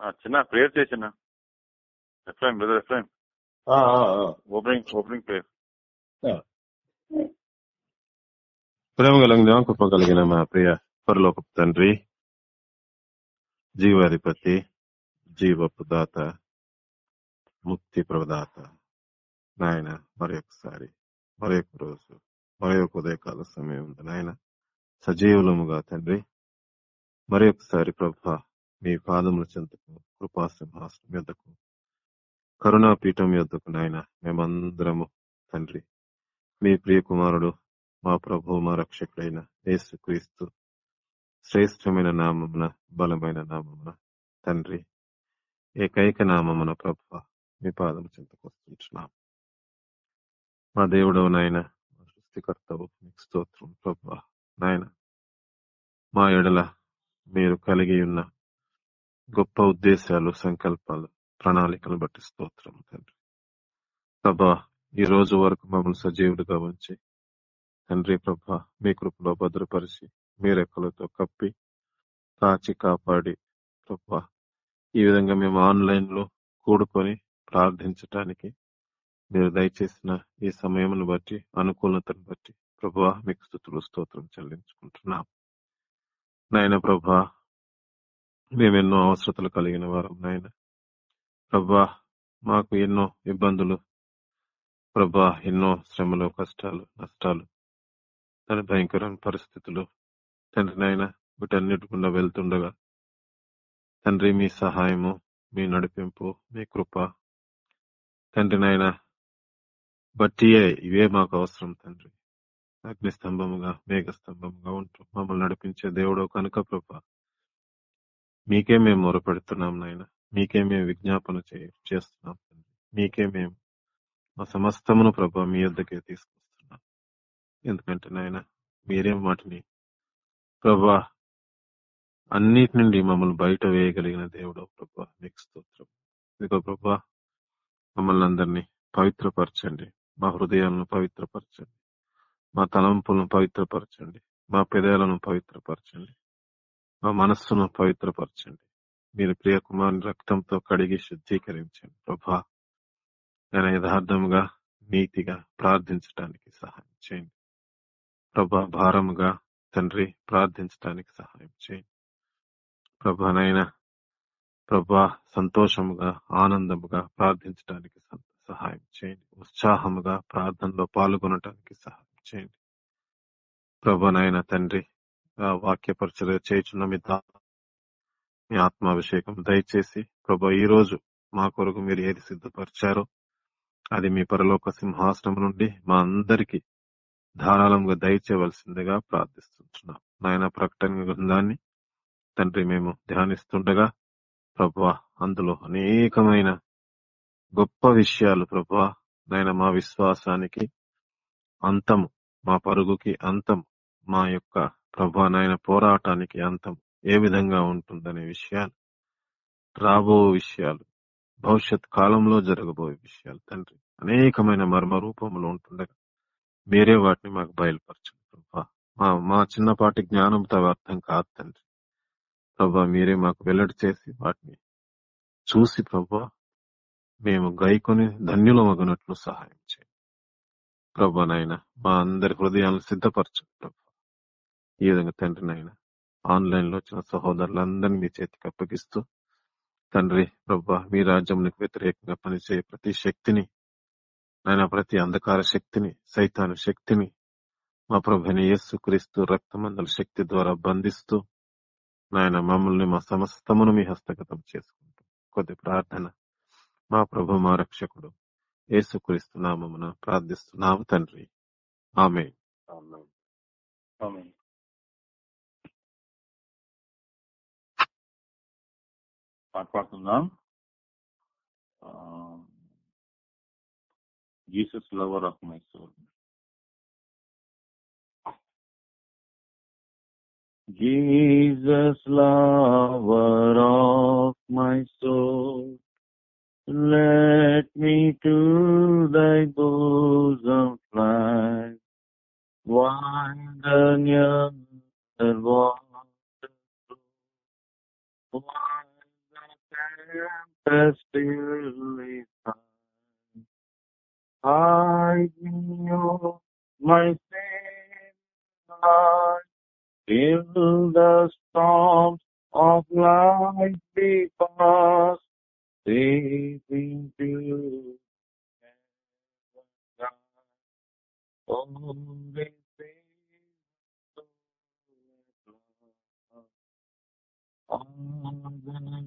ఆ, చిన్న ప్రేయర్ చేసిన బ్రదర్. ఓపెనింగ్ ఓపెనింగ్ ప్రేయర్ ప్రేమ కలిగిన కృప కలిగిన మా ప్రియ పరలోకపు తండ్రి జీవాధిపతి జీవపు దాత ముక్తి ప్రదాత నాయన మరి ఒకసారి మరి ఒక రోజు మరి ఒక ఉదయకాల సమయం ఉంది నాయన సజీవులముగా తండ్రి మరి ఒకసారి ప్రభ మీ పాదముల చెంతకు కృపా సింహాసనం యొద్దకు కరుణాపీఠం యొద్దకు నాయన మేమందరము తండ్రి. మీ ప్రియ కుమారుడు మా ప్రభు మా రక్షకుడైన యేసు క్రీస్తు శ్రేష్టమైన నామమున బలమైన నామమున తండ్రి. ఏకైక నామమున ప్రభు మీ పాదం చెంతకు వస్తుంటున్నాం. మా దేవుడవు నాయన మా సృష్టికర్తవు మీకు స్తోత్రం ప్రభు నాయన. మా ఎడల మీరు కలిగి ఉన్న గొప్ప ఉద్దేశాలు సంకల్పాలు ప్రణాళికలు బట్టి స్తోత్రం తండ్రి. ప్రభా ఈ రోజు వరకు మమ్మల్ని సజీవుడిగా ఉంచి తండ్రి ప్రభా మీ కృపలో భద్రపరిచి మీ రెక్కలతో కప్పి కాచి కాపాడి ప్రభా ఈ విధంగా మేము ఆన్లైన్లో కూడుకొని ప్రార్థించటానికి మీరు దయచేసిన ఈ సమయమును బట్టి అనుకూలతను బట్టి ప్రభా మీకు స్థుతులు స్తోత్రం చెల్లించుకుంటున్నాం. నాయన ప్రభా మేమెన్నో అవసరతలు కలిగిన వారం నాయన. ప్రభా మాకు ఎన్నో ఇబ్బందులు. ప్రభా ఎన్నో శ్రమలు కష్టాలు నష్టాలు. తన భయంకరమైన పరిస్థితులు. తండ్రి నాయన వీటన్నిటి గుండా వెళ్తుండగా తండ్రి మీ సహాయము మీ నడిపింపు మీ కృప. తండ్రి నాయన బట్టియే ఇవే మాకు అవసరం తండ్రి. అగ్నిస్తంభముగా మేఘ స్తంభముగా ఉంటూ మమ్మల్ని నడిపించే దేవుడు కనుక ప్రభా. మీకే మేము మొరపెడుతున్నాం నాయన. మీకే మేము విజ్ఞాపన చే- చేస్తున్నాం తండ్రి. మీకే మేము మా సమస్తమును ప్రభ మీ యొద్దకే తీసుకొస్తున్నాం. ఎందుకంటే నాయన మీరే వాటిని ప్రభా అన్నిటి నుండి మమ్మల్ని బయట వేయగలిగిన దేవుడు ప్రభా. నీకు స్తోత్రం. ఇదిగో ప్రభా మమ్మల్ని అందరినీ పవిత్రపరచండి. మా హృదయాలను పవిత్రపరచండి. మా తలంపులను పవిత్రపరచండి. మా పెదాలను పవిత్రపరచండి. మా మనస్సును పవిత్రపరచండి. మీరు ప్రియ కుమారుని రక్తంతో కడిగి శుద్ధీకరించండి. ప్రభా నేను యథార్థంగా నీతిగా ప్రార్థించటానికి సహాయం చేయండి. ప్రభా భారముగా తండ్రి ప్రార్థించడానికి సహాయం చేయండి. ప్రభానైనా ప్రభా సంతోషముగా ఆనందముగా ప్రార్థించడానికి సహాయం చేయండి. ఉత్సాహముగా ప్రార్థనలో పాల్గొనటానికి సహాయం చేయండి. ప్రభానైనా తండ్రి ఆ వాక్య పరిచయ చేయుచున్న మీ మీ ఆత్మాభిషేకం దయచేసి ప్రభా ఈ రోజు మా కొరకు మీరు ఏది సిద్ధపరిచారో అది మీ పరలోక సింహాసనం నుండి మా అందరికి ధారాళంగా దయచేయవలసిందిగా ప్రార్థిస్తున్నాం నాయన ప్రకటన గ్రంథాన్ని తండ్రి మేము ధ్యానిస్తుండగా ప్రభా అందులో అనేకమైన గొప్ప విషయాలు ప్రభా నాయన మా విశ్వాసానికి అంతము మా పరుగుకి అంతం మా యొక్క ప్రభా నాయన పోరాటానికి అంతం ఏ విధంగా ఉంటుందనే విషయాలు రాబో విషయాలు భవిష్యత్ కాలంలో జరగబోయే విషయాలు తండ్రి అనేకమైన మర్మ రూపంలో ఉంటుండగా మీరే వాటిని మాకు బయలుపరచండి ప్రభా. మా మా చిన్నపాటి జ్ఞానంతో అర్థం కాదు తండ్రి. ప్రభా మీరే మాకు వెల్లడి చేసి వాటిని చూసి ప్రభా మేము గైకొని ధన్యులమగినట్లు సహాయం చేయండి. ప్రభా నాయన మా అందరి హృదయాలను సిద్ధపరచండి ప్రభా. ఈ విధంగా తండ్రి నాయన ఆన్లైన్లో వచ్చిన సహోదరులందరినీ మీ చేతికి అప్పగిస్తూ తండ్రి ప్రభా మీ రాజ్యంకు వ్యతిరేకంగా పనిచేయ ప్రతి శక్తిని నాయన ప్రతి అంధకార శక్తిని సైతాను శక్తిని మా ప్రభుని యేసు క్రీస్తు రక్తమందల శక్తి ద్వారా బంధిస్తూ నాయన మమ్మల్ని మా సమస్తమును మీ హస్తగతం చేసుకుంటూ కొద్ది ప్రార్థన. మా ప్రభు మా రక్షకుడు యేసుక్రీస్తు నామమున ప్రార్థిస్తున్నాము తండ్రి. ఆమె apart from Jesus, lover of my soul. Jesus, lover of my soul, let me to thy bosom fly, wind the near and water, best dearly find. Hide me, oh, my in the storms of life because saving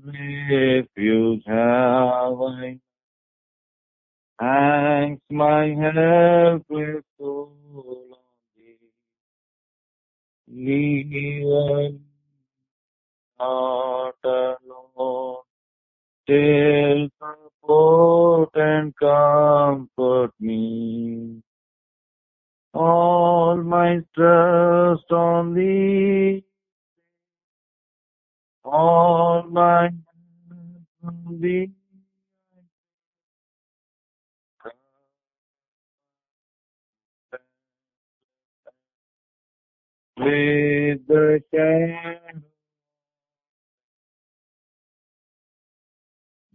refuge have I hangs my helpless soul on thee. Leave not alone, till support and comfort me. All my trust on thee, all my on. With the shadow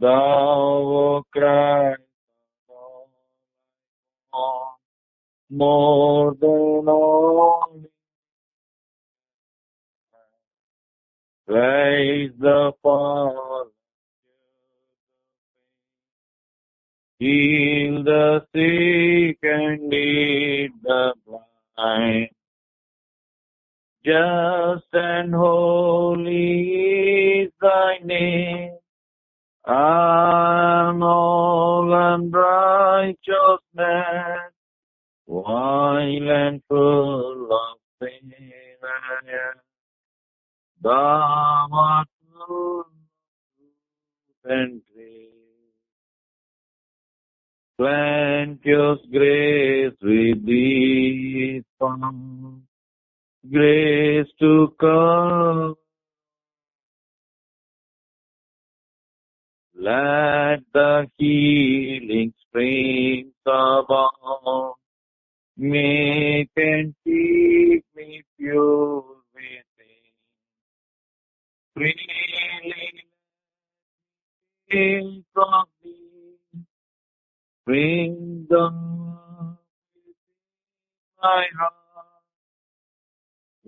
thou, Christ, more than all. Raise the fallen, heal the sick and lead the blind. Just and holy is thy name. And all unrighteousness, while and full of sin, I am. Grace. Plenteous grace with thee found. Grace to come. Let the healing streams abound. Make and keep me pure within. Take from thee. Bring them my heart.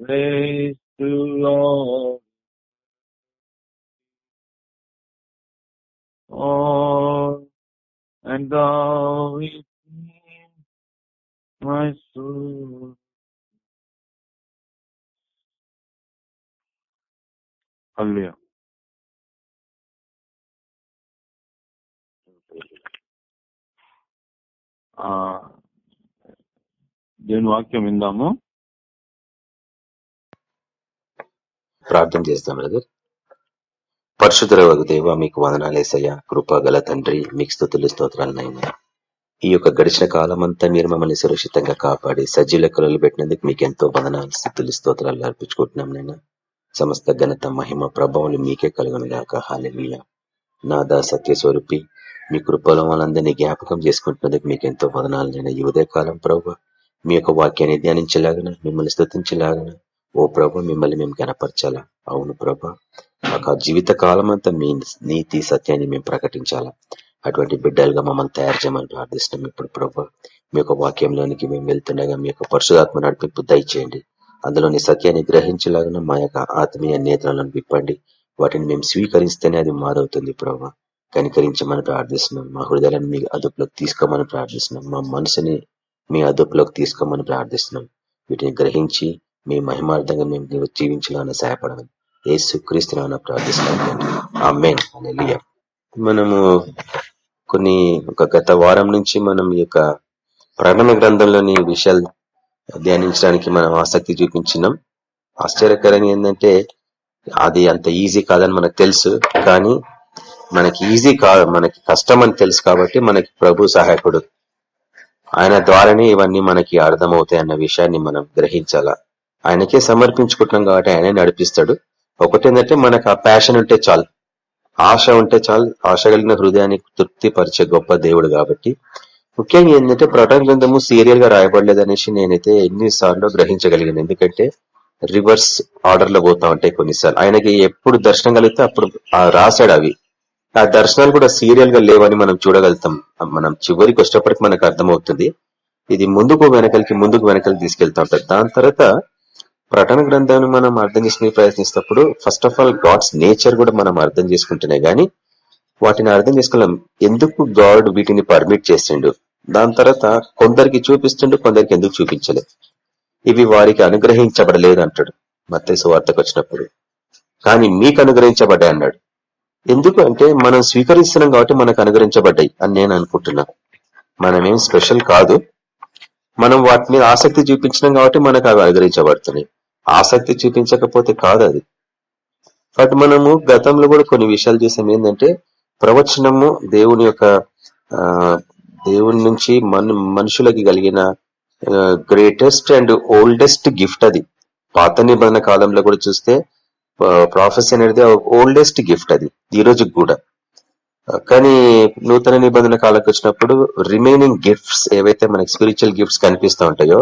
Praise to Lord. all and thou is my soul. Hallelujah. ఆ, దేవుని వాక్యం విందాము. ప్రార్థన చేస్తాం brother. పరిశుద్ధ దేవ మీకు వందనాలేసయ్యా కృప గల తండ్రి మీకు స్థుతులు స్తోత్రాలనైనా ఈ యొక్క గడిచిన కాలం అంతా మీరు మమ్మల్ని సురక్షితంగా కాపాడి సజ్జీల కొలలు పెట్టినందుకు మీకు ఎంతో వందనాలు స్థుతులు స్తోత్రాలు అర్పించుకుంటున్నాం నైనా సమస్త ఘనత మహిమ ప్రభావం మీకే కలుగును గాక. హాలెలుయ నాదా సత్య స్వరూపి మీ కృపలో వాళ్ళందరినీ జ్ఞాపకం చేసుకుంటున్నందుకు మీకు ఎంతో వదనాలు. నేను ఈ ఉదయకాలం ప్రభు మీ యొక్క వాక్యాన్ని ధ్యానించలాగన మిమ్మల్ని స్థుతించలాగన ఓ ప్రభు మిమ్మల్ని మేము గనపరచాలా అవును ప్రభ. మాకు జీవిత కాలం అంతా మీ నీతి సత్యాన్ని మేము ప్రకటించాలా? అటువంటి బిడ్డలుగా మమ్మల్ని తయారు చేయమని ప్రార్థిస్తున్నాం ఇప్పుడు ప్రభు. మీ యొక్క వాక్యంలోనికి మేము వెళ్తుండగా మీ యొక్క పరిశుధాత్మ నడిపింపు దయచేయండి. అందులోని సత్యాన్ని గ్రహించలాగిన మా యొక్క ఆత్మీయ నేత్రాలను విప్పండి. వాటిని మేము స్వీకరిస్తేనే అది మారవుతుంది ప్రభావ కనికరించమని ప్రార్థిస్తున్నాం. మా హృదయాలను మీ అదుపులోకి తీసుకోమని ప్రార్థిస్తున్నాం. మా మనసుని మీ అదుపులోకి తీసుకోమని ప్రార్థిస్తున్నాం. వీటిని గ్రహించి మీ మహిమార్థంగా మేము జీవించాలని సహాయపడమని ఏ క్రీస్తున్నా ప్రార్థిస్తున్నాం. ఆమెన్. మనము కొన్ని ఒక గత వారం నుంచి మనం ఈ యొక్క ప్రకటన గ్రంథంలోని విషయాలు ధ్యానించడానికి మనం ఆసక్తి చూపించినాం. ఆశ్చర్యకరంగా ఏంటంటే అది అంత ఈజీ కాదని మనకు తెలుసు కానీ మనకి ఈజీ కాదు మనకి కష్టం అని తెలుసు కాబట్టి మనకి ప్రభు సహాయకుడు. ఆయన ద్వారానే ఇవన్నీ మనకి అర్థమవుతాయి అన్న విషయాన్ని మనం గ్రహించాలా? ఆయనకే సమర్పించుకుంటున్నాం కాబట్టి ఆయనే నడిపిస్తాడు. ఒకటేంటంటే మనకు ఆ ప్యాషన్ ఉంటే చాలు. ఆశ ఉంటే చాలు. ఆశ కలిగిన హృదయానికి తృప్తి పరిచే గొప్ప దేవుడు కాబట్టి ముఖ్యంగా ఏంటంటే ప్రకటన గ్రంథము సీరియల్గా రాయబడలేదు అనేసి నేనైతే ఎన్నిసార్లు గ్రహించగలిగాను. ఎందుకంటే రివర్స్ ఆర్డర్లో పోతా ఉంటాయి కొన్నిసార్లు. ఆయనకి ఎప్పుడు దర్శనం కలిగితే అప్పుడు రాశాడు అవి. ఆ దర్శనాలు కూడా సీరియల్గా లేవని మనం చూడగలుగుతాం. మనం చివరికి వచ్చేటప్పటికి మనకు అర్థమవుతుంది. ఇది ముందుకు వెనకలికి ముందుకు వెనకలికి తీసుకెళ్తా ఉంటారు. దాని తర్వాత ప్రకటన గ్రంథాన్ని మనం అర్థం చేసుకునే ప్రయత్నిస్తున్నప్పుడు first of all God's nature కూడా మనం అర్థం చేసుకుంటున్నాయి కానీ వాటిని అర్థం చేసుకోలేం. ఎందుకు గాడ్ వీటిని పర్మిట్ చేసిండు? దాని తర్వాత కొందరికి చూపిస్తుండు కొందరికి ఎందుకు చూపించలేదు. ఇవి వారికి అనుగ్రహించబడలేదు అంటాడు. మత్తయి వార్తకు వచ్చినప్పుడు. కానీ మీకు అనుగ్రహించబడ్డాయి అన్నాడు. ఎందుకు అంటే మనం స్వీకరిస్తున్నాం కాబట్టి మనకు అనుగ్రహించబడ్డాయి అని నేను అనుకుంటున్నాను మనమేం స్పెషల్ కాదు. మనం వాటి మీద ఆసక్తి చూపించినాం కాబట్టి మనకు అవి అనుగ్రహించబడుతున్నాయి. ఆసక్తి చూపించకపోతే కాదు అది. బట్ మనము గతంలో కూడా కొన్ని విషయాలు చేసాం. ఏంటంటే ప్రవచనము దేవుని యొక్క దేవుడి నుంచి మన మనుషులకి కలిగిన గ్రేటెస్ట్ అండ్ ఓల్డెస్ట్ గిఫ్ట్ అది. పాత నిబంధన కాలంలో కూడా చూస్తే ప్రాఫెసీ అనేది ఓల్డెస్ట్ గిఫ్ట్ అది ఈ రోజుకి కూడా. కానీ నూతన నిబంధన కాలంకి వచ్చినప్పుడు రిమైనింగ్ గిఫ్ట్స్ ఏవైతే మనకి స్పిరిచువల్ గిఫ్ట్స్ కనిపిస్తూ ఉంటాయో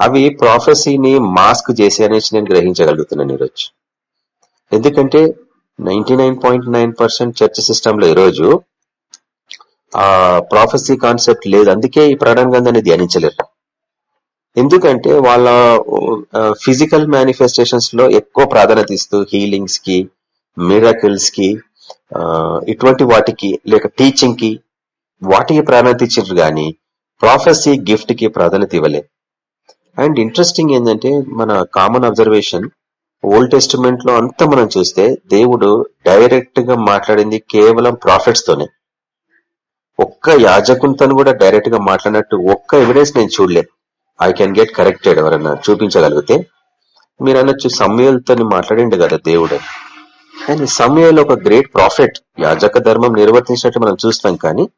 అవి ప్రాఫెసీని మాస్క్ చేసి అనేసి నేను గ్రహించగలుగుతున్నాను ఈరోజు ఎందుకంటే ninety nine point nine percent church సిస్టమ్లో ఈరోజు ఆ ప్రాఫెసీ కాన్సెప్ట్ లేదు. అందుకే ఈ ప్రకటన గ్రంథాన్ని ధ్యానించలేరు. ఎందుకంటే వాళ్ళ ఫిజికల్ మేనిఫెస్టేషన్స్లో ఎక్కువ ప్రాధాన్యత ఇస్తూ హీలింగ్స్కి మిరాకిల్స్కి ఇటువంటి వాటికి లేక టీచింగ్కి వాటికి ప్రాధాన్యత ఇచ్చారు గాని ప్రాఫెసీ గిఫ్ట్కి ప్రాధాన్యత ఇవ్వలే అండ్ ఇంట్రెస్టింగ్ ఏంటంటే మన కామన్ అబ్జర్వేషన్ ఓల్డ్ టెస్టిమెంట్లో అంతా మనం చూస్తే దేవుడు డైరెక్ట్గా మాట్లాడింది కేవలం ప్రాఫిట్స్ తోనే. ఒక్క యాజకునితో కూడా డైరెక్ట్గా మాట్లాడినట్టు ఒక్క ఎవిడెన్స్ నేను చూడలేదు. ఐ కెన్ గెట్ కరెక్టెడ్ ఎవరన్నా చూపించగలిగితే. మీరు అనొచ్చు సమయాలతో మాట్లాడిండు కదా దేవుడు. కానీ సమయాలు ఒక గ్రేట్ ప్రాఫిట్ యాజక ధర్మం నిర్వర్తించినట్టు మనం చూస్తాం కానీ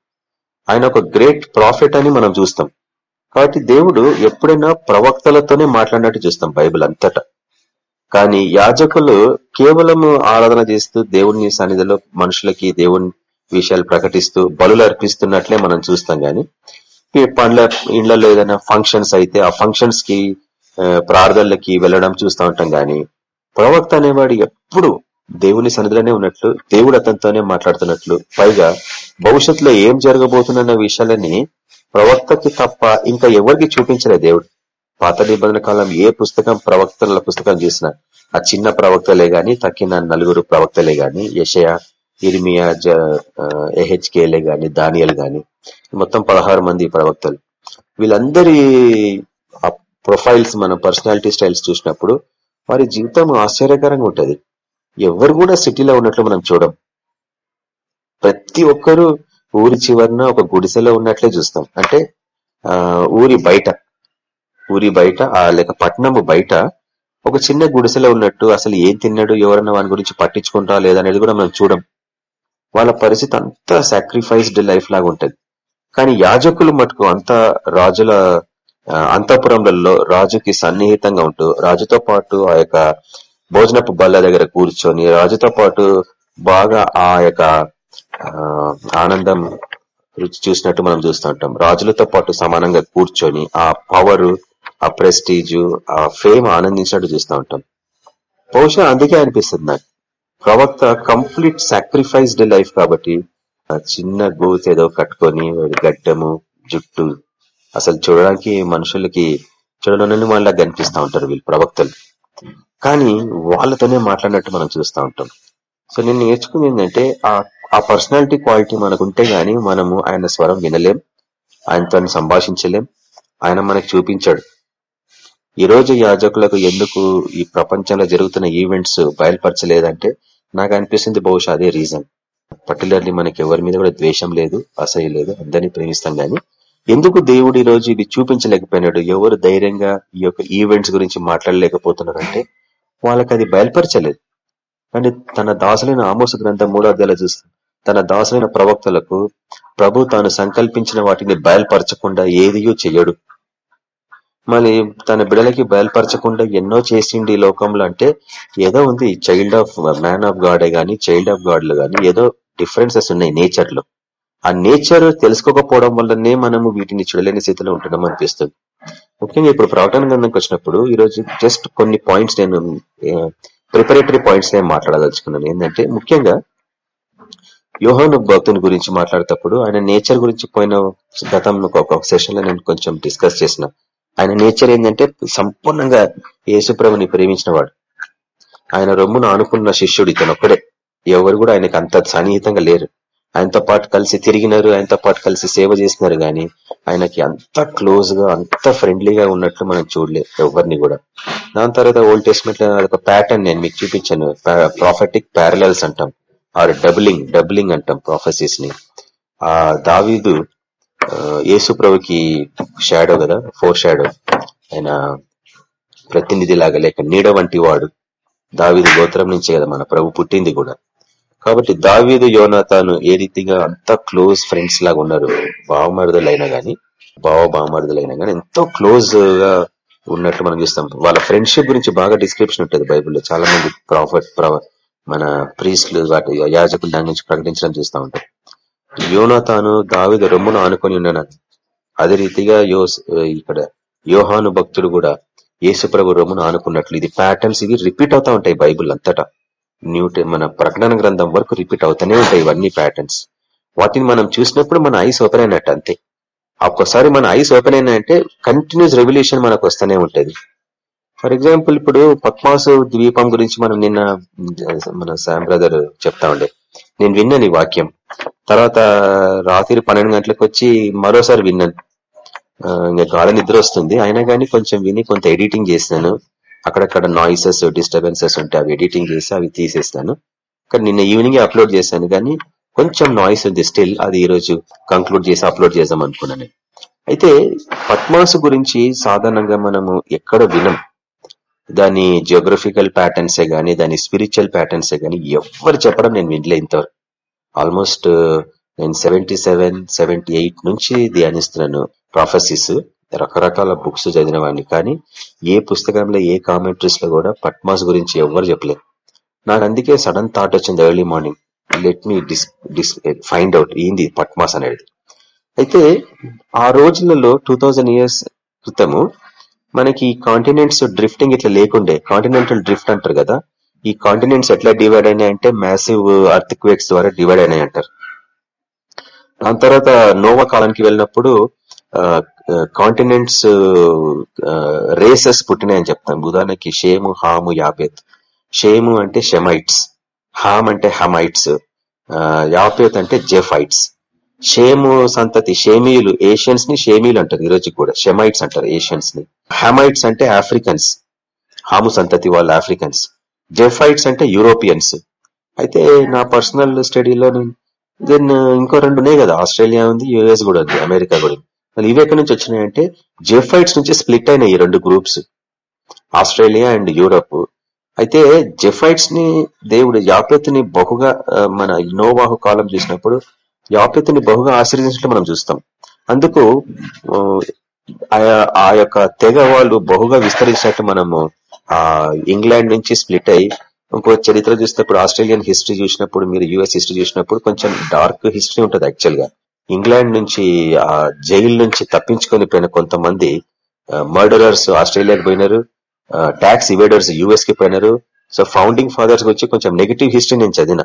ఆయన ఒక గ్రేట్ ప్రాఫిట్ అని మనం చూస్తాం. కాబట్టి దేవుడు ఎప్పుడైనా ప్రవక్తలతోనే మాట్లాడినట్టు చూస్తాం బైబిల్ అంతటా. కానీ యాజకులు కేవలము ఆరాధన చేస్తూ దేవుని సన్నిధిలో మనుషులకి దేవుని విషయాలు ప్రకటిస్తూ బలులు అర్పిస్తున్నట్లే మనం చూస్తాం గాని ఈ పండ్ల ఇండ్లలో ఏదైనా ఫంక్షన్స్ అయితే ఆ ఫంక్షన్స్కి ప్రార్థనలకి వెళ్ళడం చూస్తూ ఉంటాం గాని ప్రవక్త అనేవాడు ఎప్పుడు దేవుని సన్నిధిలోనే ఉన్నట్లు దేవుడు అతనితోనే మాట్లాడుతున్నట్లు పైగా భవిష్యత్తులో ఏం జరగబోతున్న విషయాలని ప్రవక్తకి తప్ప ఇంకా ఎవరికి చూపించలే దేవుడు. పాత నిబంధన కాలం ఏ పుస్తకం ప్రవక్తల పుస్తకం చూసినా ఆ చిన్న ప్రవక్తలే గాని తక్కిన నలుగురు ప్రవక్తలే గాని యషయ ఇర్మియా ఎహెచ్కేలే గాని దానియల్ గాని మొత్తం పదహారు మంది ప్రవక్తలు. వీళ్ళందరి ప్రొఫైల్స్ మన పర్సనాలిటీ స్టైల్స్ చూసినప్పుడు వారి జీవితం ఆశ్చర్యకరంగా ఉంటుంది. ఎవరు కూడా సిటీలో ఉన్నట్లు మనం చూడం. ప్రతి ఒక్కరు ఊరి చివరన ఒక గుడిసెలో ఉన్నట్లే చూస్తాం. అంటే ఊరి బయట. ఊరి బయట లేక పట్టణము బయట ఒక చిన్న గుడిసెలో ఉన్నట్టు అసలు ఏం తిన్నాడు ఎవరన్నా వాని గురించి పట్టించుకుంటా లేదనేది కూడా మనం చూడం. వాళ్ళ పరిస్థితి అంతా సాక్రిఫైస్డ్ లైఫ్ లాగా ఉంటుంది. కానీ యాజకులు మటుకు అంత రాజుల అంతఃపురంలలో రాజుకి సన్నిహితంగా ఉంటూ రాజుతో పాటు ఆ యొక్క భోజనపు బల్ల దగ్గర కూర్చొని రాజుతో పాటు బాగా ఆ యొక్క ఆ, ఆనందం రుచి చూసినట్టు మనం చూస్తూ ఉంటాం. రాజులతో పాటు సమానంగా కూర్చొని ఆ పవర్ ఆ ప్రెస్టీజ్ ఆ ఫేమ్ ఆనందించినట్టు చూస్తూ ఉంటాం. బహుశా అందుకే అనిపిస్తుంది నాకు. ప్రవక్త కంప్లీట్ సాక్రిఫైస్డ్ లైఫ్ కాబట్టి ఆ చిన్న గోత్ ఏదో కట్టుకొని గడ్డము జుట్టు అసలు చూడడానికి మనుషులకి చూడనని వాళ్ళ కనిపిస్తా ఉంటారు వీళ్ళు ప్రవక్తలు. కానీ వాళ్ళతోనే మాట్లాడినట్టు మనం చూస్తూ ఉంటాం. సో నేను నేర్చుకుంది ఏంటంటే ఆ పర్సనాలిటీ క్వాలిటీ మనకు ఉంటే గానీ మనము ఆయన స్వరం వినలేం ఆయనతో సంభాషించలేం ఆయన మనకు చూపించాడు. ఈ రోజు యాజకులకు ఎందుకు ఈ ప్రపంచంలో జరుగుతున్న ఈవెంట్స్ బయలుపరచలేదంటే నాకు అనిపిస్తుంది బహుశా అదే రీజన్ పర్టికులర్లీ మనకి ఎవరి మీద కూడా ద్వేషం లేదు అసహ్యం లేదు అందరినీ ప్రేమిస్తాం గానీ ఎందుకు దేవుడు ఈ రోజు ఇది చూపించలేకపోయినాడు? ఎవరు ధైర్యంగా ఈ యొక్క ఈవెంట్స్ గురించి మాట్లాడలేకపోతున్నారు అంటే వాళ్ళకి అది బయలుపరచలేదు. కానీ తన దాసులైన ఆమోస గ్రంథం మూడో అధ్యాయులు చూస్తాం తన దాసులైన ప్రవక్తలకు ప్రభు తాను సంకల్పించిన వాటిని బయలుపరచకుండా ఏదియూ చెయ్యడు మళ్ళీ తన బిడలకి బయలుపరచకుండా ఎన్నో చేసిండి ఈ లోకంలో అంటే ఏదో ఉంది చైల్డ్ ఆఫ్ మ్యాన్ ఆఫ్ గాడే గాని చైల్డ్ ఆఫ్ గాడ్లు గాని ఏదో డిఫరెన్సెస్ ఉన్నాయి నేచర్లో. ఆ నేచర్ తెలుసుకోకపోవడం వల్లనే మనము వీటిని చూడలేని స్థితిలో ఉంటున్నాం అనిపిస్తుంది. ముఖ్యంగా ఇప్పుడు ప్రకటన గంధంకి వచ్చినప్పుడు ఈ రోజు జస్ట్ కొన్ని పాయింట్స్ నేను ప్రిపరేటరీ పాయింట్స్ నేను మాట్లాడదలుచుకున్నాను. ఏంటంటే ముఖ్యంగా యోహాను భక్తుని గురించి మాట్లాడేటప్పుడు ఆయన నేచర్ గురించి పోయిన గతం ఒక సెషన్లో నేను కొంచెం డిస్కస్ చేసిన. ఆయన నేచర్ ఏంటంటే సంపూర్ణంగా యేసుప్రభుని ప్రేమించిన వాడు ఆయన రొమ్మును ఆనుకున్న శిష్యుడు ఇతను ఒక్కడే. ఎవరు కూడా ఆయనకు అంత సన్నిహితంగా లేరు. ఆయనతో పాటు కలిసి తిరిగినారు ఆయనతో పాటు కలిసి సేవ చేసినారు గాని ఆయనకి అంత క్లోజ్గా అంత ఫ్రెండ్లీగా ఉన్నట్లు మనం చూడలేదు ఎవరిని కూడా. దాని తర్వాత ఓల్డ్ టెస్ట్మెంట్లో ఒక ప్యాటర్న్ నేను మీకు చూపించాను. ప్రాఫెటిక్ ప్యారలల్స్ అంటాం. ఆర్ డబులింగ్ డబులింగ్ అంటాం ప్రాఫెసీస్ని. ఆ దావీదు యేసు ప్రభుకి షాడో కదా ఫోర్ షాడో ఆయన ప్రతినిధి లాగా లేక నీడ వంటి వాడు. దావీదు గోత్రం నుంచే కదా మన ప్రభు పుట్టింది కూడా. కాబట్టి దావీదు యోనాతాను ఏ రీతిగా అంత క్లోజ్ ఫ్రెండ్స్ లాగా ఉన్నారు? బావమరుదులైనా గాని బావ బావమరుదులైనా గాని ఎంతో క్లోజ్గా ఉన్నట్లు మనం చూస్తాం. వాళ్ళ ఫ్రెండ్షిప్ గురించి బాగా డిస్క్రిప్షన్ ఉంటుంది బైబుల్లో. చాలా మంది ప్రాఫిట్ మన ప్రీస్ట్లు వాటి యాజకులు దాని నుంచి ప్రకటించడం చూస్తూ ఉంటారు యోనాతాను దావిద రొమ్మును ఆనుకొని ఉన్నాను అదే రీతిగా యో ఇక్కడ యోహాను భక్తుడు కూడా యేసుప్రభు రొమ్మును ఆనుకున్నట్లు ఇది ప్యాటర్న్స్ ఇవి రిపీట్ అవుతా ఉంటాయి బైబుల్ అంతటా. న్యూ మన ప్రకటన గ్రంథం వరకు రిపీట్ అవుతూనే ఉంటాయి ఇవన్నీ ప్యాటర్న్స్. వాటిని మనం చూసినప్పుడు మన ఐస్ ఓపెన్ అయినట్టు అంతే. ఒక్కోసారి మన ఐస్ ఓపెన్ అయినాయంటే కంటిన్యూస్ రెవల్యూషన్ మనకు వస్తూనే ఉంటది. ఫర్ ఎగ్జాంపుల్ ఇప్పుడు పద్మాసు ద్వీపం గురించి మనం నిన్న మన శామ్ బ్రదర్ చెప్తా ఉండే. నేను విన్నాను ఈ వాక్యం. తర్వాత రాత్రి పన్నెండు గంటలకు వచ్చి మరోసారి విన్నాను. ఇంకా గాఢ నిద్ర వస్తుంది. అయినా కానీ కొంచెం విని కొంత ఎడిటింగ్ చేసినాను అక్కడక్కడ నాయిసెస్ డిస్టర్బెన్సెస్ ఉంటే అవి ఎడిటింగ్ చేసి అవి తీసేస్తాను. కానీ నిన్న ఈవినింగ్ అప్లోడ్ చేశాను. కానీ కొంచెం నాయిస్ ఉంది స్టిల్ అది ఈరోజు కంక్లూడ్ చేసి అప్లోడ్ చేద్దాం అనుకున్నాను అయితే పద్మాసు గురించి సాధారణంగా మనము ఎక్కడ వినం. దాని జియోగ్రఫికల్ ప్యాటర్న్సే కానీ దాని స్పిరిచువల్ ప్యాటర్న్సే కానీ ఎవరు చెప్పడం నేను వినలే ఇంతవరకు. ఆల్మోస్ట్ uh, నేను సెవెంటీ సెవెన్ సెవెంటీ ఎయిట్ నుంచి ధ్యానిస్తున్నాను ప్రాఫెసిస్ రకరకాల బుక్స్ చదివిన వాడిని. కానీ ఏ పుస్తకంలో ఏ కామెంటరీస్లో కూడా పట్మాస్ గురించి ఎవరు చెప్పలేదు నాకు అందుకే సడన్ థాట్ వచ్చింది ఎర్లీ మార్నింగ్ లెట్ మీ డిస్ డిస్ ఫైండ్ అవుట్ ఏంది పట్మాస్ అనేది. అయితే ఆ రోజులలో టూ ఇయర్స్ క్రితము మనకి కాంటినెంట్స్ డ్రిఫ్టింగ్ ఇట్లా లేకుండే కాంటినెంటల్ డ్రిఫ్ట్ అంటారు కదా ఈ కాంటినెంట్స్ ఎట్లా డివైడ్ అయినాయి అంటే మ్యాసివ్ అర్త్ క్వేక్స్ ద్వారా డివైడ్ అయినాయి అంటారు. దాని తర్వాత నోవా కాలానికి వెళ్ళినప్పుడు కాంటినెంట్స్ రేసెస్ పుట్టినాయని చెప్తాం. ఉదాహరణకి షేము హాము యాపేత్. షేము అంటే షెమైట్స్. హామ్ అంటే హమైట్స్. యాపేత్ అంటే జెఫైట్స్. షేము సంతతి షేమీయులు ఏషియన్స్ని షేమీలు అంటారు ఈరోజు కూడా. షెమైట్స్ అంటారు ఏషియన్స్ని హమైట్స్ అంటే ఆఫ్రికన్స్. హాము సంతతి వాళ్ళు ఆఫ్రికన్స్. జెఫైట్స్ అంటే యూరోపియన్స్ అయితే నా పర్సనల్ స్టడీలో దెన్ ఇంకో రెండు ఉన్నాయి కదా. ఆస్ట్రేలియా ఉంది యుఎస్ కూడా ఉంది అమెరికా కూడా మరి ఇవి ఎక్కడి నుంచి వచ్చినాయంటే జెఫైట్స్ నుంచి స్ప్లిట్ అయినాయి ఈ రెండు గ్రూప్స్ ఆస్ట్రేలియా అండ్ యూరప్ అయితే జెఫైట్స్ని దేవుడు యాపెత్తుని బహుగా మన నోవాహు కాలం చూసినప్పుడు యాపెత్తుని బహుగా ఆశ్రయించినట్లు మనం చూస్తాం. అందుకు ఆ యొక్క తెగ వాళ్ళు బహుగా విస్తరించినట్టు మనము ఆ ఇంగ్లాండ్ నుంచి స్ప్లిట్ అయ్యి ఇంకో చరిత్ర చూసినప్పుడు ఆస్ట్రేలియన్ హిస్టరీ చూసినప్పుడు మీరు యుఎస్ హిస్టరీ చూసినప్పుడు కొంచెం డార్క్ హిస్టరీ ఉంటుంది యాక్చువల్గా ఇంగ్లాండ్ నుంచి ఆ జైలు నుంచి తప్పించుకొని పోయిన కొంతమంది మర్డరర్స్ ఆస్ట్రేలియాకి పోయినారు ట్యాక్స్ ఇవేడర్స్ యుఎస్కి పోయినారు. సో ఫౌండింగ్ ఫాదర్స్ గురించి కొంచెం నెగిటివ్ హిస్టరీ నేను చదివిన.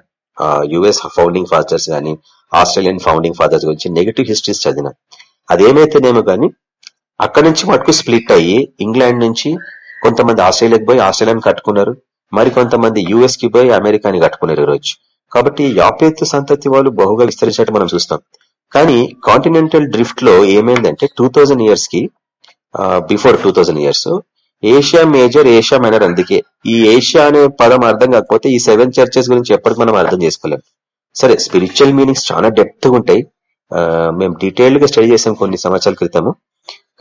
యుఎస్ ఫౌండింగ్ ఫాదర్స్ గానీ ఆస్ట్రేలియన్ ఫౌండింగ్ ఫాదర్స్ గురించి నెగిటివ్ హిస్టరీస్ చదివిన. అదేమైతేనేమో కానీ అక్కడి నుంచి మటుకు స్ప్లిట్ అయ్యి ఇంగ్లాండ్ నుంచి కొంతమంది ఆస్ట్రేలియాకి పోయి ఆస్ట్రేలియాని కట్టుకున్నారు. మరి కొంతమంది యుఎస్కి పోయి అమెరికాని కట్టుకున్నారు ఈరోజు. కాబట్టి యాపేత్ సంతతి వాళ్ళు బహుగా విస్తరించినట్టు మనం చూస్తాం. కానీ కాంటినెంటల్ డ్రిఫ్ట్లో ఏమైందంటే టూ ఇయర్స్కి before two years Asia major Asia minor అందుకే. ఈ ఏషియా అనే పదం అర్థం కాకపోతే ఈ సెవెన్ చర్చెస్ గురించి ఎప్పటికి మనం అర్థం చేసుకోలేం. సరే స్పిరిచువల్ మీనింగ్స్ చాలా డెప్త్ ఉంటాయి. మేము డీటెయిల్డ్గా స్టడీ చేసాం కొన్ని సంవత్సరాల క్రితము.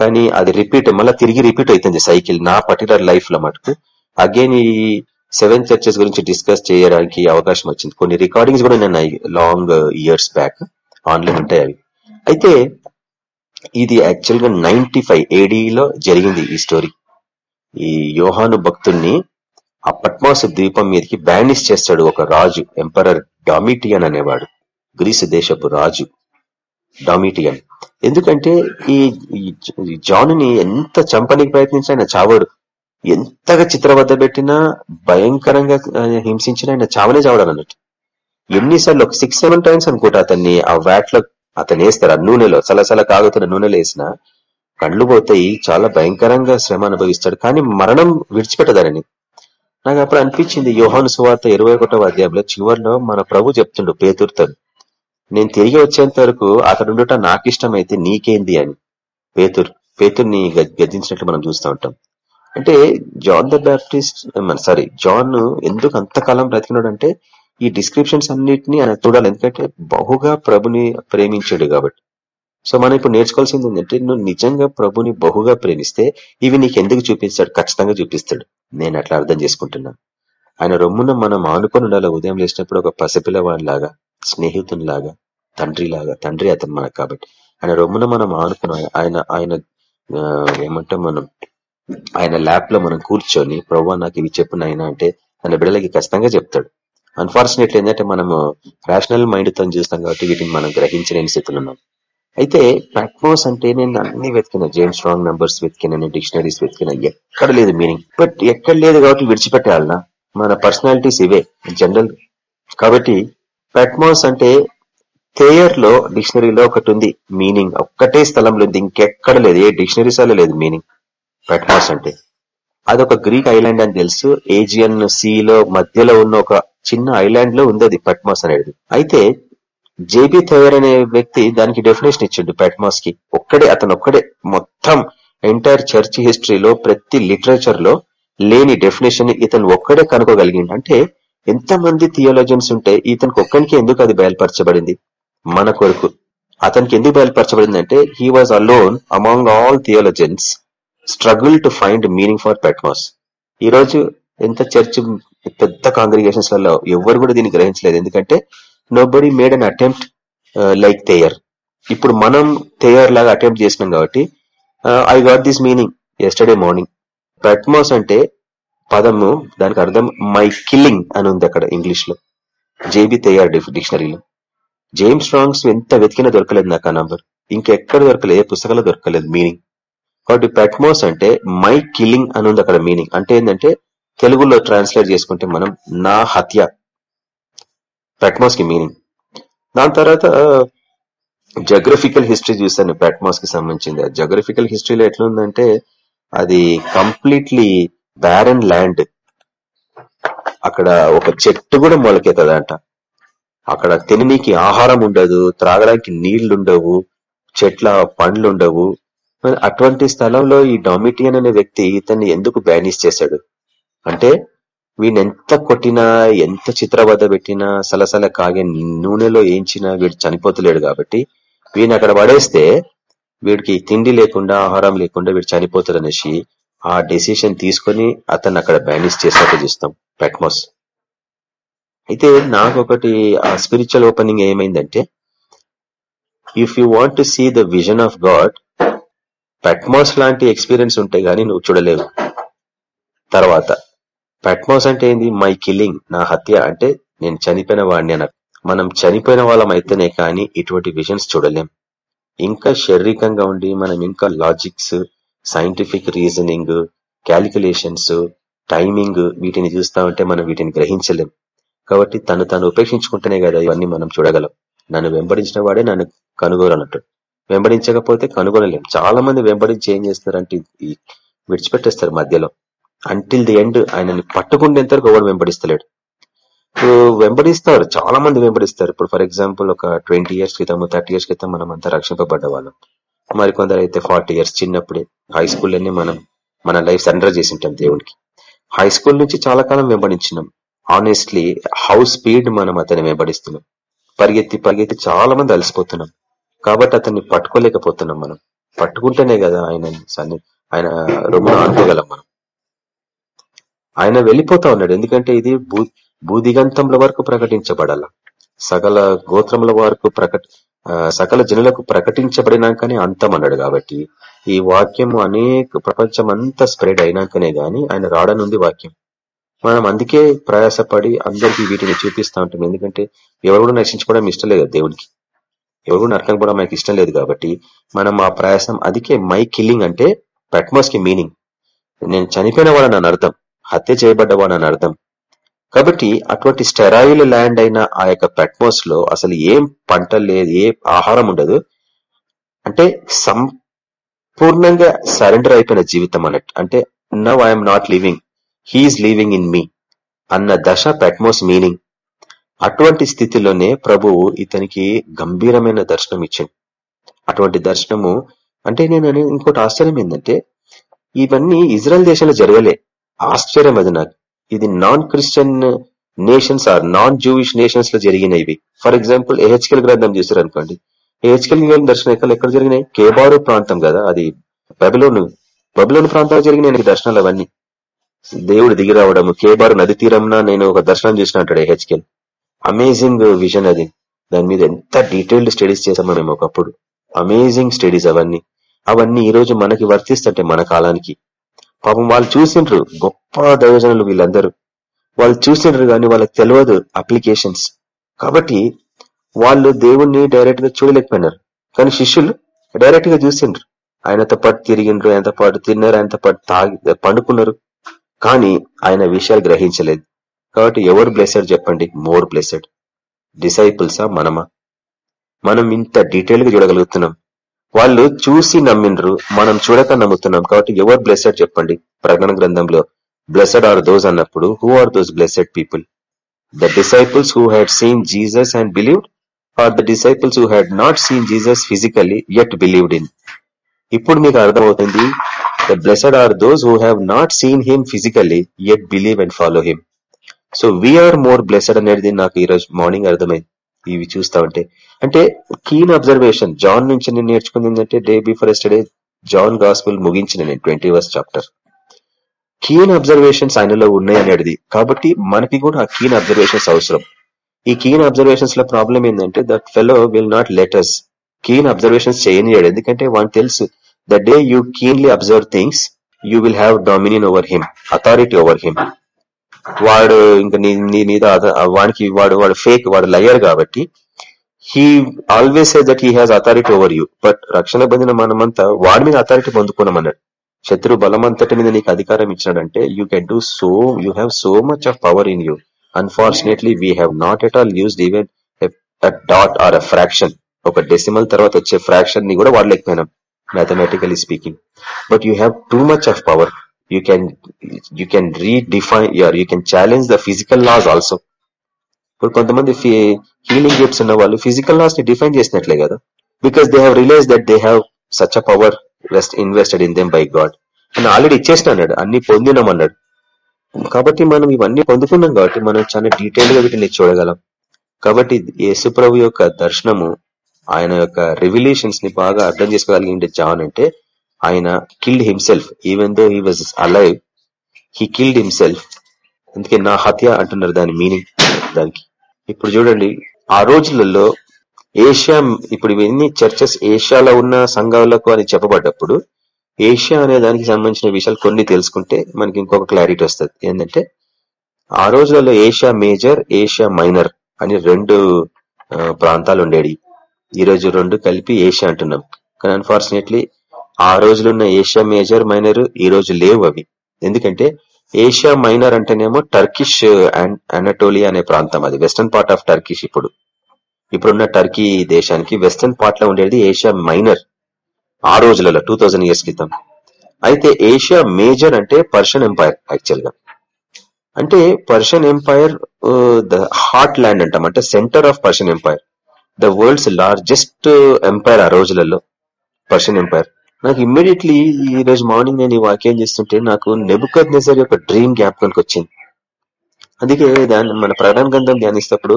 కానీ అది రిపీట్ మళ్ళీ తిరిగి రిపీట్ అవుతుంది సైకిల్ నా పర్టికులర్ లైఫ్లో మటుకు. అగైన్ ఈ సెవెన్ చర్చెస్ గురించి డిస్కస్ చేయడానికి అవకాశం వచ్చింది. కొన్ని రికార్డింగ్స్ కూడా నేను లాంగ్ ఇయర్స్ బ్యాక్ ఆన్లైన్ ఉంటాయి అవి. అయితే ఇది యాక్చువల్గా నైన్టీ ఫైవ్ ఏడీలో జరిగింది ఈ స్టోరీ ఈ యోహాను భక్తుణ్ణి ఆ పట్మాసు ద్వీపం మీదకి బ్యానిష్ చేస్తాడు ఒక రాజు ఎంపరర్ డామిటియన్ అనేవాడు గ్రీసు దేశపు రాజు డామిటియన్ ఎందుకంటే ఈ జానుని ఎంత చంపడానికి ప్రయత్నించినా ఆయన చావడు. ఎంతగా చిత్రవద్ద పెట్టినా భయంకరంగా హింసించినా ఆయన చావనే చావడం అన్నట్టు. ఎన్నిసార్లు ఒక సిక్స్ సెవెన్ టైమ్స్ అనుకుంటా అతన్ని ఆ వ్యాట్లో అతను వేస్తారు ఆ నూనెలో సలసల కాగుతున్న నూనెలో వేసిన కళ్ళు పోతాయి చాలా భయంకరంగా శ్రమ అనుభవిస్తాడు. కానీ మరణం విడిచిపెట్టదానని నాకు అప్పుడు అనిపించింది యోహాను సువార్త ఇరవై ఒకటో అధ్యాయంలో చివరిలో మన ప్రభు చెప్తుండు పేతురుతో. నేను తిరిగి వచ్చేంత వరకు అతడుండుట నాకు ఇష్టమైతే నీకేంది అని పేతురు పేతుర్ని గ- గద్దించినట్లు మనం చూస్తూ ఉంటాం. అంటే John the Baptist sorry John ఎందుకు అంతకాలం బ్రతికినాడు అంటే ఈ డిస్క్రిప్షన్స్ అన్నిటిని ఆయన చూడాలి. ఎందుకంటే బహుగా ప్రభుని ప్రేమించాడు కాబట్టి. సో మనం ఇప్పుడు నేర్చుకోవాల్సింది ఏంటంటే నువ్వు నిజంగా ప్రభుని బహుగా ప్రేమిస్తే ఇవి నీకు ఎందుకు చూపిస్తాడు? ఖచ్చితంగా చూపిస్తాడు. నేను అట్లా అర్థం చేసుకుంటున్నాను ఆయన రొమ్మున మనం ఆనుకొని ఉండాలి? ఉదయం లేచినప్పుడు ఒక పసిపిల్లవాడిలాగా. స్నేహితునిలాగా తండ్రిలాగా తండ్రి అతను మనకు కాబట్టి. ఆయన రొమ్మున మనం ఆనుకుని ఆయన ఆయన ఏమంటాం మనం ఆయన ల్యాబ్లో మనం కూర్చొని ప్రభు నాకు ఇవి చెప్పిన ఆయన అంటే తన బిడ్డలకి ఖచ్చితంగా చెప్తాడు. అన్ఫార్చునేట్లీ ఏంటంటే మనము రేషనల్ మైండ్తో చూస్తాం కాబట్టి వీటిని మనం గ్రహించలేని స్థితిలో ఉన్నాం. అయితే ప్లాట్ఫామ్స్ అంటే నేను అన్ని వెతికిన జేమ్స్ స్ట్రాంగ్ నెంబర్స్ వెతికిన డిక్షనరీస్ వెతికిన ఎక్కడ లేదు మీనింగ్ బట్ ఎక్కడ లేదు కాబట్టి విడిచిపెట్టాలనా మన పర్సనాలిటీస్ ఇవే జనరల్ కాబట్టి పెట్మోస్ అంటే థేయర్లో డిక్షనరీలో ఒకటి ఉంది మీనింగ్ ఒక్కటే స్థలంలో ఉంది. ఇంకెక్కడ లేదు. ఏ డిక్షనరీస్ లేదు మీనింగ్ పెట్మాస్ అంటే అదొక గ్రీక్ ఐలాండ్ అని తెలుసు. ఏజియన్ సీ లో మధ్యలో ఉన్న ఒక చిన్న ఐలాండ్లో ఉంది అది పెట్మాస్ అనేది. అయితే జేబీ థేయర్ అనే వ్యక్తి దానికి డెఫినేషన్ ఇచ్చిండు పెట్మాస్కి. ఒక్కడే అతను ఒక్కడే. మొత్తం ఎంటైర్ చర్చ్ హిస్టరీలో ప్రతి లిటరేచర్లో లేని డెఫినేషన్ ఇతను ఒక్కడే కనుక్కోగలిగిండు. అంటే ఎంతమంది థియోలజన్స్ ఉంటే ఇతనికి ఒక్కడికి ఎందుకు అది బయలుపరచబడింది? మన కొరకు అతనికి ఎందుకు బయలుపరచబడింది అంటే he was alone among all theologians struggle to find meaning for Patmos ఈ రోజు ఎంత చర్చ్ పెద్ద కాంగ్రిగేషన్స్లలో ఎవరు కూడా దీన్ని గ్రహించలేదు. ఎందుకంటే no made an attempt like their ఇప్పుడు మనం తేయర్ లాగా అటెంప్ట్ చేసినాం కాబట్టి I got this meaning yesterday morning Patmos అంటే పదము దానికి అర్థం మై కిల్లింగ్ అని ఉంది అక్కడ ఇంగ్లీష్లో జేబీ తేయర్ డిక్షనరీలో. జేమ్స్ స్ట్రాంగ్స్ ఎంత వెతికినా దొరకలేదు నాకు ఆ నంబర్. ఇంకెక్కడ దొరకలేదు ఏ పుస్తకాలు దొరకలేదు మీనింగ్. కాబట్టి పెట్మోస్ అంటే మై కిల్లింగ్ అని ఉంది అక్కడ మీనింగ్. అంటే ఏంటంటే తెలుగులో ట్రాన్స్లేట్ చేసుకుంటే మనం నా హత్య. పెట్మోస్కి మీనింగ్. దాని తర్వాత జోగ్రఫికల్ హిస్టరీ చూసాను పెట్మాస్కి సంబంధించింది జోగ్రఫికల్ హిస్టరీలో ఎట్లుందంటే అది కంప్లీట్లీ బ్యారన్ ల్యాండ్ అక్కడ ఒక చెట్టు కూడా మొలకెత్తదంట. అక్కడ తిననీకి ఆహారం ఉండదు త్రాగడానికి నీళ్ళుండవు చెట్ల పండ్లుండవు. అటువంటి స్థలంలో ఈ డామిటియన్ అనే వ్యక్తి ఇతన్ని ఎందుకు బ్యానిష్ చేశాడు? అంటే వీడిని ఎంత కొట్టినా ఎంత చిత్రవద పెట్టినా సలసల కాగే నూనెలో ఏంచినా వీడు చనిపోతలేడు కాబట్టి వీడిని అక్కడ పడేస్తే వీడికి తిండి లేకుండా ఆహారం లేకుండా వీడు చనిపోతాడు అనేసి ఆ డెసిషన్ తీసుకొని అతన్ని అక్కడ బ్యానిష్ చేసినట్టు చూస్తాం పెట్మోస్ అయితే నాకు ఒకటి ఆ స్పిరిచువల్ ఓపెనింగ్ ఏమైందంటే if you want to see the vision of God Patmos లాంటి ఎక్స్పీరియన్స్ ఉంటే గానీ నువ్వు చూడలేవు. తర్వాత పెట్మాస్ అంటే ఏంది? మై కిల్లింగ్ నా హత్య అంటే నేను చనిపోయిన వాడిని అన్న. మనం చనిపోయిన వాళ్ళం అయితేనే కానీ ఇటువంటి విజన్స్ చూడలేం. ఇంకా శారీరకంగా ఉండి మనం ఇంకా logics scientific reasoning calculations timing వీటిని చూస్తా ఉంటే మనం వీటిని గ్రహించలేం. కాబట్టి తను తను ఉపేక్షించుకుంటేనే కదా ఇవన్నీ మనం చూడగలం. నన్ను వెంబడించిన వాడే నన్ను కనుగోలన్నట్టు వెంబడించకపోతే కనుగొనలేం. చాలా మంది వెంబడించి ఏం చేస్తారంటే విడిచిపెట్టేస్తారు మధ్యలో. అంటిల్ ది ఎండ్ ఆయనని పట్టుకుండేంత వరకు ఎవరు వెంబడిస్తలేడు. ఇప్పుడు వెంబడిస్తారు. చాలా మంది వెంబడిస్తారు. ఇప్పుడు ఫర్ ఎగ్జాంపుల్ ఒక ట్వంటీ ఇయర్స్ క్రితం థర్టీ ఇయర్స్ క్రితం మనం అంతా రక్షింపబడ్డ వాళ్ళం. మరికొందరు అయితే ఫార్టీ ఇయర్స్ చిన్నప్పుడే హై స్కూల్లోనే మనం మన లైఫ్ సరెండర్ చేసి ఉంటాం దేవునికి. హై స్కూల్ నుంచి చాలా కాలం వెంబడించినాం. ఆనెస్ట్లీ హౌ స్పీడ్ మనం అతన్ని వెంబడిస్తున్నాం పరిగెత్తి పరిగెత్తి చాలా మంది అలసిపోతున్నాం. కాబట్టి అతన్ని పట్టుకోలేకపోతున్నాం మనం. పట్టుకుంటేనే కదా ఆయన సన్ని ఆయన రొమ్మును ఆనుకోగలం మనం. ఆయన వెళ్ళిపోతా ఉన్నాడు. ఎందుకంటే ఇది భూ భూదిగంతముల వరకు ప్రకటించబడాల. సకల గోత్రముల వరకు ప్రకట సకల జనులకు ప్రకటించబడినాకనే అంతం అన్నాడు కాబట్టి ఈ వాక్యము అనేక ప్రపంచం అంతా స్ప్రెడ్ అయినాకనే గాని ఆయన రాడనుంది వాక్యం. మనం అందుకే ప్రయాసపడి అందరికీ వీటిని చూపిస్తా ఉంటాం ఎందుకంటే ఎవరు కూడా నశించుకోవడం ఇష్టం లేదు దేవునికి. ఎవరు కూడా నరకం కూడా మనకి ఇష్టం లేదు కాబట్టి మనం ఆ ప్రయాసం అదికే మై కిల్లింగ్ అంటే పెట్మోస్కి మీనింగ్. నేను చనిపోయిన వాడని అని అర్థం. హత్య చేయబడ్డవాడని అర్థం. కాబట్టి అటువంటి స్టెరాయిల్ ల్యాండ్ అయిన ఆ యొక్క పెట్మోస్లో అసలు ఏం పంట లేదు ఏ ఆహారం ఉండదు. అంటే సంపూర్ణంగా సరెండర్ అయిపోయిన జీవితం అన్నట్టు. అంటే now I'm not living he's living in me అన్న దశ పెట్మోస్ మీనింగ్. అటువంటి స్థితిలోనే ప్రభువు ఇతనికి గంభీరమైన దర్శనం ఇచ్చింది అటువంటి దర్శనము అంటే నేను ఇంకోటి ఆశ్చర్యం ఏంటంటే ఇవన్నీ ఇజ్రాయెల్ దేశంలో జరగలే. ఆశ్చర్యం అది నాకు. ఇది non Christian nations or non Jewish నేషన్స్లో జరిగినవి ఫర్ ఎగ్జాంపుల్ ఏహెచ్కెల్ గ్రంథం చూసారు అనుకోండి ఏహెచ్కెల్ దర్శనం ఎక్కడ ఎక్కడ జరిగినాయి? కేబారు ప్రాంతం కదా అది బబిలోను బబిలోను ప్రాంతాలు జరిగినాయి దర్శనాలు అవన్నీ. దేవుడు దిగి రావడం కేబారు నది తీరంన నేను ఒక దర్శనం చూసిన అంటాడు ఏహెచ్కెల్ అమేజింగ్ విజన్ అది. దాని మీద ఎంత డీటెయిల్డ్ స్టడీస్ చేసామో మేము ఒకప్పుడు. అమేజింగ్ స్టడీస్ అవన్నీ. అవన్నీ ఈ రోజు మనకి వర్తిస్తుంటే మన కాలానికి. పాపం వాళ్ళు చూసిండ్రు. గొప్ప దైవజనులు వీళ్ళందరూ. వాళ్ళు చూసిండ్రు కానీ వాళ్ళకి తెలియదు అప్లికేషన్స్. కాబట్టి వాళ్ళు దేవుణ్ణి డైరెక్ట్గా చూడలేకపోయినారు. కానీ శిష్యులు డైరెక్ట్గా చూసిండ్రు. ఆయనతో పాటు తిరిగిండ్రు ఆయనతో పాటు తిన్నారు ఆయనతో పాటు తాగి పండుకున్నారు. కానీ ఆయన విషయాలు గ్రహించలేదు. కాబట్టి ఎవరు బ్లెస్సెడ్ చెప్పండి? మోర్ బ్లెస్సెడ్ డిసైపుల్సా మనమా? మనం ఇంత డీటెయిల్గా చూడగలుగుతున్నాం. వాళ్ళు చూసి నమ్మిండ్రు. మనం చూడక నమ్ముతున్నాం. కాబట్టి ఎవరు బ్లెస్సెడ్ చెప్పండి. ప్రకటన గ్రంథంలో బ్లెస్సెడ్ ఆర్ దోస్ అన్నప్పుడు who are those blessed people the disciples who had seen Jesus and believed are the disciples who had not seen Jesus physically yet believed in ఇప్పుడు మీకు అర్థమవుతుంది the blessed are those who have not seen him physically yet believe and follow him so we're more blessed అనేది నాకు ఈ రోజు morning అర్థమైంది. ఇవి చూస్తా ఉంటే. అంటే కీన్ అబ్జర్వేషన్ జాన్ నుంచి నేను నేర్చుకుంది ఏంటంటే day before yesterday John gospel ముగించిన నేను twenty verse chapter keen observations ఆయనలో ఉన్నాయి అనేది కాబట్టి మనకి కూడా ఆ కీన్ అబ్జర్వేషన్స్ అవసరం. ఈ కీన్ అబ్జర్వేషన్స్లో ప్రాబ్లం ఏంటంటే that fellow will not letters keen observations చేయనియాడు ఎందుకంటే వానికి తెలుసు the day you keenly observe things you will have dominion over him authority over him వాడు ఇంకా నీ నీ మీద వాడికి వాడు వాడు ఫేక్ వాడు లయర్ కాబట్టి he always say that he has authority over you but రక్షణ పొందిన మనమంతా వాడి మీద అథారిటీ పొందుకున్నామన్నాడు. శత్రు బలమంతటి మీద నీకు అధికారం ఇచ్చినాడంటే you can do so you have so much of power in you unfortunately we have not at all used even that or a fraction ఒక డెసిమల్ తర్వాత వచ్చే ఫ్రాక్షన్ని కూడా వాడలేకపోయినాం mathematically speaking but you have too much of power you can you can redefine your you can challenge the physical laws also ఇప్పుడు కొంతమంది healing gifts ఉన్న వాళ్ళు physical లాస్ని define చేసినట్లే కదా. Because they have realize that they have such a power rest invested in them by God అని already ఇచ్చేసిన అన్నాడు అన్ని పొందినాం అన్నాడు. కాబట్టి మనం ఇవన్నీ పొందుకున్నాం కాబట్టి మనం చాలా డీటెయిల్గా వీటిని చూడగలం. కాబట్టి యేసుప్రభు యొక్క దర్శనము ఆయన యొక్క రివిలేషన్స్ని బాగా అర్థం చేసుకోగలిగిండే జాన్ అంటే ఆయన killed himself even though he was alive he killed himself అందుకే నా హత్య అంటున్నారు దాని మీనింగ్ దానికి. ఇప్పుడు చూడండి ఆ రోజులలో ఏషియా ఇప్పుడు ఇవన్నీ చర్చెస్ ఏషియాలో ఉన్న సంఘాలకు అని చెప్పబడ్డప్పుడు ఏషియా అనే దానికి సంబంధించిన విషయాలు కొన్ని తెలుసుకుంటే మనకి ఇంకొక క్లారిటీ వస్తుంది. ఏంటంటే ఆ రోజులలో ఏషియా మేజర్ ఏషియా మైనర్ అని రెండు ప్రాంతాలు ఉండేవి. ఈ రోజు రెండు కలిపి ఏషియా అంటున్నాం. కానీ అన్ఫార్చునేట్లీ ఆ రోజులున్న ఏషియా మేజర్ మైనర్ ఈ రోజు లేవు అవి. ఎందుకంటే ఏషియా మైనర్ అంటేనేమో టర్కిష్ అనటోలియా అనే ప్రాంతం అది. వెస్టర్న్ పార్ట్ ఆఫ్ టర్కిష్ ఇప్పుడు. ఇప్పుడున్న టర్కీ దేశానికి వెస్టర్న్ పార్ట్లో ఉండేది ఏషియా మైనర్ ఆ రోజులలో టూ ఇయర్స్ క్రితం. అయితే ఏషియా మేజర్ అంటే పర్షియన్ ఎంపైర్ యాక్చువల్గా అంటే Persian empire the heartland అంటాం. అంటే centre of Persian empire. The world's largest empire ఆ రోజులలో పర్షియన్ ఎంపైర్. నాకు ఇమ్మీడియట్లీ ఈ రోజు మార్నింగ్ నేను ఈ వాక్యం చేస్తుంటే నాకు నెబుకద్ నెజర్ యొక్క డ్రీమ్ జ్ఞాపకానికి వచ్చింది. అందుకే దాన్ని మన ప్రధాన గంధం ధ్యానిస్తప్పుడు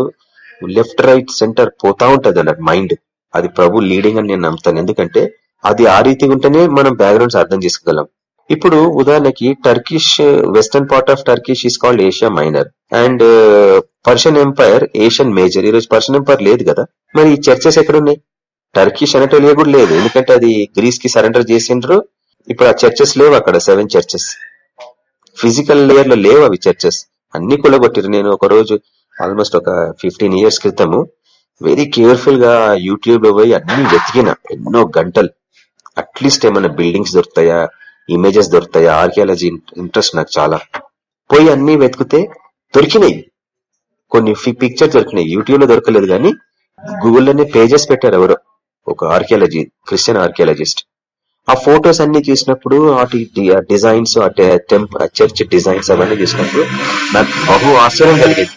లెఫ్ట్ రైట్ సెంటర్ పోతా ఉంటది అన్నట్టు మైండ్ అది ప్రభు లీడింగ్ అని నేను నమ్ముతాను. ఎందుకంటే అది ఆ రీతిగా ఉంటేనే మనం బ్యాక్గ్రౌండ్స్ అర్థం చేసుకోగలం. ఇప్పుడు ఉదాహరణకి Turkish western part of Turkish is called Asia minor and Persian empire Asian major ఈ రోజు పర్షియన్ ఎంపైర్ లేదు కదా? మరి ఈ చర్చెస్ ఎక్కడున్నాయి? టర్కిష్ అనటోలియా కూడా లేదు. ఎందుకంటే అది గ్రీస్కి సరెండర్ చేసిండ్రు. ఇప్పుడు ఆ చర్చెస్ లేవు అక్కడ సెవెన్ చర్చెస్ ఫిజికల్ లేయర్లో లేవు అవి చర్చెస్ అన్ని కూలగొట్టిరు నేను ఒక రోజు ఆల్మోస్ట్ ఒక ఫిఫ్టీన్ ఇయర్స్ క్రితము వెరీ కేర్ఫుల్గా యూట్యూబ్లో పోయి అన్ని వెతికిన. ఎన్నో గంటలు. అట్లీస్ట్ ఏమైనా బిల్డింగ్స్ దొరుకుతాయా? ఇమేజెస్ దొరుకుతాయా? ఆర్కియాలజీ ఇంట్రెస్ట్ నాకు చాలా. పోయి అన్ని వెతికితే దొరికినాయి. కొన్ని పిక్చర్ దొరికినాయి. యూట్యూబ్లో దొరకలేదు కానీ గూగుల్లోనే పేజెస్ పెట్టారు ఎవరో. ఒక ఆర్కియాలజీ క్రిస్టియన్ ఆర్కియాలజిస్ట్ ఆ ఫొటోస్ అన్ని చూసినప్పుడు వాటి డిజైన్స్ చర్చ్ డిజైన్స్ అవన్నీ చూసినప్పుడు నాకు బహు ఆశ్చర్యం కలిగింది.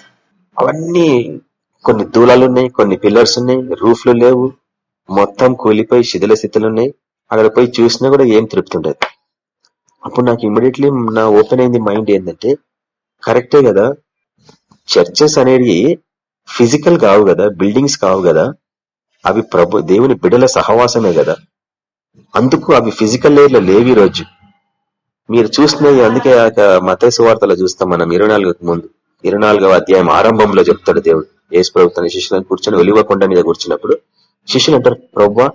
అవన్నీ కొన్ని దూలాలు ఉన్నాయి కొన్ని పిల్లర్స్ ఉన్నాయి రూఫ్లు లేవు మొత్తం కూలిపోయి శిథిల స్థితిలో ఉన్నాయి. అక్కడ పోయి చూసినా కూడా ఏం తృప్తి ఉండదు. అప్పుడు నాకు ఇమ్మీడియట్లీ నా ఓపెన్ అయింది మైండ్ ఏంటంటే కరెక్టే కదా చర్చెస్ అనేవి ఫిజికల్ కావు కదా బిల్డింగ్స్ కావు కదా అవి ప్రభు దేవుని బిడల సహవాసమే కదా అందుకు అవి ఫిజికల్ లేయర్లో లేవి రోజు మీరు చూసినవి అందుకే మత వార్తలో చూస్తాం మనం ఇరవై నాలుగు ముందు. ఇరవై నాలుగవ అధ్యాయం ఆరంభంలో చెప్తాడు దేవుడు. యేసు ప్రభుత్వం తన శిష్యులను కూర్చొని ఒలివ మీద కూర్చున్నప్పుడు శిష్యులు అంటారు ప్రవ్వా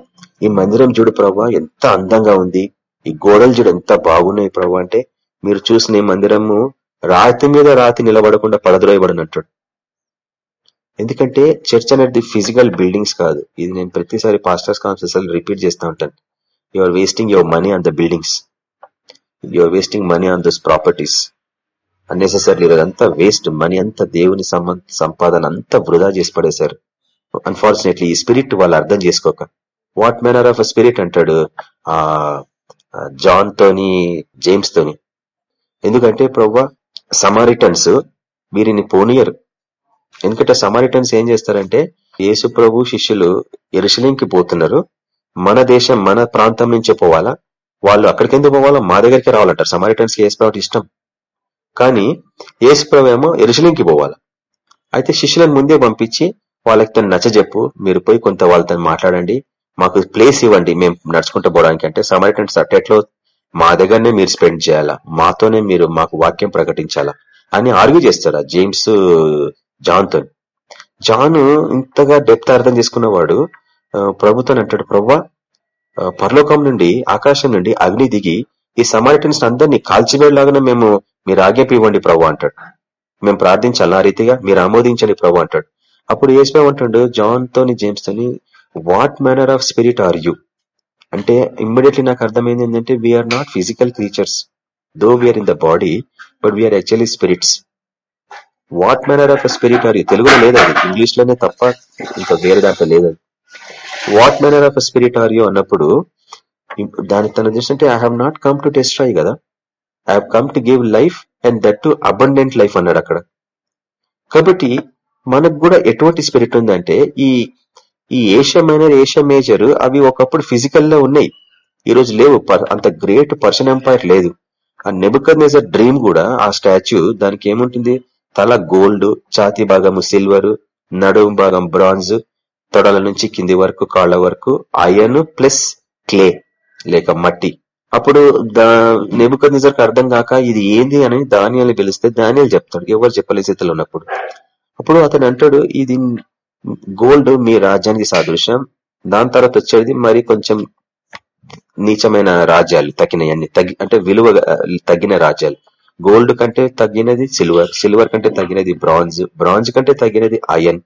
ఈ మందిరం చూడు ప్రవ్వా ఎంత అందంగా ఉంది. ఈ గోడలు చూడు ఎంత బాగున్నాయి ప్రవ్వా అంటే మీరు చూసిన ఈ మందిరము రాతి మీద రాతి నిలబడకుండా పడద్రోయబడినట్టు. ఎందుకంటే చర్చ్ అనేది ఫిజికల్ బిల్డింగ్స్ కాదు. ఇది నేను ప్రతిసారి పాస్టర్స్ కాన్ఫరెన్స్ రిపీట్ చేస్తూ ఉంటాను. You are wasting your money on the buildings you are wasting money on those properties unnecessary అంతా వేస్ట్ మనీ అంతా దేవుని సంపాదన అంతా వృధా చేసి పడేశారు. అన్ఫార్చునేట్లీ ఈ స్పిరిట్ వాళ్ళు అర్థం చేసుకోక. What manner of a spirit అంటాడు? ఆ జాన్ తోని జేమ్స్ తోని. ఎందుకంటే ప్రవ్వ సమారిటన్స్ వీరిని పోనీయరు. ఎందుకంటే సమారిటన్స్ ఏం చేస్తారంటే యేసు ప్రభు శిష్యులు ఎరుసలేంకి పోతున్నారు. మన దేశం మన ప్రాంతం నుంచే పోవాలా? వాళ్ళు అక్కడికి ఎందుకు పోవాలా? మా దగ్గరికి రావాలంటారు. సమారిటన్స్కి యేసు ఇష్టం. కానీ ఏసు ప్రభు ఏమో ఎరుసలేంకి పోవాలా? అయితే శిష్యులను ముందే పంపించి వాళ్ళకి తను నచ్చజెప్పు మీరు పోయి కొంత వాళ్ళతో మాట్లాడండి మాకు ప్లేస్ ఇవ్వండి మేము నడుచుకుంటూ పోవడానికి అంటే సమారిటన్స్ అట్టెట్లో మా దగ్గరనే మీరు స్పెండ్ చేయాలా? మాతోనే మీరు మాకు వాక్యం ప్రకటించాలా? అని ఆర్గ్యూ చేస్తారా జేమ్స్ జాన్ జాను జాన్ ఇంతగా డెప్త్ అర్థం చేసుకున్నవాడు ఆ, ప్రభుతో అంటాడు ప్రవ్వా పరలోకం నుండి ఆకాశం నుండి అగ్ని దిగి ఈ సమారిటన్స్ అందరినీ కాల్చివేలాగానే మేము మీరు ఆజ్ఞాప ఇవ్వండి ప్రభు అంటాడు. మేము ప్రార్థించాలి ఆ రీతిగా? మీరు ఆమోదించండి ప్రభు అంటాడు. అప్పుడు ఏసుప్రభు అంటాడు జాన్ తోని జేమ్స్ తోని what manner of spirit are you అంటే ఇమ్మీడియట్లీ నాకు అర్థమైంది ఏంటంటే we're not physical creatures though we're in the body but we're actually spirits what manner of spirit are you తెలుగులో లేదు? అది ఇంగ్లీష్లోనే తప్ప ఇంకా వేరే దాంట్లో లేదు. What manner of spirit are you అన్నప్పుడు దాని తన చూస్తుంటే I have not come to destroy కదా? I have come to give life and that to abundant life అన్నాడు అక్కడ. కాబట్టి మనకు కూడా ఎటువంటి స్పిరిట్ ఉందంటే ఈ ఈ ఏషియా మైనర్ ఏషియా మేజర్ అవి ఒకప్పుడు ఫిజికల్లో ఉన్నాయి. ఈ రోజు లేవు. పర్- అంత గ్రేట్ పర్షియన్ ఎంపైర్ లేదు. ఆ నెబుకర్ డ్రీమ్ కూడా ఆ స్టాచ్యూ దానికి ఏముంటుంది? తల గోల్డ్ ఛాతీ భాగము సిల్వర్ నడుము భాగం బ్రాంజ్ తొడల నుంచి కింది వరకు కాళ్ళ వరకు అయన్ ప్లస్ క్లే లేక మట్టి. అప్పుడు నెబుకర్ నిజర్కి అర్థం కాక ఇది ఏంది అని ధాన్యాలు పిలిస్తే ధాన్యాలు చెప్తాడు. ఎవరు చెప్పలే స్థితిలో ఉన్నప్పుడు. అప్పుడు అతను అంటాడు ఇది గోల్డ్ మీ రాజ్యానికి సాదృశ్యం. దాని తర్వాత వచ్చేది మరి కొంచెం నీచమైన రాజ్యాలు తగినవన్నీ తగ్గి అంటే విలువ తగ్గిన రాజ్యాలు. గోల్డ్ కంటే తగ్గినది సిల్వర్ సిల్వర్ కంటే తగ్గినది బ్రాంజ్ బ్రాంజ్ కంటే తగ్గినది iron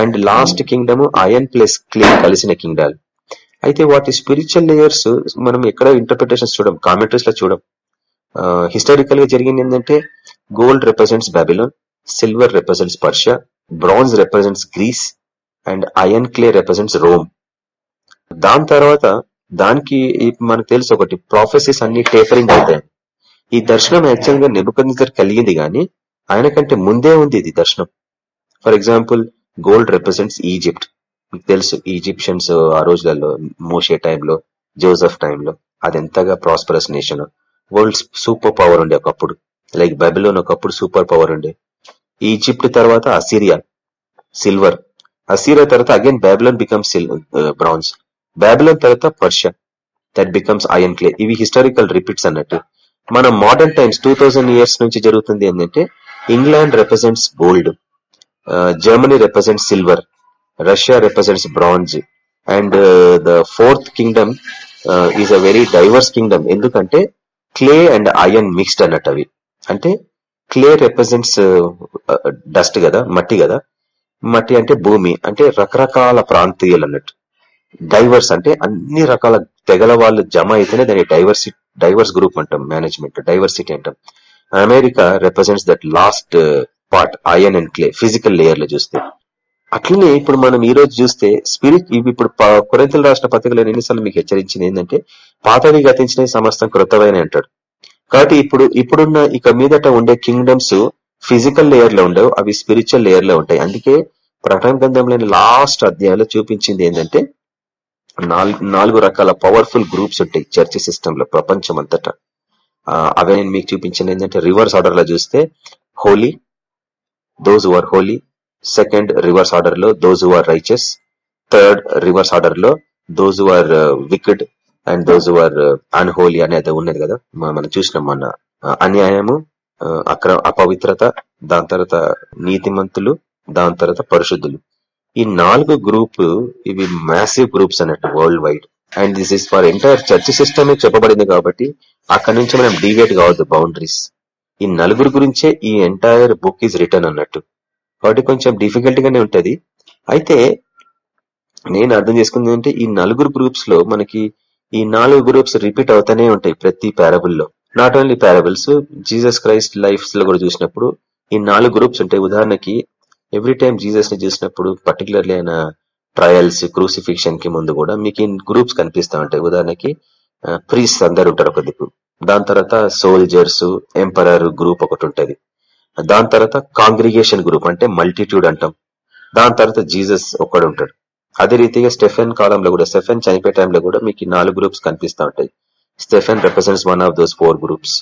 and last kingdom iron plus clay కలిసిన కింగ్డాలు. అయితే వాటి స్పిరిచువల్ లేయర్స్ మనం ఎక్కడ ఇంటర్ప్రిటేషన్స్ చూడం కామెంటరీస్లో చూడం. హిస్టారికల్గా జరిగింది ఏంటంటే gold represents Babylon silver represents Persia bronze represents Greece and iron clay represents Rome దాని తర్వాత దానికి మనకు తెలుసు ఒకటి ప్రాఫెసెస్ అన్ని టేపరింగ్ అవుతాయి. ఈ దర్శనం యాక్చువల్గా నెబుకద్నెజర్ కలిగింది కానీ ఆయన కంటే ముందే ఉంది ఇది దర్శనం. For example gold represents Egypt. మీకు తెలుసు ఈజిప్షియన్స్ ఆ రోజులలో మోషే టైంలో జోసెఫ్ టైంలో అది ఎంతగా prosperous nation. World super power ఉండే ఒకప్పుడు. లైక్ బైబిలోన్ ఒకప్పుడు సూపర్ పవర్ ఉండే. ఈజిప్ట్ తర్వాత అసిరియా సిల్వర్. అసిరియా తర్వాత again Babylon becomes bronze. Babylon తర్వాత Persia. That becomes iron clay ఇవి హిస్టారికల్ రిపీట్స్ అన్నట్టు. మన మోడర్న్ టైమ్స్ టూ ఇయర్స్ నుంచి జరుగుతుంది ఏంటంటే England represents gold Germany represents silver Russia represents bronze and the fourth kingdom is a very diverse kingdom ఎందుకంటే clay and iron mixed అన్నట్టు అవి. అంటే క్లే రిప్రజెంట్స్ డస్ట్ కదా మట్టి కదా. మట్టి అంటే భూమి అంటే రకరకాల ప్రాంతీయులు అన్నట్టు. డైవర్స్ అంటే అన్ని రకాల తెగల వాళ్ళు జమ అయితేనే దాన్ని డైవర్సి డైవర్స్ గ్రూప్ అంటాం మేనేజ్మెంట్ డైవర్సిటీ అంటాం. America represents that last part iron and clay physical లేయర్లో చూస్తే. అట్లనే ఇప్పుడు మనం ఈ రోజు చూస్తే స్పిరిట్ ఇవి ఇప్పుడు కొరింతలు రాసిన పత్రికలో ఎన్నిసార్లు మీకు హెచ్చరించింది ఏంటంటే పాతవి గతించిన సమస్తం కృతమైన అంటాడు. కాబట్టి ఇప్పుడు ఇప్పుడున్న ఇక మీదట ఉండే కింగ్డమ్స్ ఫిజికల్ లేయర్లో ఉండవు అవి స్పిరిచువల్ లేయర్లో ఉంటాయి. అందుకే ప్రకటన గ్రంథంలోని లాస్ట్ అధ్యాయంలో చూపించింది ఏంటంటే నాలుగు నాలుగు రకాల పవర్ఫుల్ గ్రూప్స్ ఉంటాయి చర్చ్ సిస్టమ్లో ప్రపంచం అంతటా అవే నేను మీకు చూపించింది ఏంటంటే రివర్స్ ఆర్డర్లో చూస్తే holy those are holy second reverse ఆర్డర్లో those are righteous third reverse ఆర్డర్లో those are wicked and those are unholy అనేది ఉన్నది కదా. మనం చూసినాం మొన్న. అన్యాయము ఆ, అక్ర అపవిత్రత దాని తర్వాత నీతిమంతులు దాని తర్వాత పరిశుద్ధులు. ఈ నాలుగు గ్రూప్ ఇవి మ్యాసివ్ గ్రూప్స్ అన్నట్టు world wide and this is for entire church system చెప్పబడింది కాబట్టి అక్కడి నుంచి మనం డివేట్ కావద్దు బౌండరీస్ ఈ నలుగురు గురించే ఈ ఎంటైర్ బుక్ ఈజ్ రిటర్న్ అన్నట్టు. కాబట్టి కొంచెం డిఫికల్ట్ గానే ఉంటది. అయితే నేను అర్థం చేసుకుంది అంటే ఈ నలుగురు గ్రూప్స్లో మనకి ఈ నాలుగు గ్రూప్స్ రిపీట్ అవుతానే ఉంటాయి ప్రతి పారబుల్లో. Not only parables Jesus Christ లైఫ్లో కూడా చూసినప్పుడు ఈ నాలుగు గ్రూప్స్ ఉంటాయి. ఉదాహరణకి ఎవ్రీ టైం జీసస్ని చూసినప్పుడు పర్టికులర్లీ ఆయన ట్రయల్స్ క్రూసిఫిక్షన్కి ముందు కూడా మీకు ఇన్ గ్రూప్స్ కనిపిస్తా ఉంటాయి. ఉదాహరణకి ప్రీస్ అందరు ఉంటారు ఒక దిక్కు. దాని తర్వాత సోల్జర్స్ ఎంపరర్ గ్రూప్ ఒకటి ఉంటది. దాని తర్వాత కాంగ్రిగేషన్ గ్రూప్ అంటే మల్టిట్యూడ్ అంటాం. దాని తర్వాత జీసస్ ఒక్కడు ఉంటాడు. అదే రీతిగా స్టెఫెన్ కాలంలో కూడా స్టెఫెన్ చనిపోయే టైంలో కూడా మీకు నాలుగు గ్రూప్స్ కనిపిస్తా ఉంటాయి. Stephen represents one of those four groups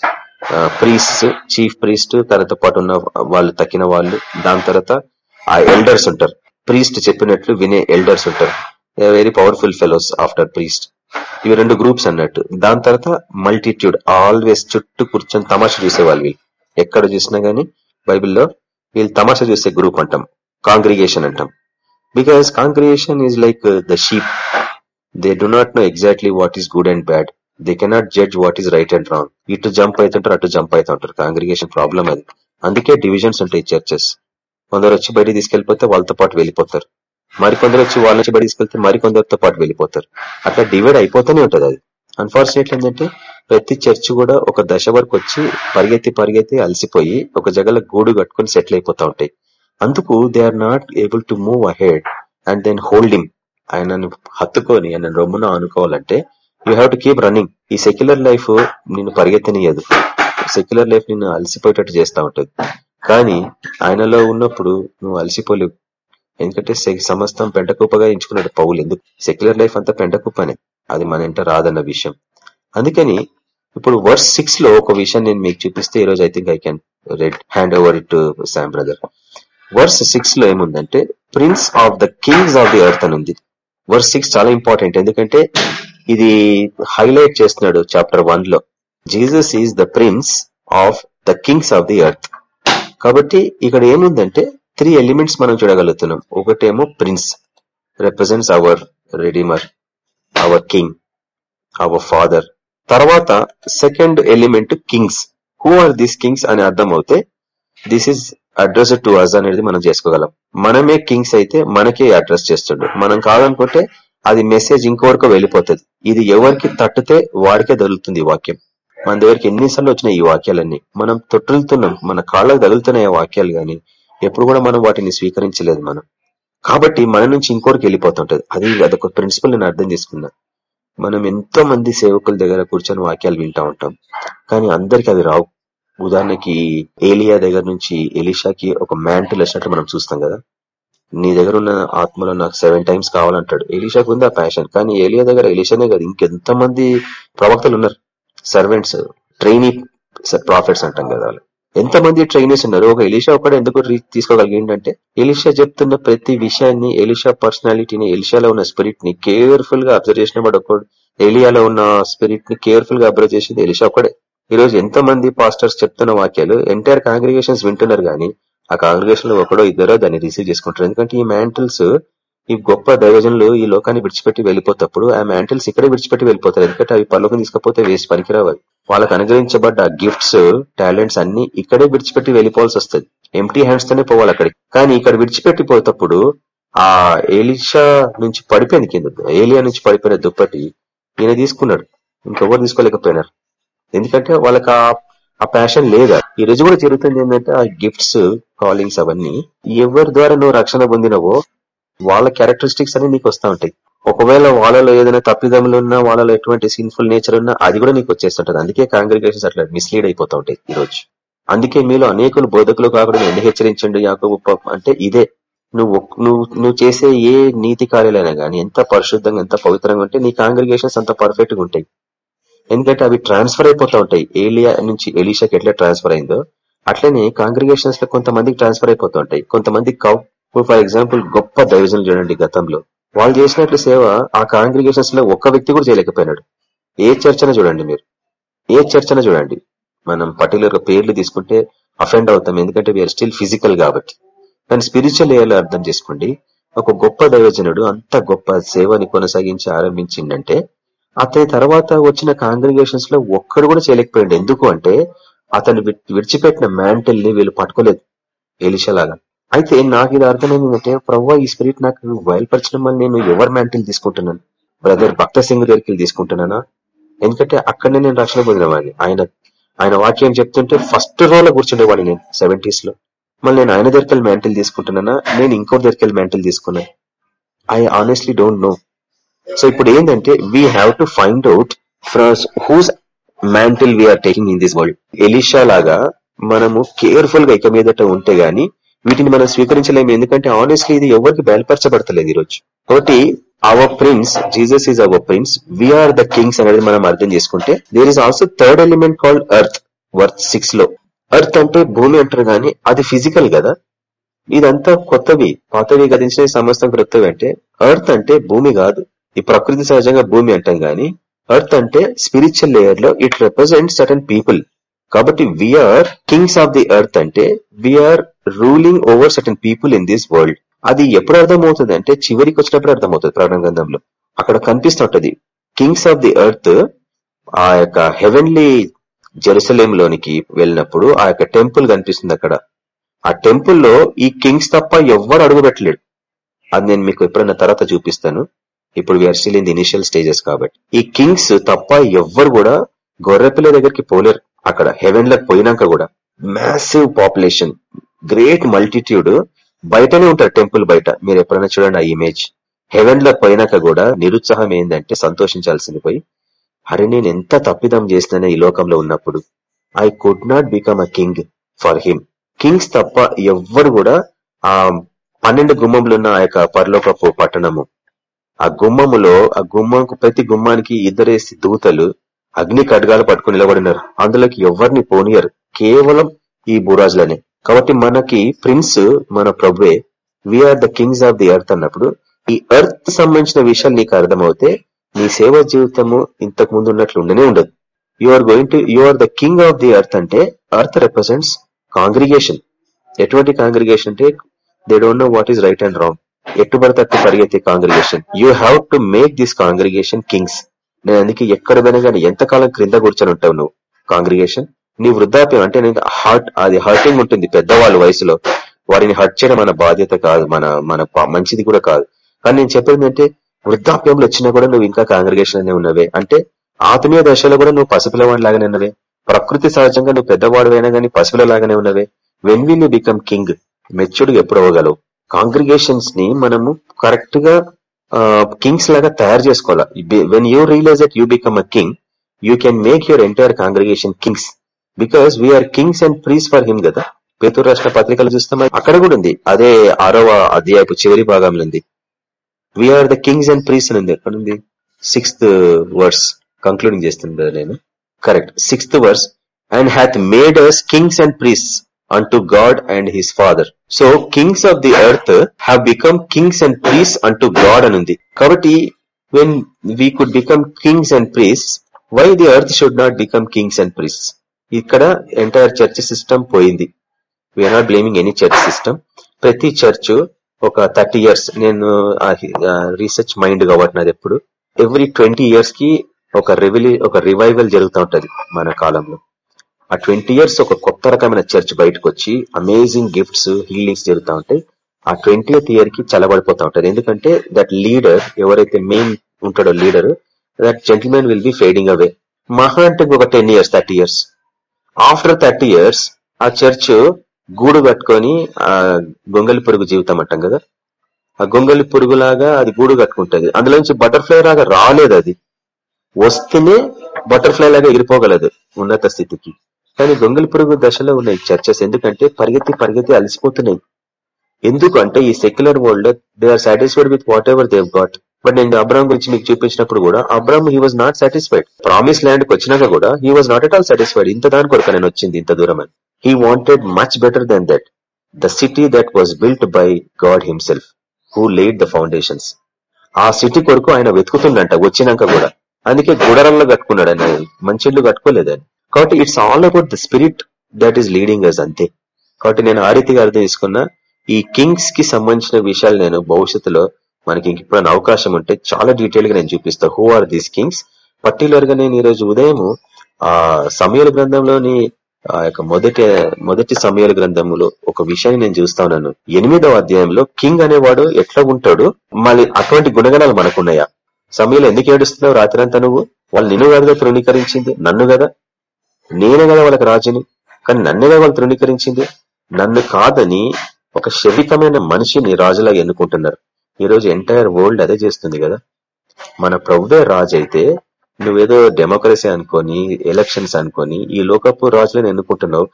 priest chief priest తనతో పాటు ఉన్న వాళ్ళు తక్కిన వాళ్ళు దాని తర్వాత ఆ ఎల్డర్స్ ఉంటారు ప్రీస్ట్ చెప్పినట్లు వినే ఎల్డర్స్ ఉంటారు very powerful fellows after priest ఇవి రెండు గ్రూప్స్ అన్నట్టు. దాని తర్వాత మల్టిట్యూడ్ ఆల్వేస్ చుట్టూ కూర్చొని తమాషా చూసేవాళ్ళు వీళ్ళు. ఎక్కడ చూసినా గానీ బైబిల్లో వీళ్ళు తమాషా చూసే గ్రూప్ అంటాం. కాంగ్రిగేషన్ అంటాం. Because congregation is like the sheep they do not know exactly what is good and bad they cannot judge what is right and wrong ఇటు జంప్ అవుతుంటారు అటు జంప్ అవుతుంటారు కాంగ్రిగేషన్ ప్రాబ్లం అది. అందుకే డివిజన్స్ ఉంటాయి churches కొందరు వచ్చి బయట తీసుకెళ్ళిపోతే వాళ్ళతో పాటు వెళ్ళిపోతారు. మరికొందరు వచ్చి వాళ్ళ నుంచి బయట తీసుకెళ్తే మరికొందరితో పాటు వెళ్ళిపోతారు. అట్లా డివైడ్ అయిపోతూనే ఉంటది అది. అన్ఫార్చునేట్లీ ఏంటంటే ప్రతి చర్చ్ కూడా ఒక దశ వరకు వచ్చి పరిగెత్తి పరిగెత్తి అలసిపోయి ఒక జగల గూడు కట్టుకుని సెటిల్ అయిపోతా ఉంటాయి. అందుకు they are not able to move ahead and then hold him ఆయనను హత్తుకొని ఆయన రొమ్మున ఆనుకోవాలంటే you have to keep running ఈ సెక్యులర్ లైఫ్ నిన్ను పరిగెత్తనియదు. సెక్యులర్ లైఫ్ నిన్ను అలసిపోయేటట్టు చేస్తా ఉంటది. కానీ ఆయనలో ఉన్నప్పుడు నువ్వు అలసిపోలేవు. ఎందుకంటే సమస్తం పెంటకుప్పగా ఎంచుకున్నాడు పౌలు. ఎందుకు? సెక్యులర్ లైఫ్ అంతా పెంటకుప్పనే అది మన ఇంట రాదన్న విషయం. అందుకని ఇప్పుడు వర్స్ సిక్స్లో ఒక విషయం నేను మీకు చూపిస్తే ఈ రోజు I think I can read hand over it to Shyam brother verse సిక్స్లో ఏముందంటే prince of the kings of the earth అని ఉంది. వర్స్ సిక్స్ చాలా ఇంపార్టెంట్. ఎందుకంటే ఇది హైలైట్ చేస్తున్నాడు చాప్టర్ వన్లో. Jesus is the prince of the kings of the earth. కాబట్టి ఇక్కడ ఏముందంటే త్రీ ఎలిమెంట్స్ మనం చూడగలుగుతున్నాం. ఒకటేమో prince represents our redeemer our king our father తర్వాత second element kings who are these kings అని అర్థం అవుతే this is address to us అనేది మనం చేసుకోగలం. మనమే కింగ్స్ అయితే మనకే అడ్రస్ చేస్తుండ్రు మనం కాదనుకుంటే అది మెసేజ్ ఇంకోవరకు వెళ్ళిపోతుంది. ఇది ఎవరికి తట్టితే వాడికే దొరుకుతుంది వాక్యం. మన దగ్గరికి ఎన్నిసార్లు వచ్చినాయి ఈ వాక్యాలన్నీ? మనం తొట్టులుతున్నాం మన కాళ్ళకు తగులుతున్నాయి ఆ వాక్యాలు గాని ఎప్పుడు కూడా మనం వాటిని స్వీకరించలేదు మనం. కాబట్టి మన నుంచి ఇంకోరికి వెళ్ళిపోతుంటది. అది అదొక ప్రిన్సిపల్ నేను అర్థం చేసుకున్నా. మనం ఎంతో మంది సేవకుల దగ్గర కూర్చొని వాక్యాలు వింటా ఉంటాం. కానీ అందరికి అవి రావు. ఉదాహరణకి ఏలియా దగ్గర నుంచి ఎలిషాకి ఒక మ్యాంటిల్ వచ్చినట్టు మనం చూస్తాం కదా. నీ దగ్గర ఉన్న ఆత్మలో నాకు సెవెన్ టైమ్స్ కావాలంటాడు. ఎలిషాకు ఉంది ఆ ప్యాషన్ కానీ ఏలియా దగ్గర ఎలిషానే కాదు ఇంకెంత మంది ప్రవక్తలు ఉన్నారు. సర్వెంట్స్ ట్రైనీ ప్రాఫిట్స్ అంటాం కదా వాళ్ళు. ఎంతమంది ట్రైనర్స్ ఉన్నారు? ఒక ఎలిషా ఒకటి ఎందుకు తీసుకోగలిగిందంటే ఎలిషా చెప్తున్న ప్రతి విషయాన్ని ఎలిషా పర్సనాలిటీని ఎలిషాలో ఉన్న స్పిరిట్ని కేర్ఫుల్గా అబ్జర్వ్ చేసిన వాడు ఒకడు ఏలియాలో ఉన్న స్పిరిట్ని కేర్ఫుల్గా అబ్జర్వ్ చేసింది ఎలిషా ఒకడే ఈ రోజు ఎంతో మంది పాస్టర్స్ చెప్తున్న వాక్యాలు ఎంటైర్ కాంగ్రిగేషన్స్ వింటున్నారు కానీ ఆ కాంగ్రిగేషన్లో ఒకడో ఇద్దరో దాన్ని రిసీవ్ చేసుకుంటారు. ఎందుకంటే ఈ మ్యాంటల్స్ ఈ గొప్ప దైవజనులు ఈ లోకాన్ని విడిచిపెట్టి వెళ్ళిపోతప్పుడు ఆ మ్యాంటిల్స్ ఇక్కడే విడిచిపెట్టి వెళ్ళిపోతారు. ఎందుకంటే అవి పరలోకం తీసుకపోతే వేసి పనికిరావు వాళ్ళకి అనుగ్రహించబడ్డ గిఫ్ట్స్ టాలెంట్స్ అన్ని ఇక్కడే విడిచిపెట్టి వెళ్ళిపోవాల్సి వస్తుంది. ఎంటీ హ్యాండ్స్ తోనే పోవాలి అక్కడికి. కానీ ఇక్కడ విడిచిపెట్టి పోతప్పుడు ఆ ఏలిషా నుంచి పడిపోయింది కింద. ఏలియా నుంచి పడిపోయిన దుప్పటి ఈయన తీసుకున్నాడు. ఇంకెవరు తీసుకోలేకపోయినారు. ఎందుకంటే వాళ్ళకి ఆ ఆ ప్యాషన్ లేదా. ఈ రోజు కూడా జరుగుతుంది ఏంటంటే ఆ గిఫ్ట్స్ కాలింగ్స్ అవన్నీ ఎవరి ద్వారా నువ్వు రక్షణ పొందినవో వాళ్ళ క్యారెక్టరిస్టిక్స్ అన్ని నీకు వస్తా ఉంటాయి. ఒకవేళ వాళ్ళలో ఏదైనా తప్పిదములు ఉన్నా వాళ్ళలో ఎటువంటి సిన్ఫుల్ నేచర్ ఉన్నా అది కూడా నీకు వచ్చేస్తుంటది. అందుకే కాంగ్రిగేషన్స్ అట్లా మిస్లీడ్ అయిపోతూ ఉంటాయి ఈ రోజు అందుకే మీలో అనేకులు బోధకులు కాకుండా ఎన్ని హెచ్చరించండి యాకబు అంటే ఇదే. నువ్వు నువ్వు నువ్వు చేసే ఏ నీతి కార్యాలైనా కానీ ఎంత పరిశుద్ధంగా ఎంత పవిత్రంగా ఉంటే నీ కాంగ్రిగేషన్స్ అంత పర్ఫెక్ట్గా ఉంటాయి. ఎందుకంటే అవి ట్రాన్స్ఫర్ అయిపోతూ ఉంటాయి. ఏలియా నుంచి ఎలీషాకి ఎట్లా ట్రాన్స్ఫర్ అయిందో అట్లనే కాంగ్రిగేషన్స్లో కొంతమందికి ట్రాన్స్ఫర్ అయిపోతూ ఉంటాయి. కొంతమంది ఇప్పుడు ఫర్ ఎగ్జాంపుల్ గొప్ప దైవజనులు చూడండి గతంలో. వాళ్ళు చేసినట్లు సేవ ఆ కాంగ్రిగేషన్స్లో ఒక్క వ్యక్తి కూడా చేయలేకపోయినాడు. ఏ చర్చన చూడండి మీరు. ఏ చర్చన చూడండి. మనం పర్టికులర్ పేర్లు తీసుకుంటే అఫెండ్ అవుతాం. ఎందుకంటే వీఆర్ స్టిల్ ఫిజికల్ కాబట్టి. కానీ స్పిరిచువల్ ఏరియాలో అర్థం చేసుకోండి. ఒక గొప్ప దైవజనుడు అంత గొప్ప సేవని కొనసాగించి ఆరంభించిందంటే అతని తర్వాత వచ్చిన కాంగ్రిగేషన్స్లో ఒక్కడు కూడా చేయలేకపోయాడు. ఎందుకు అంటే అతను విడిచిపెట్టిన మ్యాంటిల్ని వీళ్ళు పట్టుకోలేదు. ఎలిషలాగా అయితే నాకు ఇది అర్థమైంది ఏంటంటే ప్రవ్వా ఈ స్పిరిట్ నాకు బయలుపరచడం వల్ల నేను ఎవరి మ్యాంటిల్ తీసుకుంటున్నాను? బ్రదర్ భక్త సింగ్ దగ్గరికి తీసుకుంటున్నానా? ఎందుకంటే అక్కడనే నేను రక్షణ పొందిన ఆయన ఆయన వాక్యం చెప్తుంటే ఫస్ట్ రోలో కూర్చుండేవాడిని నేను సెవెంటీస్లో. మళ్ళీ నేను ఆయన దగ్గరికి వెళ్ళి మ్యాంటిల్ తీసుకుంటున్నానా? నేను ఇంకో దగ్గరికి వెళ్ళి మ్యాంటిల్ తీసుకున్నాను. I honestly don't know so ఇప్పుడు ఏంటంటే we have to find out from whose mantle we are taking in this world Elisha లాగా మనము కేర్ఫుల్గా ఇక మీదట ఉంటే గానీ వీటిని మనం స్వీకరించలేము. ఎందుకంటే ఆనెస్ట్లీ ఇది ఎవరికి బయలుపరచబడతలేదు ఈ రోజు కాబట్టి our prince Jesus is our prince we are the kings అనేది మనం అర్థం చేసుకుంటే there is also third element called earth verse సిక్స్లో. ఎర్త్ అంటే భూమి అంటారు కానీ అది ఫిజికల్ కదా. ఇదంతా కొత్తవి పాతవి గతించిన సమస్తం క్రొత్తవి అంటే ఎర్త్ అంటే భూమి కాదు. ఈ ప్రకృతి సహజంగా భూమి అంటాం గాని ఎర్త్ అంటే స్పిరిచువల్ లేయర్లో ఇట్ రిప్రజెంట్ సర్టన్ పీపుల్ కాబట్టి we are kings of the earth అంటే we are ruling over certain people in this world అది ఎప్పుడు అర్థమవుతుంది అంటే చివరికి వచ్చినప్పుడు అర్థమవుతుంది ప్రకటన గ్రంథంలో. అక్కడ కనిపిస్తుంటది. కింగ్స్ ఆఫ్ ది ఎర్త్ ఆ యొక్క హెవెన్లీ జెరూసలేం లోనికి వెళ్ళినప్పుడు ఆ యొక్క టెంపుల్ కనిపిస్తుంది అక్కడ. ఆ టెంపుల్లో ఈ కింగ్స్ తప్ప ఎవ్వరు అడుగు పెట్టలేడు అది నేను మీకు ఎప్పుడైనా తర్వాత చూపిస్తాను. ఇప్పుడు we are still in the initial stages కాబట్టి. ఈ కింగ్స్ తప్ప ఎవ్వరు కూడా గొర్రెపిల్ల దగ్గరికి పోలేరు. అక్కడ హెవెన్లకు పోయినాక కూడా. మ్యాసివ్ పాపులేషన్ గ్రేట్ మల్టిట్యూడ్ బయటనే ఉంటారు టెంపుల్ బయట. మీరు ఎప్పుడైనా చూడండి ఆ ఇమేజ్. హెవెన్లో పోయినాక కూడా నిరుత్సాహం ఏంటంటే సంతోషించాల్సింది పోయి అరే నేను ఎంత తప్పిదం చేసినా ఈ లోకంలో ఉన్నప్పుడు. I could not become a king for him kings తప్ప ఎవ్వరు కూడా ఆ పన్నెండు గుమ్మంలో ఉన్న ఆ యొక్క పరలోకపు పట్టణము ఆ గుమ్మములో ఆ గుమ్మంకు ప్రతి గుమ్మానికి ఇద్దరేసి దూతలు అగ్ని కడ్గాలు పట్టుకుని నిలబడినారు. అందులోకి ఎవరిని పోనీయరు. కేవలం ఈ బురాజులనే. కాబట్టి మనకి ప్రిన్స్ మన ప్రభువే we are the kings of the earth అన్నప్పుడు ఈ ఎర్త్ సంబంధించిన విషయాలు నీకు అర్థమవుతే నీ సేవ జీవితము ఇంతకు ముందు ఉన్నట్లు ఉండనే ఉండదు. You are going to you are the king of the earth అంటే ఎర్త్ రిప్రజెంట్స్ కాంగ్రిగేషన్ ఎటువంటి కాంగ్రిగేషన్ అంటే they don't know what is right and wrong ఎట్టు పడితే పరిగెత్తే congregation you have to make this congregation kings నేను అందుకే ఎక్కడ పోయినా కానీ ఎంతకాలం క్రింద కూర్చొని ఉంటావు నువ్వు? కాంగ్రిగేషన్ నీ వృద్ధాప్యం అంటే హార్ట్ అది హర్టింగ్ ఉంటుంది పెద్దవాళ్ళు వయసులో. వారిని హర్ట్ చేయడం మన బాధ్యత కాదు మన మన మంచిది కూడా కాదు. కానీ నేను చెప్పేది అంటే వృద్ధాప్యంలో వచ్చినా కూడా నువ్వు ఇంకా కాంగ్రిగేషన్ అనే ఉన్నవే. అంటే ఆత్మీయ దశలో కూడా నువ్వు పసిపిల్లవాడి లాగానే ఉన్నవే. ప్రకృతి సహజంగా నువ్వు పెద్దవాడు అయినా కానీ పసిపిల్ల లాగానే ఉన్నవే when will you become king matured ఎప్పుడు అవ్వగలవు? కాంగ్రిగేషన్స్ని మనము కరెక్ట్గా కింగ్స్ లాగా తయారు చేసుకోవాలి? When you realize that you become a king you can make your entire congregation kings because we are kings and priests for him కదా? పేతూరు రాష్ట్ర పత్రికలు చూస్తాం అక్కడ కూడా ఉంది. అదే ఆరవ అధ్యాయపు చివరి భాగంలో ఉంది. We are the kings and priests అని ఉంది. ఎక్కడ ఉంది? సిక్స్త్ వర్స్ కంక్లూడింగ్ చేస్తుంది నేను. Correct sixth verse and hath made us kings and priests unto God and his father so kings of the earth have become kings and priests unto God అని ఉంది. కాబట్టి when we could become kings and priests why the earth should not become kings and priests ఇక్కడ entire church system పోయింది. We are not blaming any church system ప్రతి church ఒక thirty years నేను research mind కాబట్టి నాది ఎప్పుడు. Every twenty ఇయర్స్కి ఒక రివిలి ఒక రివైవల్ జరుగుతూ ఉంటది మన కాలంలో. ఆ ట్వంటీ ఇయర్స్ ఒక కొత్త రకమైన చర్చ్ బయటకు వచ్చి అమేజింగ్ గిఫ్ట్స్ హీలింగ్స్ జరుగుతూ ఉంటాయి. ఆ ట్వంటీ ఇయర్కి చల్లబడిపోతా ఉంటది. ఎందుకంటే దట్ లీడర్ ఎవరైతే మెయిన్ ఉంటాడో leader that gentlemen will be fading away మహా అంటే ఒక ten years thirty years after thirty years ఆ చర్చ్ గూడు కట్టుకొని ఆ గొంగలి పురుగు జీవితం అంటాం కదా? ఆ గొంగలి పురుగులాగా అది గూడు కట్టుకుంటది. అందులోంచి బటర్ఫ్లై లాగా రాలేదు అది. వస్తేనే బటర్ఫ్లై లాగా ఎగిరిపోగలదు ఉన్నత స్థితికి. కానీ గొంగలి పురుగు దశలో ఉన్నాయి చర్చస్ ఎందుకంటే పరిగెత్తి పరిగెత్తి అలసిపోతున్నాయి. ఎందుకు అంటే ఈ secular world they are satisfied with whatever they've got but నేను అబ్రామ్ గురించి మీకు చూపించినప్పుడు కూడా Abram he was not satisfied promise ల్యాండ్కి వచ్చినాక కూడా he was not at all satisfied ఇంత దాని కొరకు నేను వచ్చింది ఇంత దూరం అని. He wanted much better then that the city that was built by God himself who laid the foundations ఆ సిటీ కొరకు ఆయన వెతుకుతుండంట వచ్చినాక కూడా. అందుకే గుడరంలో కట్టుకున్నాడు అని మంచి ఇల్లు కట్టుకోలేదు కాబట్టి it's all about the spirit that is leading us అంతే. కాబట్టి నేను ఆ రీతిగా అర్థం చేసుకున్నా ఈ కింగ్స్కి సంబంధించిన విషయాలు నేను భవిష్యత్తులో మనకి ఇంకెప్పుడైనా అవకాశం ఉంటే చాలా డీటెయిల్గా నేను చూపిస్తా. హూ ఆర్ దీస్ కింగ్స్ పర్టికులర్గా నేను ఈ రోజు ఉదయం ఆ సమయాల గ్రంథంలోని ఆ యొక్క మొదటి మొదటి సమయాల గ్రంథంలో ఒక విషయాన్ని నేను చూస్తా ఉన్నాను. ఎనిమిదవ అధ్యాయంలో కింగ్ అనేవాడు ఎట్లా ఉంటాడు? మళ్ళీ అటువంటి గుణగణాలు మనకున్నాయా? సమయంలో ఎందుకు ఏడుస్తున్నావు రాత్రంతా నువ్వు? వాళ్ళు నిన్ను కదా తృణీకరించింది. నన్ను కదా? నేనే కదా వాళ్ళకి రాజుని. కానీ నన్నే కదా వాళ్ళు తృణీకరించింది. నన్ను కాదని ఒక శరీరమైన మనిషిని రాజులాగా ఎన్నుకుంటున్నారు. ఈ రోజు ఎంటైర్ వరల్డ్ అదే చేస్తుంది కదా. మన ప్రభువే రాజు అయితే నువ్వేదో డెమోక్రసీ అనుకొని ఎలక్షన్స్ అనుకొని ఈ లోకపు రాజులను ఎన్నుకుంటున్నావు.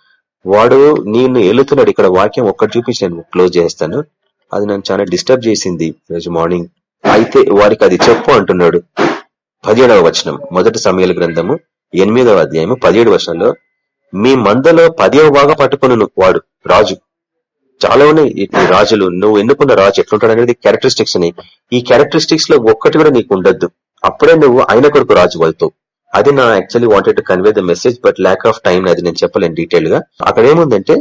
వాడు నేను ఏలుతున్నాడు ఇక్కడ వాక్యం ఒక్కటి చూపించి నేను క్లోజ్ చేస్తాను. అది నన్ను చాలా డిస్టర్బ్ చేసింది రోజు మార్నింగ్ అయితే వారికి అది చెప్పు అంటున్నాడు. పదిహేడవ వచనం మొదటి సమయాల గ్రంథము ఎనిమిదవ అధ్యాయము పదిహేడు వచనంలో మీ మందలో పదివ బాగా పట్టుకును వాడు రాజు. చాలా ఉన్నాయి. ఈ రాజులు నువ్వు ఎన్నుకున్న రాజు ఎట్లుంటాడు అనేది క్యారెక్టరిస్టిక్స్ అని ఈ క్యారెక్టరిస్టిక్స్లో ఒక్కటి కూడా నీకు ఉండద్దు. అప్పుడే నువ్వు ఆయన కొరకు రాజు వెళ్తావు అది నా actually wanted to convey the message but lack of time అది నేను చెప్పలేను డీటెయిల్గా. అక్కడ ఏముందంటే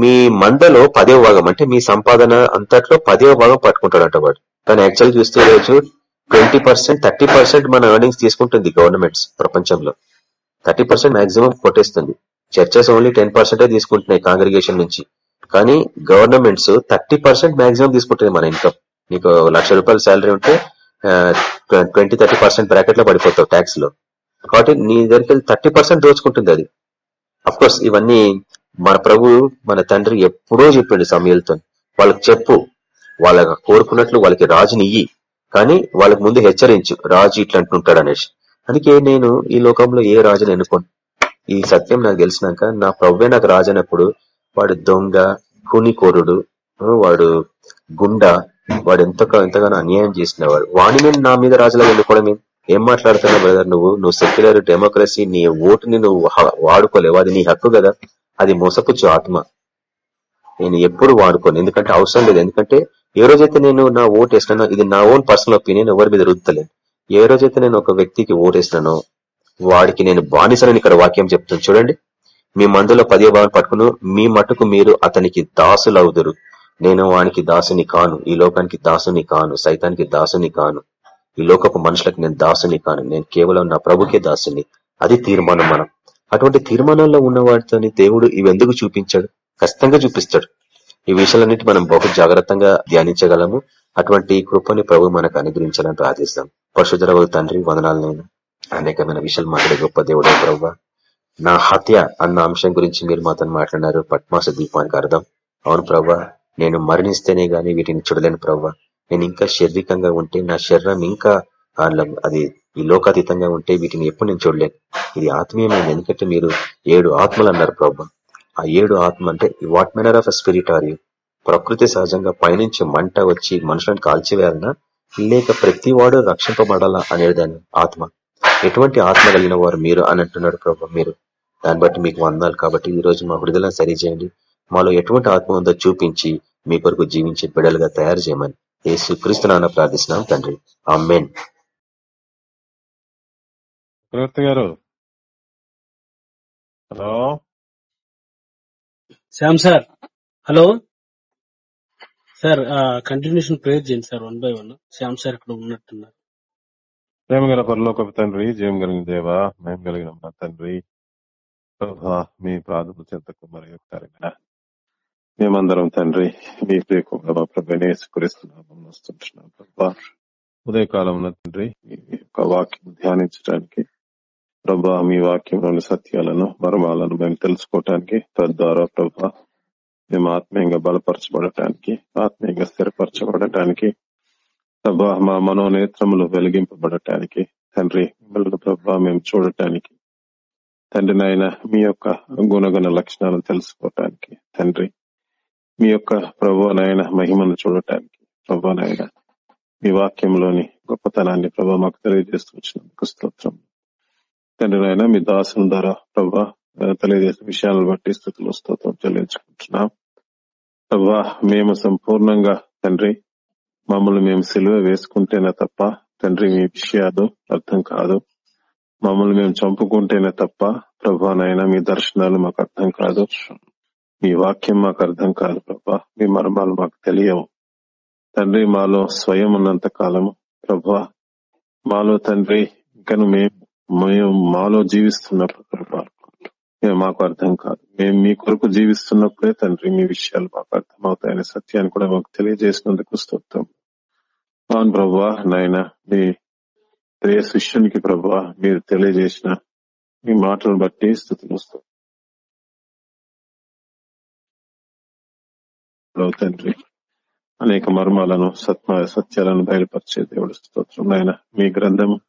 మీ మందలో పదే భాగం అంటే మీ సంపాదన అంతట్లో పదే భాగం పట్టుకుంటాడంట వాడు. కానీ యాక్చువల్ చూస్తే రోజు ట్వంటీ పర్సెంట్ థర్టీ పర్సెంట్ మన ఎర్నింగ్స్ తీసుకుంటుంది గవర్నమెంట్స్ ప్రపంచంలో. థర్టీ పర్సెంట్ మాక్సిమం కొట్టేస్తుంది. చర్చెస్ ఓన్లీ టెన్ పర్సెంటే తీసుకుంటున్నాయి కాంగ్రిగేషన్ నుంచి. కానీ గవర్నమెంట్స్ థర్టీ పర్సెంట్ మాక్సిమం తీసుకుంటుంది మన ఇన్కమ్. నీకు లక్ష రూపాయల శాలరీ ఉంటే ట్వంటీ థర్టీ పర్సెంట్ బ్రాకెట్లో పడిపోతావు ట్యాక్స్లో కాబట్టి నీ దగ్గరికి థర్టీ పర్సెంట్ దోచుకుంటుంది అది. అఫ్ కోర్స్ ఇవన్నీ మన ప్రభు మన తండ్రి ఎప్పుడో చెప్పిండు సమయాలతో. వాళ్ళకి చెప్పు. వాళ్ళకి కోరుకున్నట్లు వాళ్ళకి రాజుని ఇయ్యి. కానీ వాళ్ళకి ముందు హెచ్చరించు. రాజు ఇట్లా అంటుంటాడు అనేసి అందుకే నేను ఈ లోకంలో ఏ రాజుని ఎన్నుకోను? ఈ సత్యం నాకు తెలిసినాక నా ప్రవ్వే నాకు రాజు అన్నప్పుడు వాడు దొంగ కూనికోరుడు వాడు గుండా వాడు ఎంతగా ఎంతగానో అన్యాయం చేసిన వాడు వాడిని మీద నా మీద రాజులా వెళ్ళిపోవడం ఏం మాట్లాడుతున్నావు బ్రదర్ నువ్వు? నువ్వు సెక్యులర్ డెమోక్రసీ నీ ఓటుని నువ్వు వాడుకోలేవు. అది నీ హక్కు కదా. అది మోసపుచ్చు ఆత్మ. నేను ఎప్పుడు వాడుకోను. ఎందుకంటే అవసరం లేదు. ఎందుకంటే ఏ రోజైతే నేను నా ఓటు వేసినానో ఇది నా ఓన్ పర్సనల్ ఒపీనియన్ ఎవరి మీద రుద్దలేను ఏ రోజైతే నేను ఒక వ్యక్తికి ఓటు వేసినానో వాడికి నేను బానిసనని ఇక్కడ వాక్యం చెప్తాను చూడండి. మీ మందులో పదే భాగం పట్టుకును మీ మటుకు మీరు అతనికి దాసులవుదురు. నేను వానికి దాసుని కాను ఈ లోకానికి దాసుని కాను సైతానికి దాసుని కాను ఈ లోకపు మనుషులకు నేను దాసుని కాను. నేను కేవలం నా ప్రభుకే దాసుని. అది తీర్మానం మనం. అటువంటి తీర్మానంలో ఉన్న వాటితో దేవుడు ఇవెందుకు చూపించాడు? ఖచ్చితంగా చూపిస్తాడు. ఈ విషయాలన్నిటి మనం బహు జాగ్రత్తగా ధ్యానించగలము. అటువంటి కృపని ప్రభు మనకు అనుగ్రహించాలని ప్రార్థిస్తాం. పరశుధర తండ్రి వందనాలు నేను. అనేకమైన విషయాలు మాట్లాడే గొప్ప దేవుడు ప్రభు. నా హత్య అన్న అంశం గురించి మీరు మాతో మాట్లాడినారు. పట్మాస దీపానికి అర్థం. అవును ప్రభా నేను మరణిస్తేనే గాని వీటిని చూడలేను ప్రభా నేను ఇంకా శారీరకంగా ఉంటే నా శరీరం ఇంకా అది ఈ లోకాతీతంగా ఉంటే వీటిని ఎప్పుడు నేను చూడలేను. ఇది ఆత్మీయమైన ఎందుకంటే మీరు ఏడు ఆత్మలు అన్నారు ప్రభా ఆ ఏడు ఆత్మ అంటే what manner of a spirit are you? ప్రకృతి సహజంగా పైనుంచి మంట వచ్చి మనుషులను కాల్చివేయాలన్నా లేక ప్రతి వాడు రక్షింపబడాలా అనేది ఆత్మ? ఎటువంటి ఆత్మ కలిగిన వారు మీరు అని అంటున్నాడు ప్రభు మీరు. దాన్ని బట్టి మీకు వందాలు కాబట్టి ఈ రోజు మా విడుదలను సరిచేయండి మాలో ఎటువంటి ఆత్మ ఉందో చూపించి మీ కొరకు జీవించే బిడలుగా తయారు చేయమని యేసు క్రీస్తునాన్న ప్రార్థిస్తున్నాం తండ్రి. అమ్మేన్ గారు. Hello? Shyam sir. Hello? Sir continuation prayer చేయండి sir one by one. Shyam sir ఇక్కడ ఉన్నట్టున్నారు. ప్రేమ గల తండ్రి జయం కలిగిన దేవా మేము కలిగిన మా తండ్రి ప్రభా మీ పాదము చెంతకు మరి ఒకసారి మేమందరం తండ్రి మీ ప్రియకుండా మా ప్రభునే స్ఫురిస్తున్నాం వస్తుంటున్నాం ప్రభా. ఉదయకాలం తండ్రి మీ యొక్క వాక్యం ధ్యానించడానికి ప్రభా మీ వాక్యంలోని సత్యాలను మర్మాలను మేము తెలుసుకోవటానికి తద్వారా ప్రభా మేము ఆత్మీయంగా బలపరచబడటానికి ఆత్మీయంగా స్థిరపరచబడటానికి ప్రభా మా మనోనేత్రములు వెలిగింపబడటానికి తండ్రి మిమ్మల్ని ప్రభా మేము చూడటానికి తండ్రి నాయన మీ యొక్క గుణగుణ లక్షణాలను తెలుసుకోవటానికి తండ్రి మీ యొక్క ప్రభు నాయన మహిమను చూడటానికి ప్రభు నాయన మీ వాక్యంలోని గొప్పతనాన్ని ప్రభా మాకు తెలియజేస్తూ వచ్చినందుకు స్తోత్రం. తండ్రి నాయన మీ దాసుల ద్వారా ప్రభా తెలియజేసిన విషయాలను బట్టి స్థుతులు స్తోత్రం చెల్లించుకుంటున్నాం. ప్రభా మేము సంపూర్ణంగా తండ్రి మమ్మల్ని మేము సిలువ వేసుకుంటేనే తప్ప తండ్రి మీ విషయాలు అర్థం కాదు. మమ్మల్ని మేము చంపుకుంటేనే తప్ప ప్రభా మీ దర్శనాలు మాకు అర్థం కాదు. మీ వాక్యం మాకు అర్థం కాదు ప్రభా. మీ మర్మాలు మాకు తెలియవు. తండ్రి మాలో స్వయం ఉన్నంత కాలము ప్రభా. మాలో తండ్రి ఇంకను మేము మేము మాలో జీవిస్తున్నప్పుడు ప్రభా. మేము మాకు అర్థం కాదు. మేము మీ కొరకు జీవిస్తున్నప్పుడే తండ్రి మీ విషయాలు మాకు అర్థమవుతాయనే సత్యాన్ని కూడా మాకు తెలియజేసినందుకు స్తోత్రం. అవును ప్రభా నాయన మీ ప్రియ శిష్యునికి ప్రభా మీరు తెలియజేసిన మీ మాటలను బట్టి స్థుతులు తండ్రి. అనేక మర్మాలను సత్మ సత్యాలను బయలుపరిచే దేవుడు స్తోత్రం. ఆయన మీ గ్రంథం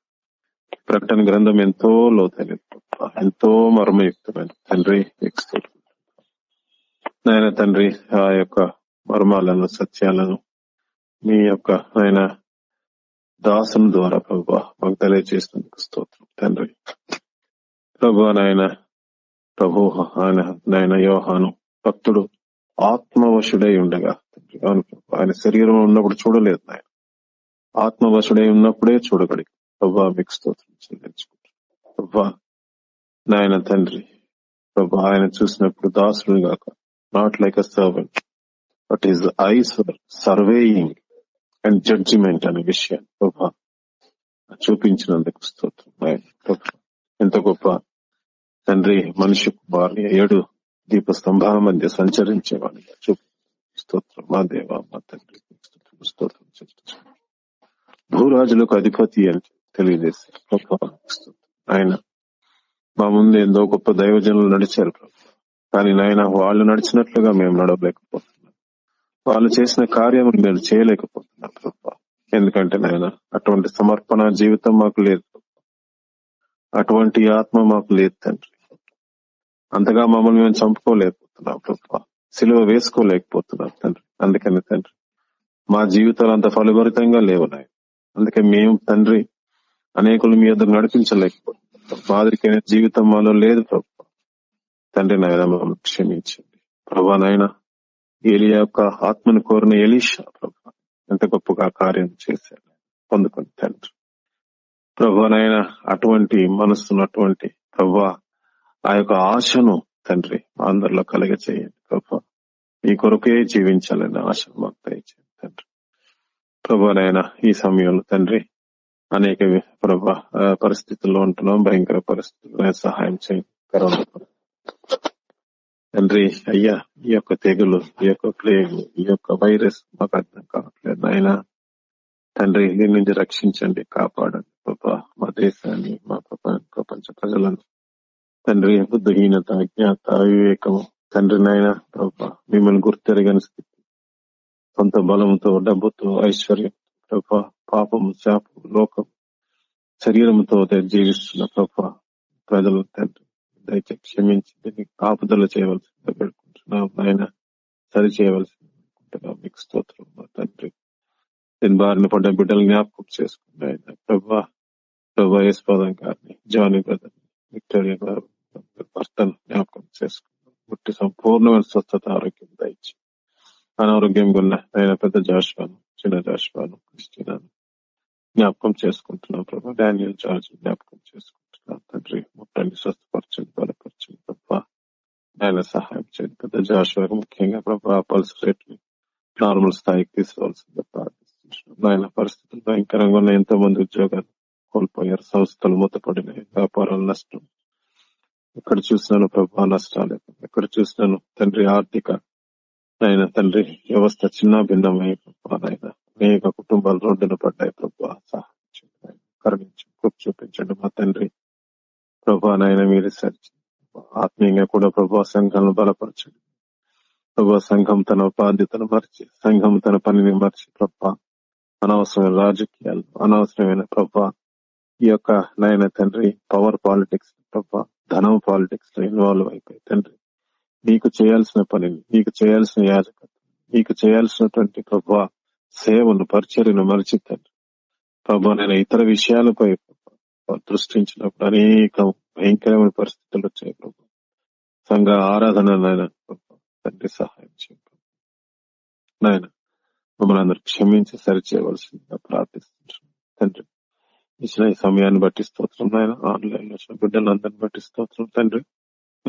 ప్రకటన గ్రంథం ఎంతో లోతైనది ఎంతో మర్మయుక్తమైన తండ్రి నాయన తండ్రి ఆ యొక్క మర్మాలను సత్యాలను మీ యొక్క ఆయన దాసుని ద్వారా ప్రభా మాకు తెలియజేసినందుకు స్తోత్రం. తండ్రి ప్రభా నాయన ప్రభు ఆయన నాయన యోహాను భక్తుడు ఆత్మవశుడై ఉండగా తండ్రి అవును ఆయన శరీరం ఉన్నప్పుడు చూడలేదు నాయన. ఆత్మవశుడై ఉన్నప్పుడే చూడగడి ప్రభా మీకు స్తోత్రం చెల్లించుకుంటాం ప్రభా నాయన తండ్రి ప్రభా ఆయన చూసినప్పుడు దాసుడు గాక not like a servant but is eyes surveying and judgement అనే విషయాన్ని ప్రభా. చూపించినందుకు స్తోత్రం. ఎంత గొప్ప తండ్రి మనిషి కుమారుని ఏడు దీప స్తంభాల మధ్య సంచరించేవాడిగా చూపి స్తోత్రం మా దేవ మా తండ్రి. స్తోత్రం భూరాజులకు అధిపతి అని తెలియజేసి ఆయన మా ముందు ఎంతో గొప్ప దైవజనులు నడిచారు కానీ నాయన వాళ్ళు నడిచినట్లుగా మేము నడవలేకపోతాం వాళ్ళు చేసిన కార్యములు మీరు చేయలేకపోతున్నారు ప్రభా ఎందుకంటే నాయన అటువంటి సమర్పణ జీవితం మాకు లేదు అటువంటి ఆత్మ మాకు లేదు తండ్రి. అంతగా మమ్మల్ని మేము చంపుకోలేకపోతున్నాం ప్రభా సిలువ వేసుకోలేకపోతున్నాం తండ్రి. అందుకని తండ్రి మా జీవితాలు అంత ఫలభరితంగా లేవు నాయన. అందుకే మేము తండ్రి అనేకులు మీ యొద్దకు నడిపించలేకపోతున్నాం మాదిరికైన జీవితం మాలో లేదు ప్రభా. తండ్రి నాయన మమ్మల్ని క్షమించండి. ప్రభా నాయన ఏలియా యొక్క ఆత్మను కోరిన ఎలీషా ప్రభు ఎంత గొప్పగా కార్యం చేశాడు. పొందుకుని తండ్రి. ప్రభా అటువంటి మనస్సున్నటువంటి ప్రభా ఆ యొక్క ఆశను తండ్రి అందరిలో కలగ చేయండి ప్రభా. మీ కొరకే జీవించాలని ఆశ మాకు దయచేయండి తండ్రి. ప్రభునైనా ఈ సమయంలో తండ్రి అనేక వి- ప్రభా పరిస్థితుల్లో ఉంటున్నాం భయంకర పరిస్థితుల్లో సహాయం చేయండి. కరోనా తండ్రి అయ్యా ఈ యొక్క తెగులు ఈ యొక్క ప్లేగ్ ఈ యొక్క వైరస్ మాకు అర్థం కావట్లేదు నాయన తండ్రి దీని నుంచి రక్షించండి కాపాడండి ప్రభా మా దేశాన్ని మా ప్రపంచ ప్రపంచ ప్రజలను. తండ్రి బుద్ధహీనత అజ్ఞాత వివేకము తండ్రి నాయన ప్రభా మిమ్మల్ని గుర్తెరగని స్థితి. సొంత బలంతో డబ్బుతో ఐశ్వర్యం ప్రభా పాపము శాపము లోకం శరీరంతో జీవిస్తున్న ప్రభా ప్రజలు తండ్రి. దయచేసి క్షమించి దీన్ని కాపుదల చేయవలసిందిగా పెట్టుకుంటున్నాం ఆయన సరి చేయవలసిందిగా మీకు స్తోత్రం. మా తండ్రి దీని బారిన పడ్డ బిడ్డలు జ్ఞాపకం చేసుకుంటే ఆయన ప్రభా ప్రభా యశ్వాదం గారిని జానీ బ్రదర్ విక్టోరియా గారు భర్తను జ్ఞాపకం చేసుకున్నాం ముట్టి సంపూర్ణమైన స్వస్థత ఆరోగ్యం దయచి అనారోగ్యం గున్న ఆయన పెద్ద జాషువాను చిన్న జాషువాను క్రిస్టినాను జ్ఞాపకం చేసుకుంటున్నాం ప్రభా. డానియల్ జార్జ్ జ్ఞాపకం చేసుకుంటున్నాం. తండ్రి ముట్టండి స్వస్థపరచండి బలపరచండి తప్ప ఆయన సహాయం చేయండి పెద్ద జాషువా ముఖ్యంగా ప్రభా పల్స్ రేట్ని నార్మల్ స్థాయికి తీసుకోవాల్సిందిగా ప్రార్థిస్తున్నాం ఆయన పరిస్థితులు భయంకరంగా ఉన్న ఎంతో మంది ఉద్యోగాలు కోల్పోయారు సంస్థలు మూతపడినాయి వ్యాపారాలు నష్టం ఎక్కడ చూసినాను ప్రభా నష్టాలే ఎక్కడ చూసినాను తండ్రి ఆర్థిక ఆయన తండ్రి వ్యవస్థ చిన్న భిన్నమై ప్రభా నాయన అనేక కుటుంబాలు రోడ్డున పడ్డాయి ప్రభా సహాయం కరుణించి చూపించండి మా తండ్రి నాయన మీరు సరిచి ఆత్మీయంగా కూడా ప్రభా సంఘాలను బలపరచండి. ప్రభా సంఘం తన బాధ్యతను మర్చి సంఘం తన పనిని మర్చి ప్రభా అనవసరమైన రాజకీయాలు అనవసరమైన ప్రభా ఈ యొక్క నాయన తండ్రి పవర్ పాలిటిక్స్ ప్రభా ధనం పాలిటిక్స్లో ఇన్వాల్వ్ అయిపోయి తండ్రి నీకు చేయాల్సిన పనిని నీకు చేయాల్సిన యాజకత్వం నీకు చేయాల్సినటువంటి ప్రభా సేవను పరిచర్యను మరిచి తండ్రి. ప్రభా నేను ఇతర విషయాలపై సృష్టించినప్పుడు దృష్టించినప్పుడు అనేక భయంకరమైన పరిస్థితులు వచ్చాయి ప్రభు. సంఘ ఆరాధన నాయన తండ్రి సహాయం చేయండి నాయన మమ్మల్ని అందరూ క్షమించి సరిచేయవలసిందిగా ప్రార్థిస్తున్నాం. తండ్రి ఇచ్చిన ఈ సమయాన్ని బట్టి స్తోత్రం నాయన. ఆన్లైన్లో వచ్చిన బిడ్డలు అందరిని బట్టి స్తోత్రం తండ్రి.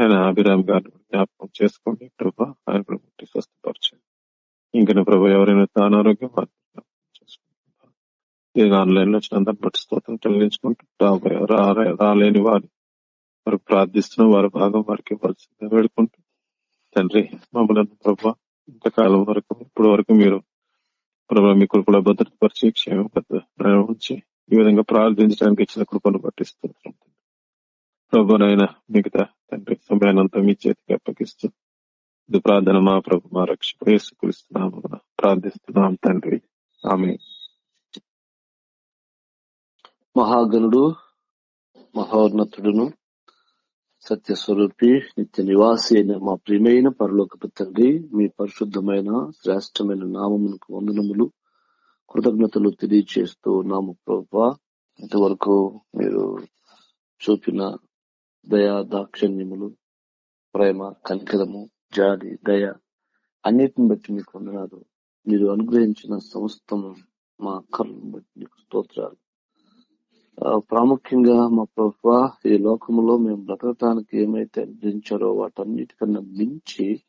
ఆయన అభిరామ్ గారిని జ్ఞాపకం చేసుకోండి. ప్రభా ఆయన కూడా ముట్టి స్వస్థపరచండి. ఇంకా ప్రభు ఎవరైనా అనారోగ్యం ఇది ఆన్లైన్లో వచ్చిన అందరిని బట్టి స్తోత్రం చెల్లించుకుంటూ రాలేని వారు. వారు ప్రార్థిస్తున్న వారి భాగం వారికి పరిస్థితి వేడుకుంటూ తండ్రి మమ్మల్ని ప్రభా ఇంతకాలం వరకు ఇప్పటి వరకు మీరు ప్రభా మీ కూడా భద్రతపరిచి క్షేమం భద్ర ఉంచి ఈ విధంగా ప్రార్థించడానికి ఇచ్చిన కృపను పట్టిస్తున్నాం ప్రభునైనా మిగతా తండ్రి సమయానంతా మీ చేతికి అప్పగిస్తూ ఇది ప్రార్థన మా ప్రభు మా రక్ష ప్రార్థిస్తున్నాం తండ్రి. ఆమె మహాగణుడు మహోన్నతుడును సత్యస్వరూపి నిత్య నివాసి అయిన మా ప్రియమైన పరలోకపు తండ్రి మీ పరిశుద్ధమైన శ్రేష్టమైన నామమునకు వందనములు కృతజ్ఞతలు తెలియచేస్తూ నాము ప్రభా. ఇంతవరకు మీరు చూపిన దయా దాక్షణ్యములు ప్రేమ కనికరము జాలి దయ అన్నిటిని బట్టి మీకు వందనాలు. మీరు అనుగ్రహించిన సమస్తము మా అక్కర్లను బట్టి మీకు స్తోత్రాలు. ప్రాముఖ్యంగా మా ప్రభా ఈ లోకములో మేము బ్రతకటానికి ఏమైతే అందించారో వాటన్నిటికన్నా మించి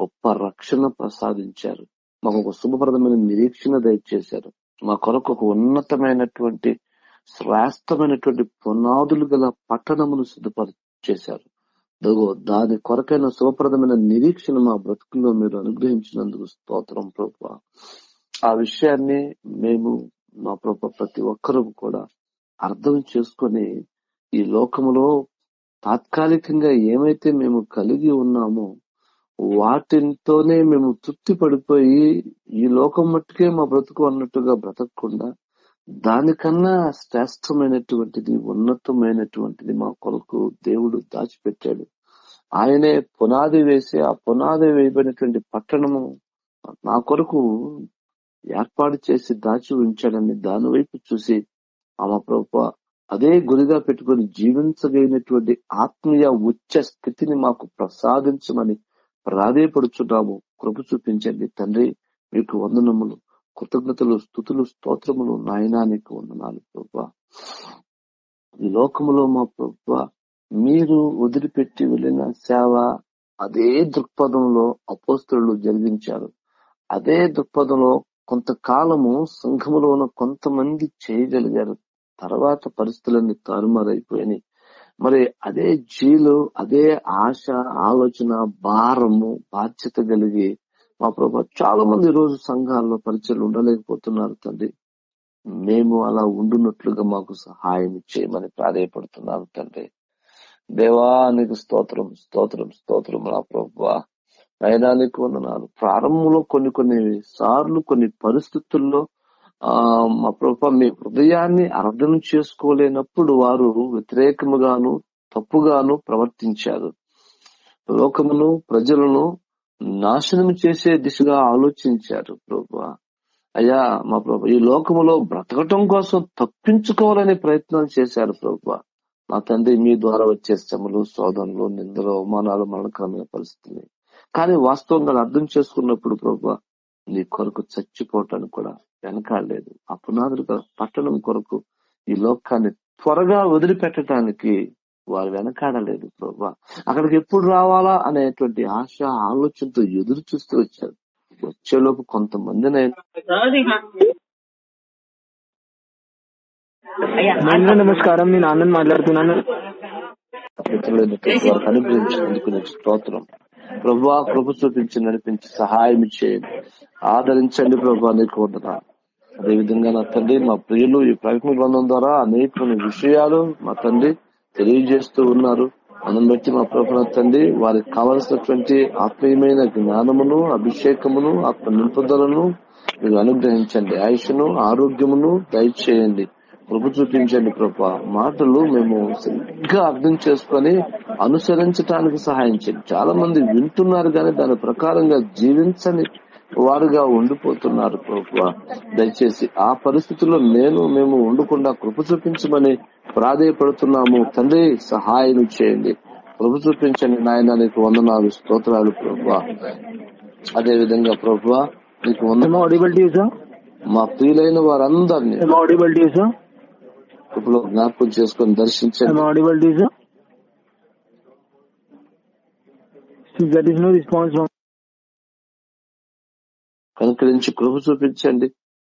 గొప్ప రక్షణ ప్రసాదించారు. మాకు ఒక శుభప్రదమైన నిరీక్షణ దయచేశారు. మా కొరకు ఒక ఉన్నతమైనటువంటి శ్రేష్టమైనటువంటి పునాదులు గల పట్టణమును సిద్ధపరిచేశారు. దాని కొరకైన శుభప్రదమైన నిరీక్షణ మా బ్రతుకుల్లో మీరు అనుగ్రహించినందుకు స్తోత్రం ప్రభు. ఆ విషయాన్ని మేము మా ప్రభు ప్రతి ఒక్కరూ కూడా అర్థం చేసుకొని ఈ లోకములో తాత్కాలికంగా ఏమైతే మేము కలిగి ఉన్నామో వాటితోనే మేము తృప్తి పడిపోయి ఈ లోకం మట్టుకే మా బ్రతుకు అన్నట్టుగా బ్రతకకుండా దానికన్నా శ్రేష్టమైనటువంటిది ఉన్నతమైనటువంటిది మా కొరకు దేవుడు దాచిపెట్టాడు. ఆయనే పునాది వేసి ఆ పునాది వేయబడినటువంటి పట్టణము నా కొరకు ఏర్పాటు చేసి దాచి ఉంచాడని దాని వైపు చూసి ఆమె ప్రభు అదే గురిగా పెట్టుకొని జీవించగలిగినటువంటి ఆత్మీయ ఉచ్చ స్థితిని మాకు ప్రసాదించమని ప్రాధేయపడుచున్నాము. కృప చూపించండి తండ్రి మీకు వందనములు కృతజ్ఞతలు స్థుతులు స్తోత్రములు నాయనానికి వందనాలు ప్రభా ఈ లోకములో మా ప్రభా మీరు వదిలిపెట్టి వెళ్ళిన సేవ అదే దృక్పథంలో అపోస్తులు జరిగించారు. అదే దృక్పథంలో కొంతకాలము సంఘములో ఉన్న కొంతమంది చేయగలిగారు. తర్వాత పరిస్థితులన్నీ తారుమారైపోయినాయి. మరి అదే జీలు అదే ఆశ ఆలోచన భారము బాధ్యత కలిగి మా ప్రభా చాలా మంది రోజు సంఘాల్లో పరిచయలు ఉండలేకపోతున్నారు తండ్రి. మేము అలా ఉండున్నట్లుగా మాకు సహాయం చేయమని ప్రాధాయపడుతున్నారు తండ్రి. దేవా నీకు స్తోత్రం స్తోత్రం స్తోత్రం నా ప్రభా. నయనానికి వందనాలు. ప్రారంభంలో కొన్ని కొన్ని సార్లు కొన్ని పరిస్థితుల్లో మా ప్రభా మీ హృదయాన్ని అర్థం చేసుకోలేనప్పుడు వారు వ్యతిరేకముగాను తప్పుగాను ప్రవర్తించారు. లోకమును ప్రజలను నాశనం చేసే దిశగా ఆలోచించారు ప్రభు అయ్యా మా ప్రభు ఈ లోకములో బ్రతకటం కోసం తప్పించుకోవాలనే ప్రయత్నాలు చేశారు ప్రభు నా తండ్రి మీ ద్వారా వచ్చే శ్రమలు శోధనలు నిందలు అవమానాలు మరణకరమైన పరిస్థితులు. కానీ వాస్తవంగా అర్థం చేసుకున్నప్పుడు ప్రభు నీ కొరకు చచ్చిపోవటానికి కూడా వెనకాడలేదు ఆ పునాదులుగా పట్టణం కొరకు ఈ లోకాన్ని త్వరగా వదిలిపెట్టడానికి వారు వెనకాడలేదు ప్రభా. అక్కడికి ఎప్పుడు రావాలా అనేటువంటి ఆశ ఆలోచనతో ఎదురు చూస్తూ వచ్చారు. వచ్చేలోపు నాన్న నమస్కారం. నేను ఆనంద్ మాట్లాడుతున్నాను. స్తోత్రం. ప్రభా కృప చూపించి నడిపించి సహాయం చేయండి. ఆదరించండి ప్రభా నీకు వందన అదేవిధంగా నా తండ్రి మా ప్రియులు ఈ ప్రకటన గ్రంథం ద్వారా అనేక విషయాలు మా తండ్రి తెలియజేస్తూ ఉన్నారు. మనం బట్టి మా ప్రభుత్వ తండ్రి వారికి కావలసినటువంటి ఆత్మీయమైన జ్ఞానమును అభిషేకమును ఆత్మ నింపుదలను మీరు అనుగ్రహించండి. ఆయుషను ఆరోగ్యమును దయచేయండి. కృప చూపించండి ప్రభా మాటలు మేము సరిగ్గా అర్థం చేసుకొని అనుసరించడానికి సహాయం చేయండి. చాలా మంది వింటున్నారు కానీ దాని ప్రకారంగా జీవించని వారుగా ఉండిపోతున్నారు ప్రభు దయచేసి ఆ పరిస్థితుల్లో నేను మేము ఉండకుండా కృప చూపించమని ప్రాధేయపడుతున్నాము. తండ్రి సహాయం చేయండి. కృప చూపించండి నాయన నీకు వందనాలు స్తోత్రాలు ప్రభు అదే విధంగా ప్రభు నీకు వంద? మా ప్రియులైన వారందరినీ కృపలో జ్ఞాపకం చేసుకొని దర్శించండి. కనుకరించి కృప చూపించండి.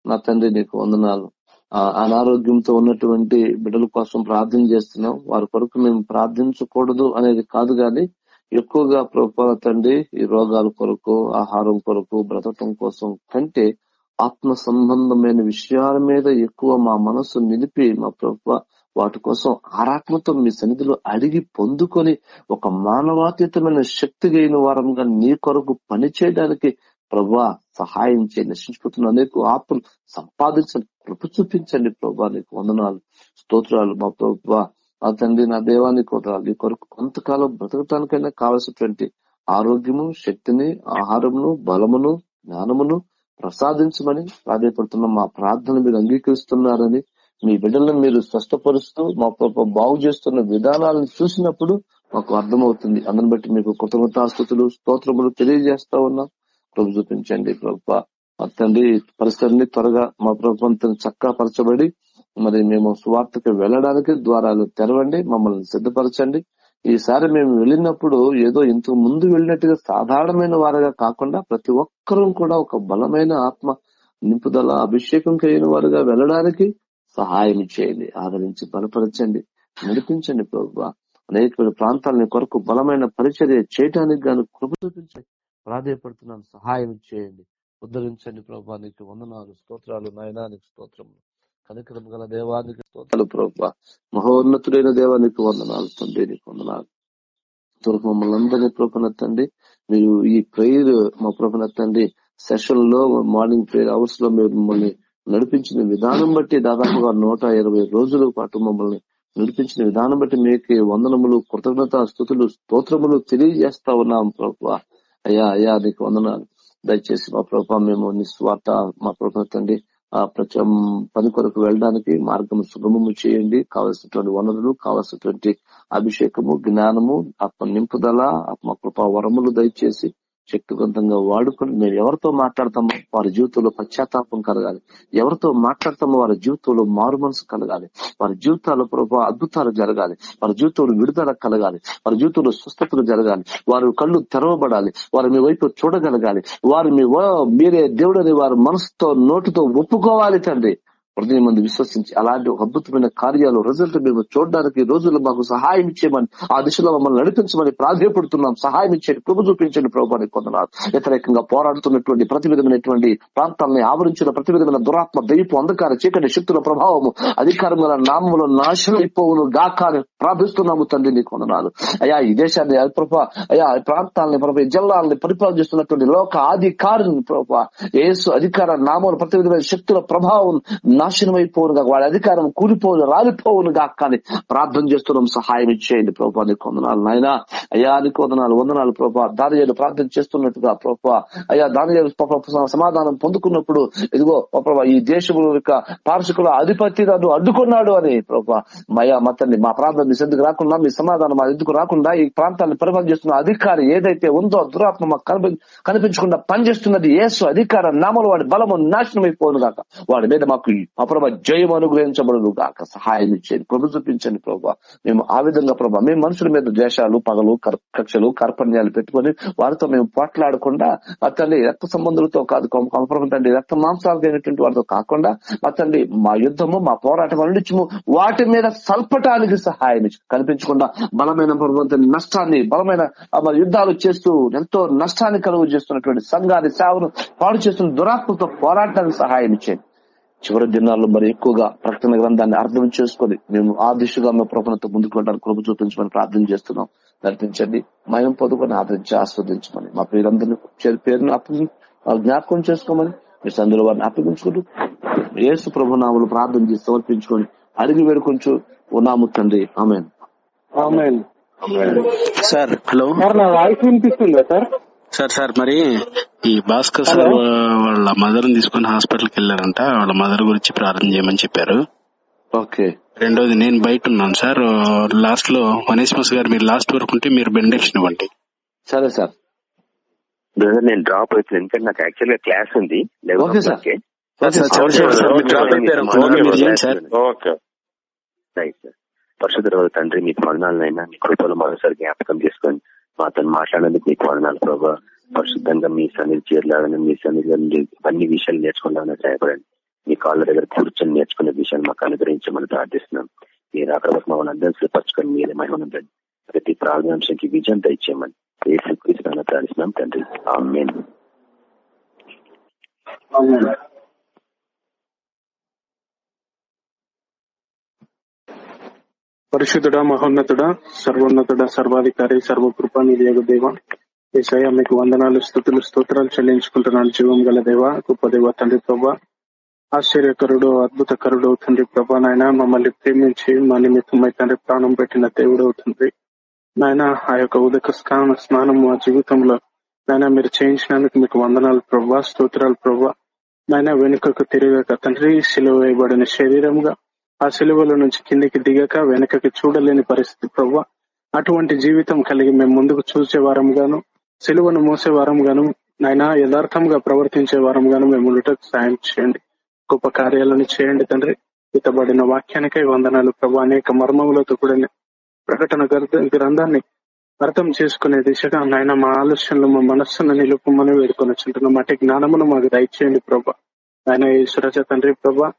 నా తండ్రి నీకు వందనాలు. ఆ అనారోగ్యంతో ఉన్నటువంటి బిడ్డల కోసం ప్రార్థన చేస్తున్నాం. వారి కొరకు మేము ప్రార్థించకూడదు అనేది కాదు గాని ఎక్కువగా ప్రభుత్వ తండ్రి ఈ రోగాల కొరకు ఆహారం కొరకు బ్రతకం కోసం కంటే ఆత్మ సంబంధమైన విషయాల మీద ఎక్కువ మా మనసు నిలిపి మా ప్రభుత్వ వాటి కోసం ఆరాత్మతో మీ సన్నిధిలో అడిగి పొందుకొని ఒక మానవాతీతమైన శక్తి గైన వారంగా నీ కొరకు పనిచేయడానికి ప్రభా సహాయం చేయండి నశించిపోతున్న అనేక ఆత్మలు సంపాదించండి కృప చూపించండి ప్రభా. నీకు వందనాలు స్తోత్రాలు. మా ప్రభా నా తండ్రి నా దేవానికి వందనాలు నీ కొరకు కొంతకాలం బ్రతకటానికైనా కావలసినటువంటి ఆరోగ్యము శక్తిని ఆహారమును బలమును జ్ఞానమును ప్రసాదించమని ప్రాధాయపడుతున్న మా ప్రార్థన మీరు అంగీకరిస్తున్నారని మీ బిడ్డలను మీరు స్పష్టపరుస్తూ మా బాగు చేస్తున్న విధానాలను చూసినప్పుడు మాకు అర్థమవుతుంది. అందుని బట్టి మీకు కృతజ్ఞతాస్థుతులు స్తోత్రములు తెలియజేస్తా ఉన్నాం. ప్రభు చూపించండి ప్రభు. మా తండ్రి పరిస్థితిని త్వరగా మా ప్రభుత్వం చక్కపరచబడి మరి మేము స్వార్థకు వెళ్ళడానికి ద్వారాలు తెరవండి మమ్మల్ని సిద్ధపరచండి. ఈసారి మేము వెళ్ళినప్పుడు ఏదో ఇంతకు ముందు వెళ్ళినట్టుగా సాధారణమైన వారుగా కాకుండా ప్రతి ఒక్కరూ కూడా ఒక బలమైన ఆత్మ నింపుదల అభిషేకం కలిగిన వారుగా వెళ్ళడానికి సహాయం చేయండి ఆదరించి బలపరచండి నడిపించండి ప్రభు అనేక ప్రాంతాలని కొరకు బలమైన పరిచర్య చేయటానికి గాను కృప చూపించండి. ప్రాధాయపడుతున్నాను సహాయం చేయండి. ఉద్ధరించండి ప్రభా నీకు వందనాలు స్తోత్రాలు నయనానికి స్తోత్రములు. కనికరం గల దేవానికి స్తోత్రాలు ప్రభా. మహోన్నతుడైన దేవానికి వందనాలు తండ్రి నీకు వందనాలు. త్వరకు మమ్మల్ని అందరినీ ప్రొపనెత్తండి మీరు ఈ ప్రేయర్ మా ప్రొపనెత్తండి సెషన్లో మార్నింగ్ ప్రేయర్ అవర్స్లో మీరు మమ్మల్ని నడిపించిన విధానం బట్టి దాదాపుగా నూట ఇరవై రోజుల పాటు మమ్మల్ని నడిపించిన విధానం బట్టి మీకు వందనములు కృతజ్ఞత స్థుతులు స్తోత్రములు తెలియజేస్తా ఉన్నాం ప్రభా. అయ్యా అయ్యా నీకు వందనాలు. దయచేసి మా ప్రభా మేము నిస్వార్థ మా ప్రభా తండ్రి ఆ ప్రతి పని కొరకు వెళ్ళడానికి మార్గం సుగమము చేయండి. కావలసినటువంటి వనరులు కావలసినటువంటి అభిషేకము జ్ఞానము ఆత్మ నింపుదల ఆత్మ కృపా వరములు దయచేసి శక్తివంతంగా వాడుకొని మేము ఎవరితో మాట్లాడతామో వారి జీవితంలో పశ్చాత్తాపం కలగాలి. ఎవరితో మాట్లాడతామో వారి జీవితంలో మారు మనసు కలగాలి. వారి జీవితాల ప్రభావ అద్భుతాలు జరగాలి. వారి జీవితంలో విడుదల కలగాలి. వారి జీవితంలో స్వస్థతలు జరగాలి. వారి కళ్ళు తెరవబడాలి. వారు మీ వైపు చూడగలగాలి. వారు మీ మీరే దేవుడని వారి మనసుతో నోటుతో ఒప్పుకోవాలి తండ్రి. హృదయం మంది విశ్వసించి అలాంటి అద్భుతమైన కార్యాలు రిజల్ట్ మేము చూడడానికి రోజుల్లో మాకు సహాయం ఇచ్చేయమని ఆ దిశలో మమ్మల్ని నడిపించమని ప్రాధాన్యపడుతున్నాం సహాయం ఇచ్చేది ప్రభు చూపించండి ప్రభుత్వాన్ని కొందనాలు వ్యతిరేకంగా పోరాడుతున్నటువంటి ప్రతి విధమైనటువంటి ప్రాంతాలని ఆవరించిన ప్రతి విధమైన దురాత్మ దైపు అంధకార చీకటి శక్తుల ప్రభావము అధికారం గల నామములో నాశనం అయిపోవును గాక ప్రార్థిస్తున్నాము తండ్రి నీ కొందనాలు అయ్యా ఈ దేశాన్ని ప్రభా అయ్యా ప్రాంతాలని ప్రభా జిల్లాలని పరిపాలన చేస్తున్నటువంటి లోక అధికారులను ప్రభా ఏసు అధికార నామలు ప్రతి విధమైన శక్తుల ప్రభావం నాశనం అయిపోవును వాడి అధికారం కూలిపోను రాలిపోవును గాక అని ప్రార్థన చేస్తున్నాం సహాయం ఇచ్చేయండి ప్రభా నీకు వందనాలు నాయన. అయ్యా నీకు వందనాలు వందనాలు ప్రభా. దాని ప్రార్థన చేస్తున్నట్టుగా ప్రభా. అయ్యా దాని సమాధానం పొందుకున్నప్పుడు ఇదిగో ప్రభా ఈ దేశము యొక్క పార్షకుల అధిపతి నన్ను అడ్డుకున్నాడు అని ప్రభా. మయా మతన్ని మా ప్రాంతం మీ ఎందుకు రాకుండా మీ సమాధానం మా ఎందుకు రాకుండా ఈ ప్రాంతాన్ని పరిపాలన చేస్తున్న అధికారి ఏదైతే ఉందో దురాత్మ మాకు కనిపి కనిపించకుండా పనిచేస్తున్నది ఏసు అధికార నామలు వాడి బలము నాశనం అయిపోను కాక వాడి మీద మాకు అప్రభ జయం అనుగ్రహించబడును కాక సహాయం ఇచ్చేది ప్రభు చూపించండి ప్రభా. మేము ఆ విధంగా ప్రభా మేము మనుషుల మీద ద్వేషాలు పగలు కక్షలు కర్పణ్యాలు పెట్టుకొని వారితో మేము పోట్లాడకుండా అతన్ని రక్త సంబంధులతో కాదు కంపరం తండ్రి రక్త మాంసాలు వారితో కాకుండా అతన్ని మా యుద్ధము మా పోరాటం అన్నిటిము వాటి మీద సల్పటానికి సహాయం కనిపించకుండా బలమైన ప్రభుత్వం నష్టాన్ని బలమైన యుద్ధాలు చేస్తూ ఎంతో నష్టాన్ని కలుగు చేస్తున్నటువంటి సంఘాన్ని సేవను పాడు చేస్తున్న దురాత్మతో పోరాటానికి సహాయం ఇచ్చేది చివరి దినాల్లో మరి ఎక్కువగా ప్రకటన గ్రంథాన్ని అర్థం చేసుకొని మేము ఆ దిశగా మేము ప్రభుత్వంతో ముందుకు వెళ్ళడానికి కృప చూపించమని ప్రార్థన చేస్తున్నాం. నడిపించండి. మయం పొదుకొని ఆదరించి ఆస్వాదించమని మా పేరందరినీ పేరును అప్పగి జ్ఞాపకం చేసుకోమని మీ సందులో వారిని అప్పగించుకుంటూ యేసు ప్రభు నామలు ప్రార్థన చేసి సమర్పించుకొని అడిగి వేడుకొంచు ఉన్నాము తండ్రి. ఆమె సార్ హలో. సార్ నా వాయిస్ వినిపిస్తుందా సార్? సార్ సార్ మరి ఈ భాస్కర్ సార్ వాళ్ళ మదర్ తీసుకుని హాస్పిటల్కి వెళ్ళారంట. వాళ్ళ మదర్ గురించి ప్రార్థన చేయమని చెప్పారు. ఓకే. రెండోది నేను బయట ఉన్నాను సార్. లాస్ట్లో వనేశ్మస్ గారు మీరు లాస్ట్ వరకు ఉంటే మీరు బెండక్షన్ ఇవ్వండి. సరే సార్. బ్రదర్ నేను డ్రాప్ అవుతుంది ఎందుకంటే నాకు యాక్చువల్గా క్లాస్ ఉంది. Okay sir. పరిశుద్ధ తండ్రి మీకు వదనాలనైనా మీ కృపలు మరోసారి జ్ఞాపకం చేసుకొని మాతో మాట్లాడేందుకు మీకు వదనాలు ప్రభావ పరిశుద్ధంగా మీ సన్నిధి చేరలాగానే మీ సన్నిధిలో అన్ని విషయాలు నేర్చుకోవాలని సహాయపడండి. మీ కాళ్ళ దగ్గర కూర్చొని నేర్చుకునే విషయాలు మాకు అనుగ్రహించమని ప్రార్థిస్తున్నాం. మీరు అక్కడ వరకు మమ్మల్ని అందరూ సిద్ధపరచుకొని మీరే మహిమనుండండి ప్రతి ప్రార్థనాంశానికి విజయం దయచేయమని ఏ స్వీకరిస్తానో ప్రార్థిస్తున్నాం తండ్రి. ఆమెన్. పరిశుద్ధుడ మహోన్నతుడ సర్వోన్నతుడ సర్వాధికారి సర్వకృప నిధియగు దేవ. ఏసయ మీకు వందనాలు స్థుతులు స్తోత్రాలు చెల్లించుకుంటున్నాను జీవం గల దేవ గొప్ప దేవ తండ్రి ప్రభా. ఆశ్చర్యకరుడు అద్భుతకరుడు తండ్రి ప్రభా నాయన మమ్మల్ని ప్రేమించి మా నిమిత్తమై తండ్రి ప్రాణం పెట్టిన దేవుడు అవుతుంది నాయన ఆ యొక్క ఉదక స్నాన స్నానం మా జీవితంలో నాయన మీరు చేయించినందుకు మీకు వందనాలు ప్రభా స్తోత్రాలు ప్రభా. నాయన వెనుకకు తిరగక తండ్రి సిలువ వేయబడిన శరీరంగా ఆ సెలవుల నుంచి కిందికి దిగక వెనకకి చూడలేని పరిస్థితి ప్రభా అటువంటి జీవితం కలిగి మేము ముందుకు చూసే వారంగాను సెలవును మోసే వారంగాను నాయన యథార్థంగా ప్రవర్తించే వారంగాను మేము ఉండటకు సాయం చేయండి. గొప్ప కార్యాలను చేయండి తండ్రి. ఇతబడిన వాక్యానికై వందనాలు ప్రభా అనేక మర్మములతో కూడిన ప్రకటన గ్రంథాన్ని అర్థం చేసుకునే దిశగా నాయన మా ఆలోచనలు మా మనస్సును నిలుపుమని వేడుకొని వచ్చింటున్నాం అటు జ్ఞానమును మాకు దయచేయండి ప్రభా ఆయన ఈశ్వరజ తండ్రి ప్రభా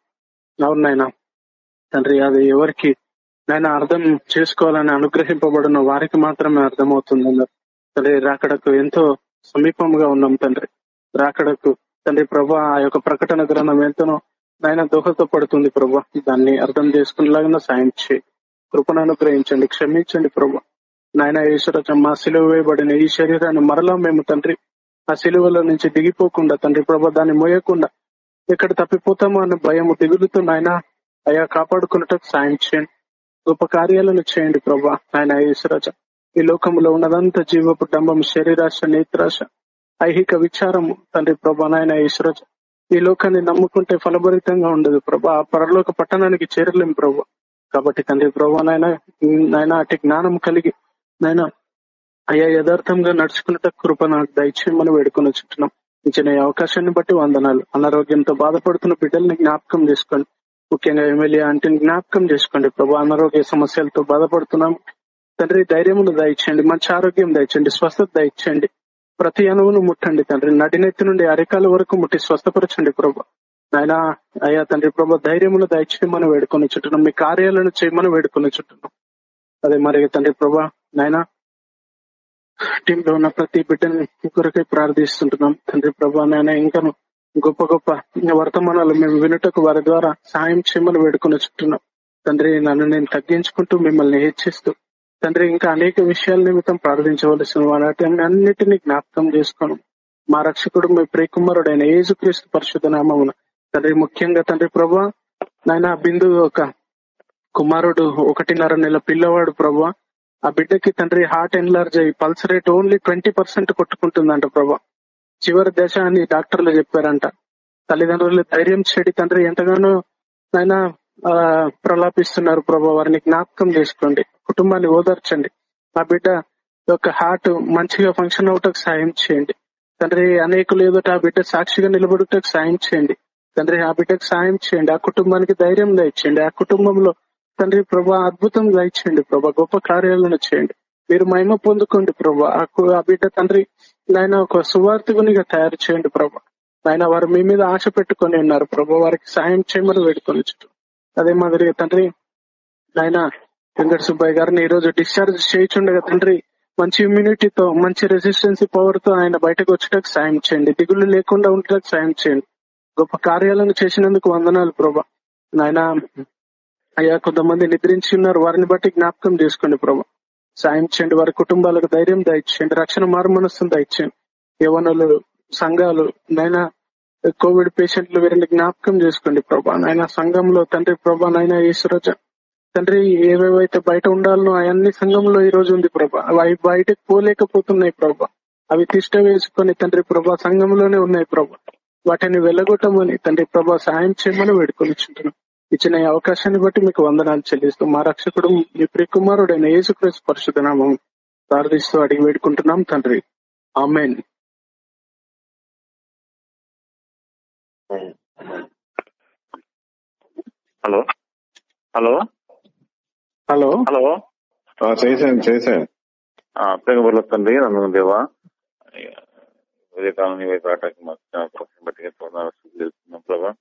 అవును నాయన. తండ్రి అది ఎవరికి నేను అర్థం చేసుకోవాలని అనుగ్రహింపబడిన వారికి మాత్రమే అర్థమవుతుంది అన్నారు. తండ్రి రాకడకు ఎంతో సమీపంగా ఉన్నాం తండ్రి. రాకడకు తండ్రి ప్రభా ఆ యొక్క ప్రకటన గ్రంథం ఎంతనో నాయన దోహదపడుతుంది ప్రభా. దాన్ని అర్థం చేసుకునేలాగా సాయం చేయి. కృపను అనుగ్రహించండి క్షమించండి ప్రభా. నాయన ఈశ్వర మా సిలువ వేయబడిన ఈ శరీరాన్ని మరలా మేము తండ్రి ఆ సిలువలో నుంచి దిగిపోకుండా తండ్రి ప్రభా దాన్ని మోయకుండా ఎక్కడ తప్పిపోతామో అన్న భయం దిగులుతో నాయన అయ్యా కాపాడుకున్నట్టు సాయం చేయండి. గొప్ప కార్యాలను చేయండి ప్రభా ఆయన ఈశ్వరాజ ఈ లోకంలో ఉన్నదంతా జీవపు డంబం శరీరాశ నేత్రాశ ఐహిక విచారము తండ్రి ప్రభా నాయన ఈశ్వరాజ ఈ లోకాన్ని నమ్ముకుంటే ఫలభరితంగా ఉండదు ప్రభా. ఆ పరలోక పట్టణానికి చేరలేం ప్రభు. కాబట్టి తండ్రి ప్రభా నాయన నాయన అటు జ్ఞానం కలిగి నాయన అయ్యా యథార్థంగా నడుచుకున్నట్టు కృప నాకు దయచేయమని వేడుకొని చుట్టున్నాం ఇచ్చిన అవకాశాన్ని బట్టి వందనాలు. అనారోగ్యంతో బాధపడుతున్న బిడ్డల్ని జ్ఞాపకం చేసుకోండి. ముఖ్యంగా ఎమ్మెల్యే అంటే జ్ఞాపకం చేసుకోండి ప్రభు అనారోగ్య సమస్యలతో బాధపడుతున్నాం. తండ్రి ధైర్యమును దయచేయండి మంచి ఆరోగ్యం దయచండి స్వస్థత దయచేయండి. ప్రతి అణువును ముట్టండి తండ్రి. నడినెత్తి నుండి అరికాల వరకు ముట్టి స్వస్థపరచండి ప్రభు. ఆయన అయ్యా తండ్రి ప్రభు ధైర్యమును దయచేయమని వేడుకొని చుట్టున్నాం మీ కార్యాలను చేయమని వేడుకొని చుట్టున్నాం అదే మరి తండ్రి ప్రభా నాయన టీంలో ఉన్న ప్రతి బిడ్డని కొరకై ప్రార్థిస్తుంటున్నాం. తండ్రి ప్రభా నాయన ఇంకా గొప్ప గొప్ప వర్తమానాలు మేము వినుటకు వారి ద్వారా సాయం చేయమని వేడుకొని చుట్టున్నాం. తండ్రి నన్ను నేను తగ్గించుకుంటూ మిమ్మల్ని హెచ్చిస్తూ తండ్రి ఇంకా అనేక విషయాల నిమిత్తం ప్రార్థించవలసిన వాటి అన్నిటినీ జ్ఞాపకం చేసుకోను మా రక్షకుడు మీ ప్రియకుమారుడైన యేసుక్రీస్తు పరిశుద్ధ నామమున తండ్రి ముఖ్యంగా తండ్రి ప్రభా నాయన బిందు ఒక కుమారుడు ఒకటిన్నర నెల పిల్లవాడు ప్రభా ఆ బిడ్డకి తండ్రి హార్ట్ ఎన్లార్జ్ అయ్యి pulse rate only twenty percent కొట్టుకుంటుందంట ప్రభా. చివరి దశ అని డాక్టర్లు చెప్పారంట. తల్లిదండ్రులు ధైర్యం చెడి తండ్రి ఎంతగానో ఆయన ప్రలాపిస్తున్నారు ప్రభా. వారిని జ్ఞాపకం చేసుకోండి. కుటుంబాన్ని ఓదార్చండి. ఆ బిడ్డ యొక్క హార్ట్ మంచిగా ఫంక్షన్ అవటకు సాయం చేయండి. తండ్రి అనేకులు ఎదుట ఆ బిడ్డ సాక్షిగా నిలబడుటకు సాయం చేయండి. తండ్రి ఆ బిడ్డకు సాయం చేయండి. ఆ కుటుంబానికి ధైర్యం దయచేయండి. ఆ కుటుంబంలో తండ్రి ప్రభా అద్భుతం దయచేయండి ప్రభా. గొప్ప కార్యాలను చేయండి. మీరు మహిమ పొందుకోండి ప్రభా. ఆ కు- ఆ బిడ్డ తండ్రి నాయన ఒక సువార్థకునిగా తయారు చేయండి ప్రభా. నాయన వారు మీ మీద ఆశ పెట్టుకొని ఉన్నారు ప్రభా. వారికి సాయం చేయమని వేడుకొని అదే మాదిరిగా తండ్రి నాయన వెంకట సుబ్బయ్య గారిని ఈ రోజు డిశ్చార్జ్ చేయించుండగా తండ్రి మంచి ఇమ్యూనిటీతో మంచి రెసిస్టెన్సీ పవర్తో ఆయన బయటకు వచ్చేటకు సాయం చేయండి. దిగులు లేకుండా ఉండటకు సాయం చేయండి. గొప్ప కార్యాలను చేసినందుకు వందనాలు ప్రభా. నాయన అయ్యా కొంతమంది నిద్రించి ఉన్నారు. వారిని బట్టి జ్ఞాపకం చేసుకోండి ప్రభా. సాయం చేయండి. వారి కుటుంబాలకు ధైర్యం దయచేయండి. రక్షణ మారుమనస్సును దయచేయండి. యవనలు సంఘాలు నైనా కోవిడ్ పేషెంట్లు వీరిని జ్ఞాపకం చేసుకోండి ప్రభా. నాయన సంఘంలో తండ్రి ప్రభా నాయన ఈశ్వరజ తండ్రి ఏవేవైతే బయట ఉండాలనో అవన్నీ సంఘంలో ఈ రోజు ఉంది ప్రభా. అవి బయటకు పోలేకపోతున్నాయి ప్రభా. అవి తిష్ట వేసుకొని తండ్రి ప్రభా సంఘంలోనే ఉన్నాయి ప్రభా. వాటిని వెళ్ళగొట్టమని తండ్రి ప్రభా సాయం చేయమని వేడుకొని చుంటున్నాం. ఇచ్చిన ఈ అవకాశాన్ని బట్టి మీకు వందనాలు చెల్లిస్తూ మా రక్షకుడు మీ ప్రియకుమారుడైన యేసుక్రీస్తు పరిశుద్ధ నామం ప్రార్థిస్తూ అడిగి వేడుకుంటున్నాం తండ్రి. Amen. Hello. Hello. Hello. Hello. ఆ, చేశాను చేశాను. తండ్రి నన్ను దేవా ఉదయకాలం వైపు బట్టి తెలుస్తున్నాం ప్రభా.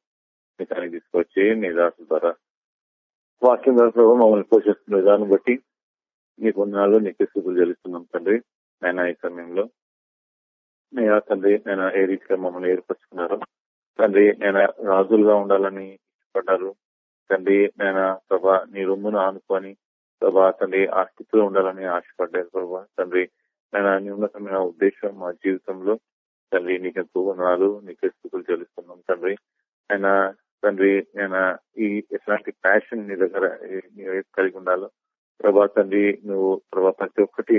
నీ తీసుకొచ్చి నీ దాసుల ద్వారా వాక్యం ద్వారా ప్రభావ మమ్మల్ని పోషిస్తున్న విధానం బట్టి నీకు ఉన్నాళ్ళు నీకు స్థితులు చెల్లిస్తున్నాం తండ్రి. నేను ఈ సమయంలో నేను తండ్రి నేను ఏ రీతిగా మమ్మల్ని ఏర్పరచుకున్నారు తండ్రి నేను రాజులుగా ఉండాలని ఇష్టపడ్డారు తండ్రి నేను ప్రభా నీ రొమ్మును ఆనుకొని ప్రభా తండ్రి ఆ స్థితిలో ఉండాలని ఆశపడ్డారు ప్రభా. తండ్రి నేను నీ ఉద్దేశం మా జీవితంలో తండ్రి నీకు ఎంతో ఉన్నాడు నీకు స్థితులు చెల్లిస్తున్నాం తండ్రి. ఆయన తండ్రి నేను ఈ ఎట్లాంటి ప్యాషన్ నీ దగ్గర కలిగి ఉండాలో ప్రభా తండ్రి నువ్వు ప్రభా ప్రతి ఒక్కటి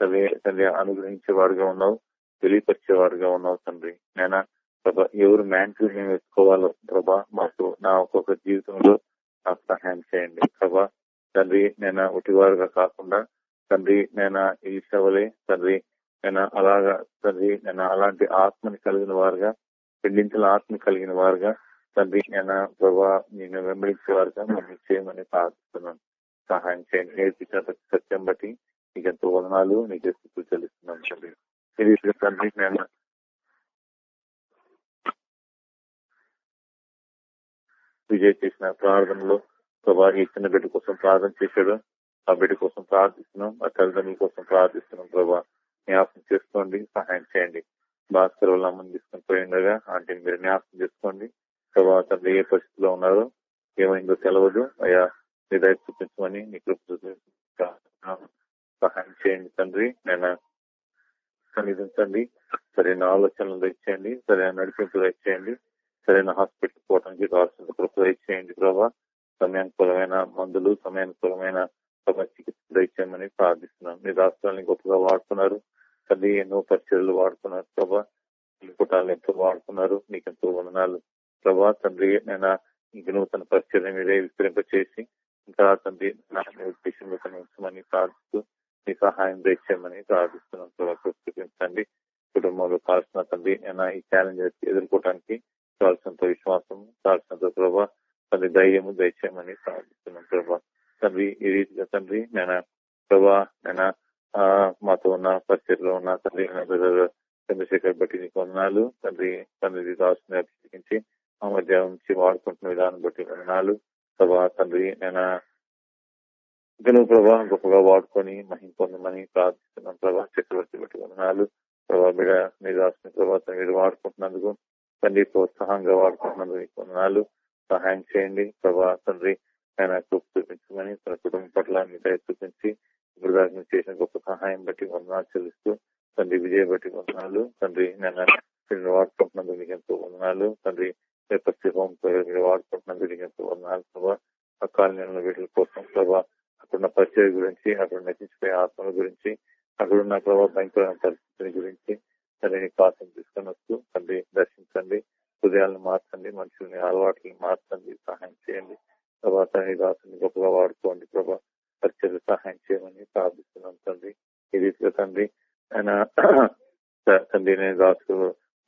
తండ్రి తండ్రి అనుగ్రహించేవాడుగా ఉన్నావు తెలియపరిచేవాడుగా ఉన్నావు తండ్రి. నేను ప్రభా ఎవరు మ్యాంటిల్ మేము ఎత్తుకోవాలో ప్రభా మాకు నా ఒక్కొక్క జీవితంలో నాకు సహాయం చేయండి. ప్రభా తండ్రి నేను ఒకటివారుగా కాకుండా తండ్రి నేను ఈ ఈసవలే తండ్రి నేను అలాగా తండ్రి నేను అలాంటి ఆత్మని కలిగిన వారుగా పెండించిన ఆత్మ కలిగిన వారుగా తండ్రి ప్రభా నేను వెంబడించే వారిగా మనం చేయమని ప్రార్థిస్తున్నాను సహాయం చేయండి నేర్పించిన ప్రతి సత్యం బట్టి నీకు ఎంతో వదనాలు నీకు స్థితులు చెల్లిస్తున్నాను తండ్రి తండ్రి నేను విజయ్ చేసిన ప్రార్థనలో ప్రభా ఇచ్చిన బిడ్డ కోసం ప్రార్థన చేశాడు ఆ బిడ్డ కోసం ప్రార్థిస్తున్నాం ఆ తల్లిదండ్రుల కోసం ప్రార్థిస్తున్నాం ప్రభా జ్ఞాపకం చేసుకోండి సహాయం చేయండి భాస్కర్ వాళ్ళ అమ్మని తీసుకొని పోయిండగా ఆంటీని మీరు జ్ఞాపకం చేసుకోండి ప్రభావ తండ్రి ఏ పరిస్థితిలో ఉన్నారో ఏమైందో తెలవదు. అయ్యా మీ దయ చూపించమని నీ కృప సహాయం చేయండి తండ్రి. నేను సన్నిధించండి. సరైన ఆలోచనలు తెచ్చేయండి సరైన నడిపింపు తెచ్చేయండి సరైన హాస్పిటల్ పోవడానికి కావాల్సిన కృప ఇచ్చేయండి ప్రభా. సమయానుకూలమైన మందులు సమయానుకూలమైన చికిత్స ఇచ్చేయమని ప్రార్థిస్తున్నాం. మీ రాష్ట్రాన్ని గొప్పగా వాడుతున్నారు తల్లి ఎన్నో పరిచయలు వాడుతున్నారు ప్రభా. పుటాలను ఎంతో వాడుతున్నారు నీకు ఎంతో వందనాలు ప్రభా తండ్రి నేను ఇంక నూతన పరిచయం మీరే విస్తరింపచేసి ఇంకా తండ్రి నా ఉద్దేశంలో ఉంచమని ప్రార్థిస్తూ మీ సహాయం తెచ్చేయమని ప్రార్థిస్తున్నాం ప్రభా చూపించండి కుటుంబంలో కావాల్సిన తండ్రి నేను ఈ ఛాలెంజ్ ఎదుర్కోవడానికి కావాల్సినంత విశ్వాసం కావాల్సినంత ప్రభా తండ్రి ధైర్యము దయచేయమని ప్రార్థిస్తున్నాం ప్రభా. తండ్రి ఈ రీతిగా తండ్రి నేను ప్రభా నేను మాతో ఉన్న పరిస్థితిలో ఉన్న తండ్రి చంద్రశేఖర్ బట్టి నీకు వందనాలు. తండ్రి తండ్రి కావాల్సిన అభిషేకించి మా మధ్య ఉంచి వాడుకుంటున్న విధానం బట్టి వందనాలు ప్రభా తండ్రి నేను గనువు ప్రభా గొప్పగా వాడుకొని మహిం పొందమని ప్రార్థిస్తున్నాం ప్రభా. చక్రవర్తి బట్టి వందనాలు ప్రభా బిడ మీరు రాసిన ప్రభా మీరు వాడుకుంటున్నందుకు తండ్రి ప్రోత్సాహంగా వాడుకుంటున్నందుకు మీకు వందనాలు. సహాయం చేయండి ప్రభా తండ్రి. ఆయన కృప చూపించమని తన కుటుంబం పట్ల మీ దయ చూపించి ఇప్పుడు దాకా చేసిన గొప్ప సహాయం బట్టి వందనాలు చెల్లిస్తూ తండ్రి విజయ బట్టి వందనాలు. తండ్రి నేను వాడుకుంటున్నందుకు మీకు ఎంతో వందనాలు. తండ్రి ప్రతి హోమ్ జరిగింది వాడుకుంటున్నందుకు ప్రభా ఆ కాలనీలో వీటి కోసం ప్రభా అక్కడున్న పరిచయ గురించి అక్కడ నశించిపోయే ఆత్మల గురించి అక్కడున్న ప్రభావ భయంకరమైన పరిస్థితుల గురించి సరే కాసం తీసుకొని వస్తూ తండ్రి దర్శించండి హృదయాలను మార్చండి మనుషుల్ని అలవాట్లను మార్చండి సహాయం చేయండి. ప్రభా తండ్రి దాసుని గొప్పగా వాడుకోండి ప్రభా పరిచయలు సహాయం చేయమని ప్రార్థిస్తున్నాం తండ్రి. ఈ రీతిగా తండ్రి ఆయన తండ్రి నేను దాసు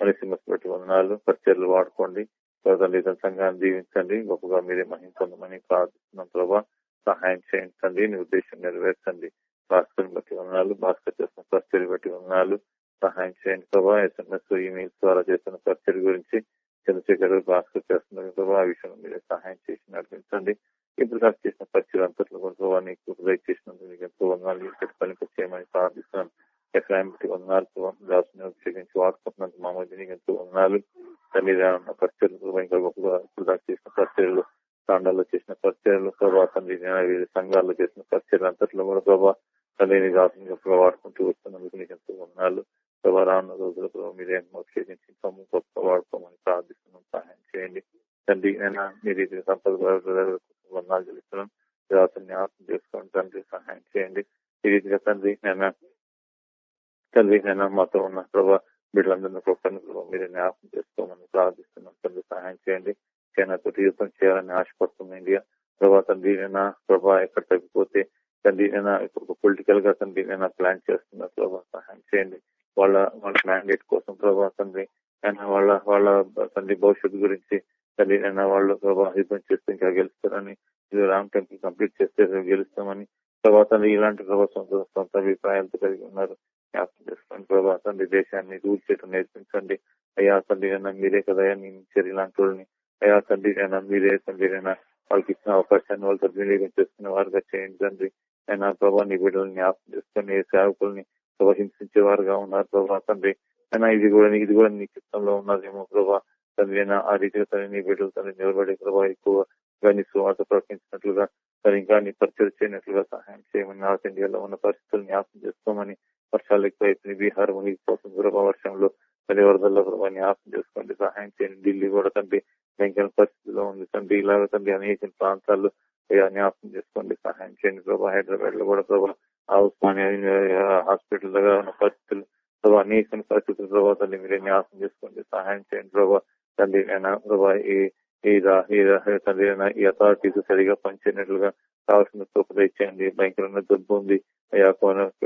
మనిషిమస్ పెట్టి వందనాలు పరిచయలు వాడుకోండి. ప్రభా సంఘాన్ని దీవించండి గొప్పగా మీరే మహించండి ప్రార్థిస్తున్నాం ప్రభా. సహాయం చేయించండి. నీ ఉద్దేశం నెరవేర్చండి. భాస్కర్ బట్టి ఉన్నాళ్ళు భాస్కర్ చేసిన పరిచయం బట్టి ఉన్నాళ్ళు. సహాయం చేయండి ప్రభా. ఎస్ఎంఎస్ ఈమెయిల్స్ ద్వారా చేస్తున్న పరిచయం గురించి చంద్రశేఖర్ భాస్కర్ చేస్తున్న ప్రభా. ఆ విషయంలో మీరే సహాయం చేసి నడిపించండి. ఇప్పుడు దాకా చేసిన పరిచయం అంతట్లో కొంత నీకు హృదయ చేసినందుకు నీకు ఎంతో వందనాలు. పెట్టుకొని చేయమని ప్రార్థిస్తున్నాను ఎఫ్ఐఎం బట్టి వందనాలు దాసుని ఉపయోగించి వాడుకుంటున్నందుకు మా మధ్య ఎంతో వందనాలు. తండ్రి ఉన్న పరిచయలు ఇంకా గొప్పగా చేసిన పరిచయలు తాండాల్లో చేసిన పరిచయలు ప్రభా తండ్రి వివిధ సంఘాల్లో చేసిన పరిచయలు అంతట్లో కూడా ప్రభా తల్లిని దాసుగా వాడుకుంటూ వస్తున్నందుకు నీకు ఎంతో వందనాలు. ప్రభా రానున్న రోజుల ప్రభావ మీరే మోక్షించి గొప్ప వాడుకోమని ప్రార్థిస్తున్నాం. సహాయం చేయండి. తండ్రి నేను మీ రీతిగా సంపద వందనాలు తెలుస్తున్నాం ఆత్మ చేసుకోండి తండ్రి సహాయం చేయండి. ఈ రీతిగా తండ్రి నేను తండ్రి నేను మాతో ఉన్న ప్రభా బిడ్డలందరినీ మీరు జ్ఞాపకం చేసుకోమని ప్రార్థిస్తున్నాం. తండ్రి సహాయం చేయండి. చైనాతో యుద్ధం చేయాలని ఆశపడుతుంది ఇండియా ప్రభా తండ్రి ప్రభా ఎక్కడ తగ్గిపోతే తండ్రి నేను ఇప్పుడు పొలిటికల్గా తండ్రి నేను ప్లాన్ చేస్తున్నా ప్రభా సహాయం చేయండి. వాళ్ళ వాళ్ళ మ్యాండేట్ కోసం ప్రభా తండ్రి అయినా వాళ్ళ వాళ్ళ తండ్రి భవిష్యత్తు గురించి తండ్రి నేను వాళ్ళు ప్రభా యుద్ధం చేస్తే ఇంకా గెలుస్తారని ఇది రామ్ టెంపుల్ కంప్లీట్ చేస్తే గెలుస్తామని ప్రభా తండ్రి ఇలాంటి ప్రభావ సొంత సొంత అభిప్రాయాలతో కలిగి ఉన్నారు. జ్ఞాపకం చేసుకోండి. ప్రభా తండ్రి దేశాన్ని రూల్ చేయటం నేర్పించండి. అయ్యా తండ్రి అయినా మీరే కదా నియమించారు ఇలాంటి వాళ్ళని అయ్యా తండ్రి అయినా మీరే తండ్రి అయినా వాళ్ళకి ఇచ్చిన అవకాశాన్ని వాళ్ళు సద్వినియోగం చేసుకునే వారుగా చేయండి తండ్రి అయినా ప్రభా నీ బిడ్డలను జ్ఞాపకం చేసుకుని సేవకుల్ని ప్రభా హింసించే వారుగా ఉన్నారు ప్రభా తండ్రి. అయినా ఇది కూడా ఇది కూడా నీ చిత్తంలో ఉన్నదేమో ప్రభా తండ్రి ఆ రీతిగా తండ్రి నీ బిడ్డలు తండ్రి నిలబడే ప్రభా ఎక్కువ నీ సువార్త ప్రకటించినట్లుగా మరి ఇంకా నీ పరిచయం చేయనట్లుగా సహాయం చేయమని నార్త్ ఇండియాలో ఉన్న పరిస్థితులు జ్ఞాపకం చేసుకోమని వర్షాలు ఎక్కువైపోయినాయి. బీహార్ మునిగిపోతుంది ప్రభా వర్షంలో మరి వరదల్లో ప్రభావ జ్ఞాపకం చేసుకోండి. సహాయం చేయండి. ఢిల్లీ కూడా తండ్రి భయంకర పరిస్థితిలో ఉంది. తండ్రి ఇలాగ తండ్రి అనేక ప్రాంతాల్లో జ్ఞాపకం చేసుకోండి. సహాయం చేయండి. ప్రభా హైదరాబాద్లో కూడా ప్రభా ఆ ఉస్మానియా హాస్పిటల్ దగ్గర ఉన్న పరిస్థితులు ప్రభా అనేక పరిస్థితుల ప్రభావ తండ్రి మీరే జ్ఞాపకం చేసుకోండి. సహాయం చేయండి ప్రభా తండ్రి. ప్రభా ఈ ఈ తండ్రి ఈ అథారిటీస్ సరిగా పనిచేయనట్లుగా కావాల్సిన తోపద ఇచ్చేయండి. భయంకరమైన దుబ్బు ఉంది.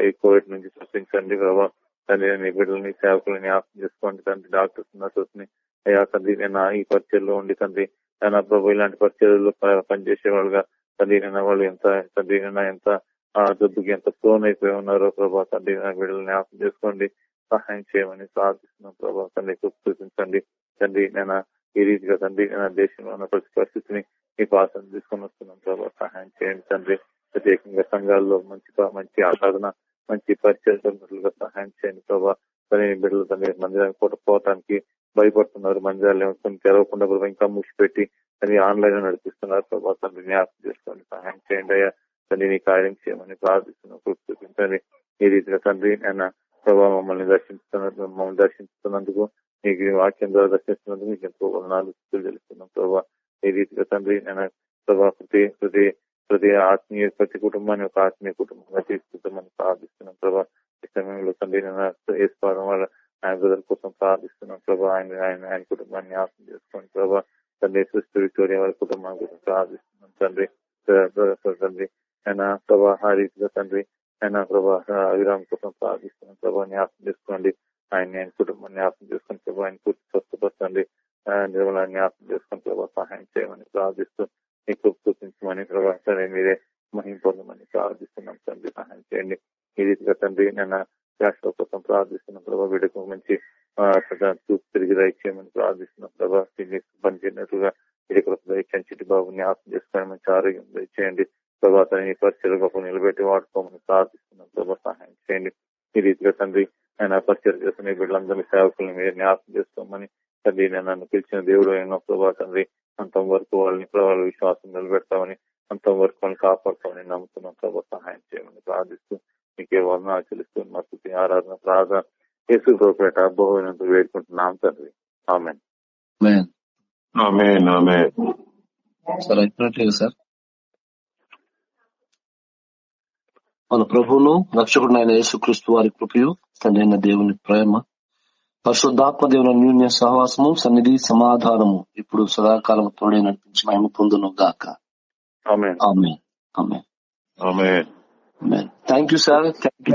ఈ కోవిడ్ నుంచి సృష్టించండి ప్రభావ తండ్రి నీ బిడ్డలని సేవకులని జ్ఞాపకం చేసుకోండి తండ్రి. డాక్టర్స్ నర్సెస్ని. అయ్యా తండ్రి నేను ఈ పరిచయలో ఉండి తండ్రి. నా ప్రభు ఇలాంటి పరిచయలో పనిచేసే వాళ్ళుగా తండ్రి నేను వాళ్ళు ఎంత తండ్రి నేను ఎంత ఆ దుబ్బుకి ఎంత ప్రోన్ అయిపోయి ఉన్నారో ప్రభా. తండ్రి నా బిడ్డలని జ్ఞాపకం చేసుకోండి. సహాయం చేయమని ప్రార్థిస్తున్నాం ప్రభా. తండ్రి చూపించండి. తండ్రి నేను ఈ రీతిగా తండ్రి నా దేశంలో ఉన్న ప్రతి పరిస్థితిని ఈ పాసన తీసుకొని వస్తున్నాం ప్రభావ సహాయం చేయండి తండ్రి. ప్రత్యేకంగా సంఘాల్లో మంచి మంచి ఆరాధన మంచి పరిచయాలుగా సహాయం చేయండి ప్రభావ తన బిడ్డలు తండ్రి మందిరానికి పూట పోవటానికి భయపడుతున్నారు. మందిరాలు కొన్ని తెరవకుండా ప్రభావ ఇంకా మూసిపెట్టి తను ఆన్లైన్ నడిపిస్తున్నారు ప్రభావ తండ్రి జ్ఞాపకం చేసుకోండి. సహాయం చేయండి అయ్యా. తండ్రి నీ కార్యం చేయమని ప్రార్థిస్తున్నాం. చూపించండి. ఈ రీతిగా తండ్రి ఆయన ప్రభావ మమ్మల్ని దర్శించుతున్నారు మమ్మల్ని దర్శించుకున్నందుకు మీకు వాక్యం ద్వారా రక్షిస్తున్నందుకు మీకు ఎంతో వందనాలు తెలుస్తున్నాం ప్రభావ ఈ రీతిగా తండ్రి నేను ప్రభావ ప్రతి ప్రతి ప్రతి ఆత్మీయ ప్రతి కుటుంబాన్ని ఒక ఆత్మీయ కుటుంబంగా తీసుకుంటామని ప్రార్థిస్తున్నాం ప్రభా ఈ సమయంలో తండ్రి వేసుకోవడం వాళ్ళ ఆయన బ్రదర్ కోసం ప్రార్థిస్తున్నాం ప్రభా ఆయన ఆయన ఆయన కుటుంబాన్ని ఆత్మ చేసుకోండి ప్రభా తండ్రి సృష్టి విక్టోరియా వారి కుటుంబాన్ని కోసం ప్రార్థిస్తున్నాం తండ్రి తండ్రి ఆయన ప్రభా ఆ రీతిగా తండ్రి ఆయన ప్రభా అవిరామ్ కోసం ప్రార్థిస్తున్నాం ప్రభా జ్ఞాపకం చేసుకోండి ఆయన ఆయన కుటుంబాన్ని జ్ఞాపకం చేసుకుని ప్రభు ఆయన పూర్తి స్వస్థపరచండి. నిర్మల జ్ఞాపకం చేసుకుని ప్రభా సహాయం చేయమని ప్రార్థిస్తూ మీకు చూపించమని ప్రభా సరే మీరే మహిం పొందమని ప్రార్థిస్తున్నాం తండ్రి సహాయం చేయండి. ఈ రీతిగా తండ్రి నేను శాశ్వత కోసం ప్రార్థిస్తున్నాం ప్రభా వీడికి మంచి చూపు తిరిగి దయచేయమని ప్రార్థిస్తున్నాం ప్రభా పని చేయనట్లుగా వీడికి దయచేయండి చిట్టి బాబు జ్ఞాపకం చేసుకొని మంచి ఆరోగ్యం దయచేయండి. ప్రభా తన పరిస్థితులు గొప్ప నిలబెట్టి వాడుకోమని ప్రార్థిస్తున్నాం ప్రభా సహాయం చేయండి. ఈ రీతిగా తండ్రి ఆయన పరిచయం చేస్తున్న వీళ్ళందరినీ సేవకులను మీరు జ్ఞాపకం చేసుకోమని తండ్రి నేను నన్ను పిలిచిన దేవుడు ఎన్నో ప్రభా తండ్రి అంతం వరకు వాళ్ళని వాళ్ళ విశ్వాసం నిలబెడతామని అంతం వరకు వాళ్ళని కాపాడుతామని నమ్ముతున్నాం ప్రభా సహాయం చేయమని ప్రార్థిస్తూ మీకే వర్ణ ఆచరిస్తూ మస్తు ఆరాధన ప్రార్థన యేసు ప్రోపేట బహునంత వేడుకుంటున్నాం తండ్రి. సార్ అయిపోయినట్లేదు సార్. మన ప్రభువును రక్షకుడు ఆయన యేసుక్రీస్తు వారి కృపయు తండ్రి అయిన దేవుని ప్రేమ. పరిశుద్ధాత్మ దేవుని అన్యూన్య సహవాసము సన్నిధి సమాధానము ఇప్పుడు సదాకాలం తోడే నడిపించి మేము పొందును గాక. Thank you sir thank you